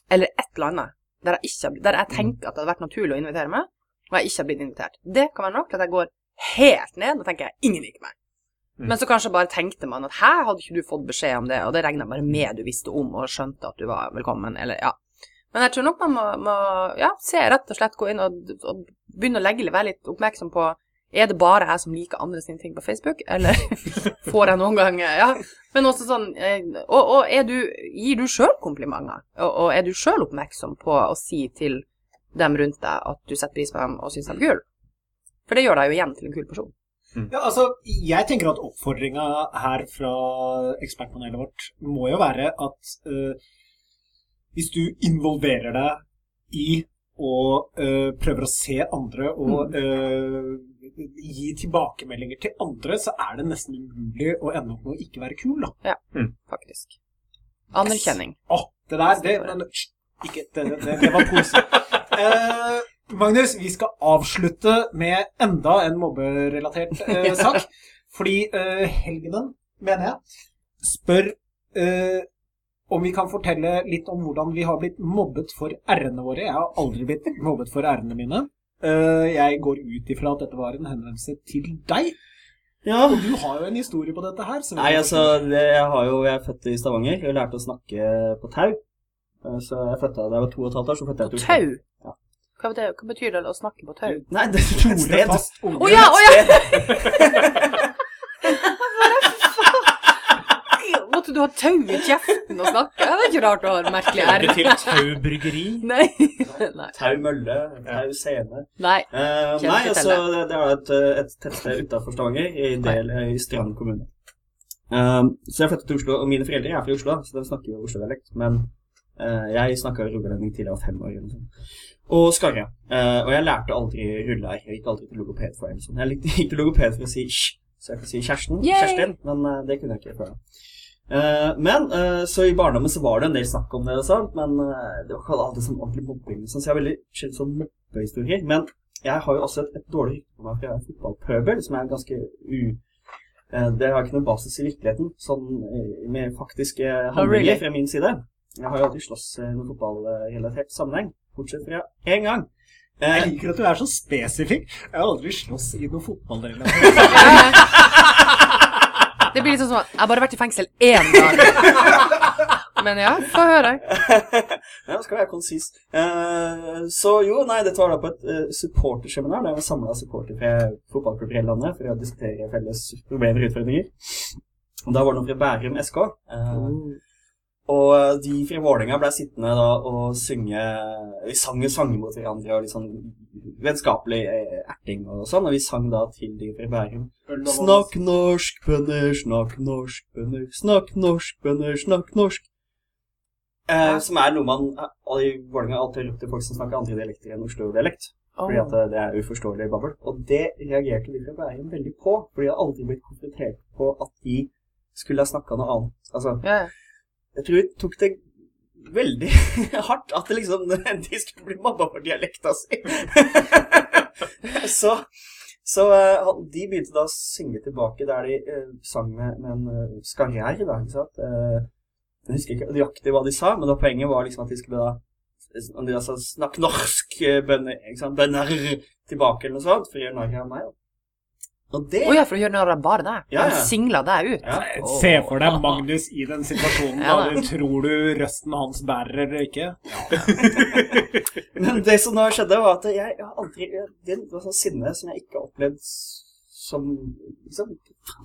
Speaker 3: eller et eller annet, der jeg, ikke, der jeg tenker at det hadde vært naturlig å invitere meg, og jeg ikke har blitt invitert. Det kan være nok til at jeg går helt ned og tenker jeg, ingen liker meg.
Speaker 5: Mm.
Speaker 3: Men så kanskje bare tenkte man at her hadde ikke du fått beskjed om det, og det regna bare med du visste om og skjønte at du var velkommen, eller ja. Men jeg tror nok man må, må ja, se rett og slett gå inn og, og begynne å legge, være litt oppmerksom på Er det bare jeg som liker andre sine ting på Facebook, eller får jeg noen ganger Ja. Men også sånn eh, Og, og er du, gir du sjøl komplimenter? Og, og er du sjøl oppmerksom på å si til dem rundt deg at du setter pris på dem og syns de er kule? For det gjør deg jo igjen til en kul person.
Speaker 4: Ja, altså, jeg tenker at oppfordringa her fra ekspertpanelet vårt må jo være at eh, hvis du involverer deg i og eh, prøver å se andre og eh, gi tilbakemeldinger til andre, så er det nesten umulig å ende opp med å ikke være kul, da.
Speaker 3: Faktisk. Anerkjenning.
Speaker 4: Å, det der, det, men, ikke, det, det, det var pose. uh, Magnus, vi skal avslutte med enda en mobberelatert uh, sak. Fordi uh, Helgenen, mener jeg, spør eh, om vi kan fortelle litt om hvordan vi har blitt mobbet for r-ene våre. Jeg har aldri blitt mobbet for r-ene mine. Eh, jeg går ut ifra at dette var en henvendelse til deg.
Speaker 2: Ja.
Speaker 4: Og du har jo en historie på dette her. så
Speaker 2: Nei, altså, det, jeg, har jo, jeg er født i Stavanger og lærte å snakke på tau. Eh, Så jeg flytta da jeg var to og et halvt år, så flytta jeg til
Speaker 3: Tau.
Speaker 2: Ja.
Speaker 3: Hva, betyr, det å snakke på tau?
Speaker 2: Nei, det er et sted.
Speaker 3: Å oh, ja, å ja! Måtte du har tau i kjeften og snakke? Det er ikke rart du har merkelig
Speaker 5: Hører
Speaker 3: ære.
Speaker 5: betyr Tau bryggeri.
Speaker 3: Nei. Nei.
Speaker 2: Tau mølle, tau scene.
Speaker 3: Nei. uh,
Speaker 2: nei, altså, det, det er et, eh, et tettsted utafor Stavanger, i, del, i Strand kommune. Uh, så jeg flyttet til Oslo, og mine foreldre er fra Oslo, så de snakker jo Oslo-dialekt. Men uh, jeg snakka rogalending til jeg var fem år. Eller. Og skarre. Eh, og jeg lærte aldri rulle her. Jeg gikk aldri til logoped for en sånn. Jeg likte- gikk til logoped for å si sj, så jeg kan si Kjersten.
Speaker 3: Yay!
Speaker 2: Kjerstin, men eh, det kunne jeg ikke før. Eh, men eh, så i barndommen så var det en del snakk om det og sånt, men eh, det var ikke alltid sånn ordentlig mobbing. sånn, Så jeg har veldig sjelden sånn mobbehistorier. Men jeg har jo også et, et dårlig rykte på meg for jeg er en fotballpøbel, som er ganske u... det har ikke noen basis i virkeligheten, sånn med faktiske handlinger
Speaker 3: really?
Speaker 2: fra min side. Jeg har jo aldri slåss i noen fotballrelatert sammenheng, bortsett fra én gang.
Speaker 4: Jeg liker at du er så spesifikk. Jeg har aldri slåss i noe fotballrelatert.
Speaker 3: Det blir litt sånn at jeg har bare vært i fengsel én dag. Men ja, få høre.
Speaker 2: ja, skal være konsis. Uh, så jo, nei, dette var da på et uh, supporterseminar der vi samla supporter fra fotballklubber i hele landet for å diskutere felles problemer og utfordringer. Og da var det noen fra Bærum SK. eh, og eh, de fra Vålerenga ble sittende da og synge Vi sang jo sanger mot hverandre og litt sånn vennskapelig eh, erting og sånn, og vi sang da til de fra Bærum. Snakk norsk, bønder, snakk norsk, bønder, snakk norsk, bønder, snakk norsk. Eh, som er noe man eh, i Vålerenga alltid har til folk som snakker andre dialekter enn Oslo-dialekt. Fordi at det er uforståelig babbel. Og det reagerte de fra Bærum veldig på. For de har aldri blitt konfrontert på at de skulle ha snakka noe annet. Altså,
Speaker 3: ja.
Speaker 2: Jeg tror vi tok det veldig hardt at liksom, de skulle bli mobba for dialekta si. så så eh, de begynte da å synge tilbake der de uh, sang med, med en uh, skarriere, da, ikke sant? Uh, jeg husker ikke nøyaktig hva de sa, men da poenget var liksom at de skulle da om de da sa 'snakk norsk, bønner, ikke sant? bønner tilbake, eller noe sånt, for å gjøre narr av meg. da. Og det
Speaker 3: Oh, ja, for å gjøre narr av bare deg?
Speaker 2: Ja, ja.
Speaker 3: Singla deg ut?
Speaker 2: ja,
Speaker 4: Se for deg Magnus i den situasjonen.
Speaker 3: Ja,
Speaker 4: da tror du røsten hans bærer eller ikke.
Speaker 2: Men det som nå skjedde, var at jeg, jeg har aldri jeg, Det var sånn sinne som jeg ikke har opplevd som liksom,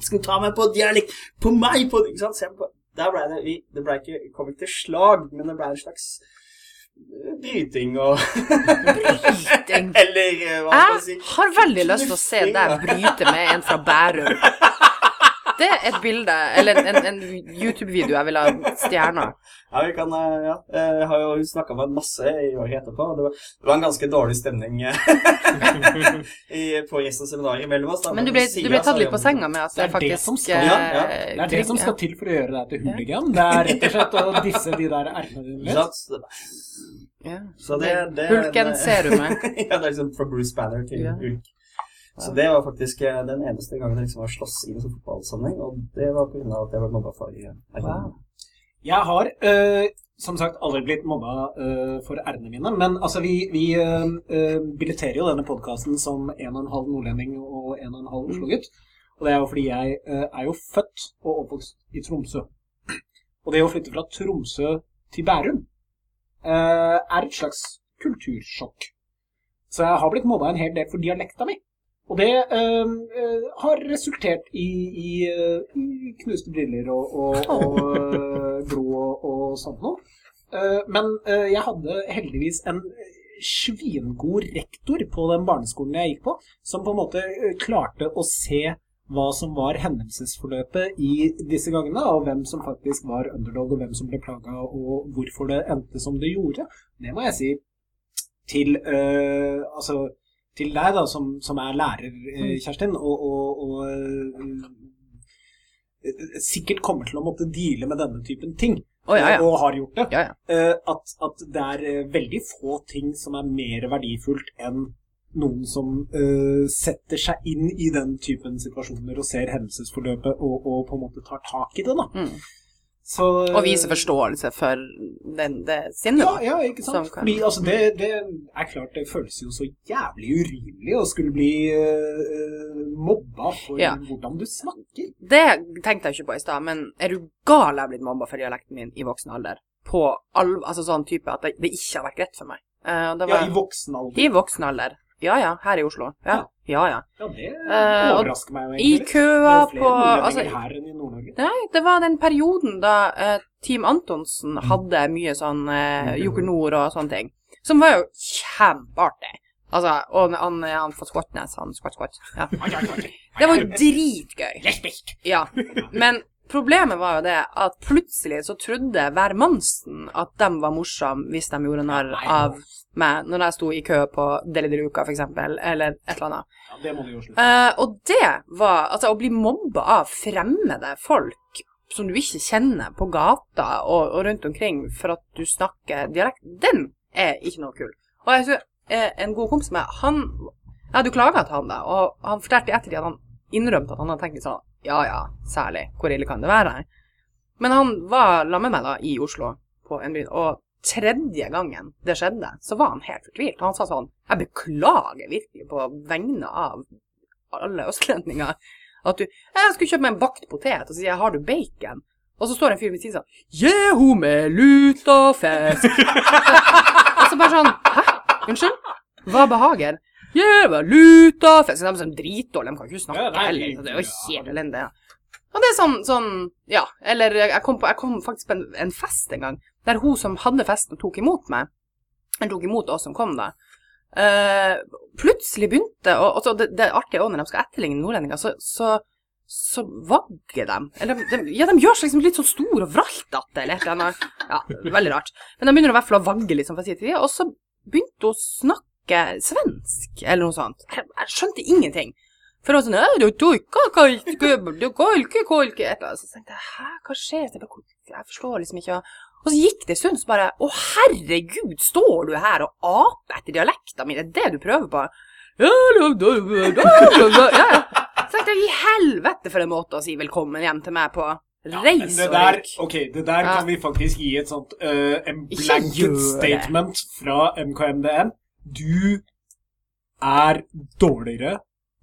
Speaker 2: skal du ta meg på dialekt? På meg! På, ikke sant? Jeg, der ble det Det ble ikke, kom ikke til slag, men det ble en slags bryting og
Speaker 3: Bryting.
Speaker 2: Eller eh, hva skal jeg si
Speaker 3: Jeg har veldig lyst til å se deg bryte med en fra Bærum. Det er et bilde, eller en, en YouTube-video jeg vil ha stjerner.
Speaker 2: Ja, vi kan, eh, ja. Eh, Jeg har jo snakka med masse i året etterpå. og Det var, det var en ganske dårlig stemning eh, i, på resten av seminaret mellom oss. Da.
Speaker 3: Men du ble, du ble tatt litt på senga med at
Speaker 4: Det
Speaker 3: det
Speaker 4: er det
Speaker 3: faktisk
Speaker 4: som skal-
Speaker 2: Ja, ja.
Speaker 4: Det er det som skal til for å gjøre deg til hooligan. Det er rett og slett å disse de der dine
Speaker 2: Ikke
Speaker 4: litt.
Speaker 2: sant? Så det-
Speaker 3: ja.
Speaker 2: Så det, det,
Speaker 3: Hulken-serumet.
Speaker 2: ja, det er liksom fra Bruce Banner til
Speaker 3: Ja.
Speaker 2: Hulk. Så det var faktisk eh, den eneste gangen jeg liksom var slåss i sånn fotballsammenheng, og det var på grunn av at jeg ble mobba for eh,
Speaker 3: Wow.
Speaker 4: Jeg har øh, som sagt aldri blitt mobba øh, for r-ene mine, men altså vi, vi eh, billetterer jo denne podkasten som en og en halv nordlending og en og en halv Oslo-gutt. Og det er jo fordi jeg er jo født og oppvokst i Tromsø. Og det å flytte fra Tromsø til Bærum er et slags kultursjokk. Så jeg har blitt mobba en hel del for dialekta mi. Og det eh, har resultert i, i, eh, i knuste briller og, og, og eh, blod og, og sånt noe. Men jeg hadde heldigvis en svingod rektor på den barneskolen jeg gikk på, som på en måte klarte å se hva som var hendelsesforløpet i disse gangene, og hvem som faktisk var underdog, og hvem som ble plaga, og hvorfor det endte som det gjorde. Det må jeg si til eh, altså til deg, da, som, som er lærer, eh, Kjerstin, og, og, og eh, sikkert kommer til å måtte deale med denne typen ting,
Speaker 3: Oh, ja, ja.
Speaker 4: og har gjort det.
Speaker 3: Ja.
Speaker 4: Eh, at, at det er eh, veldig få ting som er mer verdifullt enn noen som eh, setter seg inn i den typen situasjoner og ser hendelsesforløpet og, og på en måte tar tak i det. da.
Speaker 3: Mm.
Speaker 4: Så,
Speaker 3: Og vise forståelse for den, det sinnet.
Speaker 4: Ja, ja, ikke sant?
Speaker 3: Kan-
Speaker 4: Fordi altså, det, det er klart det føles jo så jævlig urimelig å skulle bli uh, mobba for
Speaker 3: Ja.
Speaker 4: hvordan du snakker.
Speaker 3: Det tenkte jeg ikke på i stad, men er du gal jeg har blitt mobba for dialekten min i voksen alder? På all, altså sånn type at det, det ikke har vært greit for meg. Uh, det
Speaker 4: Ja, i voksen alder.
Speaker 3: I voksen alder. Ja ja, her i Oslo. Ja, ja. ja.
Speaker 4: Ja, det
Speaker 3: Eh,
Speaker 4: overrasker meg jo egentlig. I
Speaker 3: køa på- altså-
Speaker 4: her enn i Nord-Norge.
Speaker 3: Nei, det var den perioden da uh, Team Antonsen hadde mye sånn uh, Joker Nord og sånne ting. Som var jo kjempeartig. Altså, og han, han fra Skvatnes, han Skvatt Skvatt. Ja. Det var jo dritgøy. Ja. Men problemet var jo det at plutselig så trodde hver mannsen at de var morsomme hvis de gjorde narr av meg når jeg sto i kø på Deli de Luca, eksempel, eller et eller annet.
Speaker 4: Ja, det må du jo slutte
Speaker 3: Uh, og det var Altså, å bli mobba av fremmede folk som du ikke kjenner på gata og, og rundt omkring for at du snakker dialekt, den er ikke noe kul. Og jeg husker eh, en god kompis med han Jeg hadde jo klaga til han, da, og han fortalte i ettertid at han innrømte at han hadde tenkt litt sånn Ja ja, særlig. Hvor ille kan det være? Men han var sammen med meg da i Oslo på en by, og tredje gangen det skjedde, så var han helt fortvilt. Han sa sånn Jeg beklager virkelig på vegne av alle østlendinger at du Jeg skulle kjøpe meg en bakt potet, og så sier jeg 'Har du bacon?' Og så står en fyr ved siden sånn henne med fisk. og så bare sånn Hæ? Unnskyld? Hva behager? Gi jeg synes De er sånn dritdårlige, de kan ikke snakke
Speaker 4: Ja,
Speaker 3: heller. Det er jo
Speaker 4: ja.
Speaker 3: helt elendig. Og det er sånn, sånn Ja. Eller jeg kom, på, jeg kom faktisk på en, en fest en gang, der hun som hadde festen, tok imot meg. Eller tok imot oss som kom da. Uh, plutselig begynte Og, og så det, det er artig også når de skal etterligne nordlendinger, så, så, så vagger de. Eller de, ja, de gjør seg liksom litt sånn stor og vraltete eller et eller annet. Ja, veldig rart. Men de begynner i hvert fall å vagge litt liksom, for å si det til side, og så begynte hun å snakke svensk, eller noe sånt. Jeg, jeg skjønte ingenting. For var sånn «Æ, du tuika, kalk, du kolke, kolke». Så tenkte jeg, hæ, hva skjer? Jeg, bare, jeg forstår liksom ikke. Og så gikk det en stund, så bare, å herregud, står du her og aper etter dialekta mi? Det er det du prøver på? Ja, ja, ja, ja, ja. Så tenkte jeg, i helvete for en måte å si velkommen hjem til meg på.
Speaker 4: Men
Speaker 3: Reis
Speaker 4: det der, ok, det der
Speaker 3: Ja.
Speaker 4: kan vi faktisk gi et sånt uh, en blanket statement fra MKMDM. Du er dårligere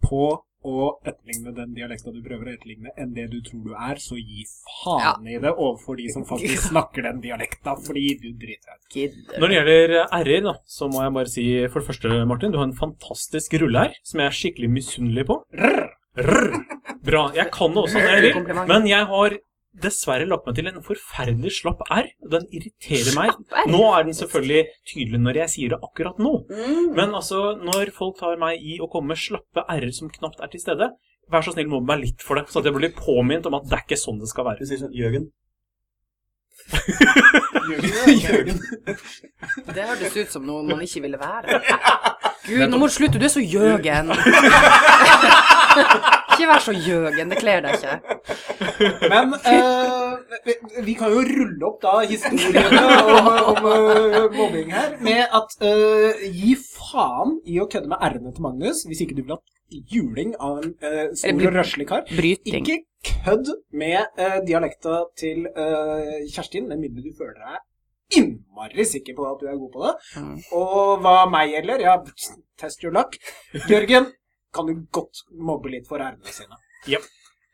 Speaker 4: på å etterligne den dialekta du prøver å etterligne, enn det du tror du er, så gi faen i det overfor de som faktisk snakker den dialekta, fordi du driter deg ut.
Speaker 5: Når det gjelder r-er, da, så må jeg bare si for det første, Martin, du har en fantastisk rulle her, som jeg er skikkelig misunnelig på. Rrr. Bra. Jeg kan det også når jeg vil, men jeg har dessverre lagt meg til en forferdelig slapp r. Den irriterer meg. Nå er den selvfølgelig tydelig når jeg sier det akkurat nå.
Speaker 3: Mm.
Speaker 5: Men altså, når folk tar meg i å komme med slappe r-er som knapt er til stede, vær så snill mobb meg litt for det, så at jeg blir påminnet om at det er ikke sånn det skal være.
Speaker 2: Du sier sånn Jørgen.
Speaker 4: Jørgen.
Speaker 3: Det hørtes ut som noe man ikke ville være. Gud, nå må du slutte, du er så gjøgen. Ikke vær så gjøgen, det kler deg ikke.
Speaker 4: Men eh, vi, vi kan jo rulle opp da historiene om, om uh, mobbing her med at eh, gi faen i å kødde med r-ene til Magnus hvis ikke du vil ha juling av en uh, stor og røslig kar.
Speaker 3: Bryting.
Speaker 4: Ikke kødd med eh, dialekta til eh, Kjerstin, med mindre du føler deg innmari sikker på at du er god på det.
Speaker 3: Mm.
Speaker 4: Og hva meg gjelder, ja, test your luck. Jørgen, kan du godt mobbe litt for ærene sine. sine.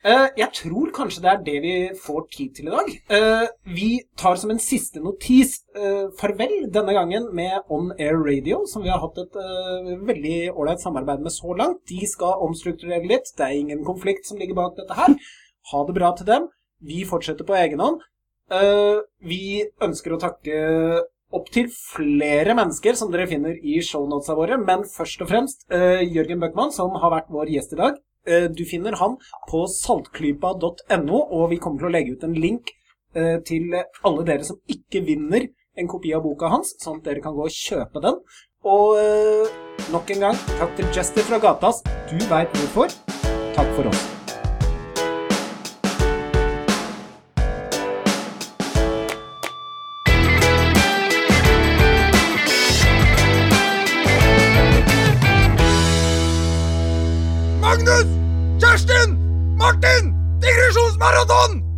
Speaker 4: Uh, jeg tror kanskje det er det vi får tid til i dag. Uh, vi tar som en siste notis uh, farvel denne gangen med On Air Radio, som vi har hatt et eh, veldig ålreit samarbeid med så langt. De skal omstrukturere litt. Det er ingen konflikt som ligger bak dette her. Ha det bra til dem. Vi fortsetter på egen hånd. Vi ønsker å takke opptil flere mennesker som dere finner i shownotesa våre, men først og fremst uh, Jørgen Bøckmann, som har vært vår gjest i dag. Uh, Du finner han på saltklypa.no, og vi kommer til å legge ut en link uh, til alle dere som ikke vinner en kopi av boka hans, sånn at dere kan gå og kjøpe den. Og nok en gang, takk til Jester fra Gatas. Du veit hvorfor. Takk for oss.
Speaker 6: marathon!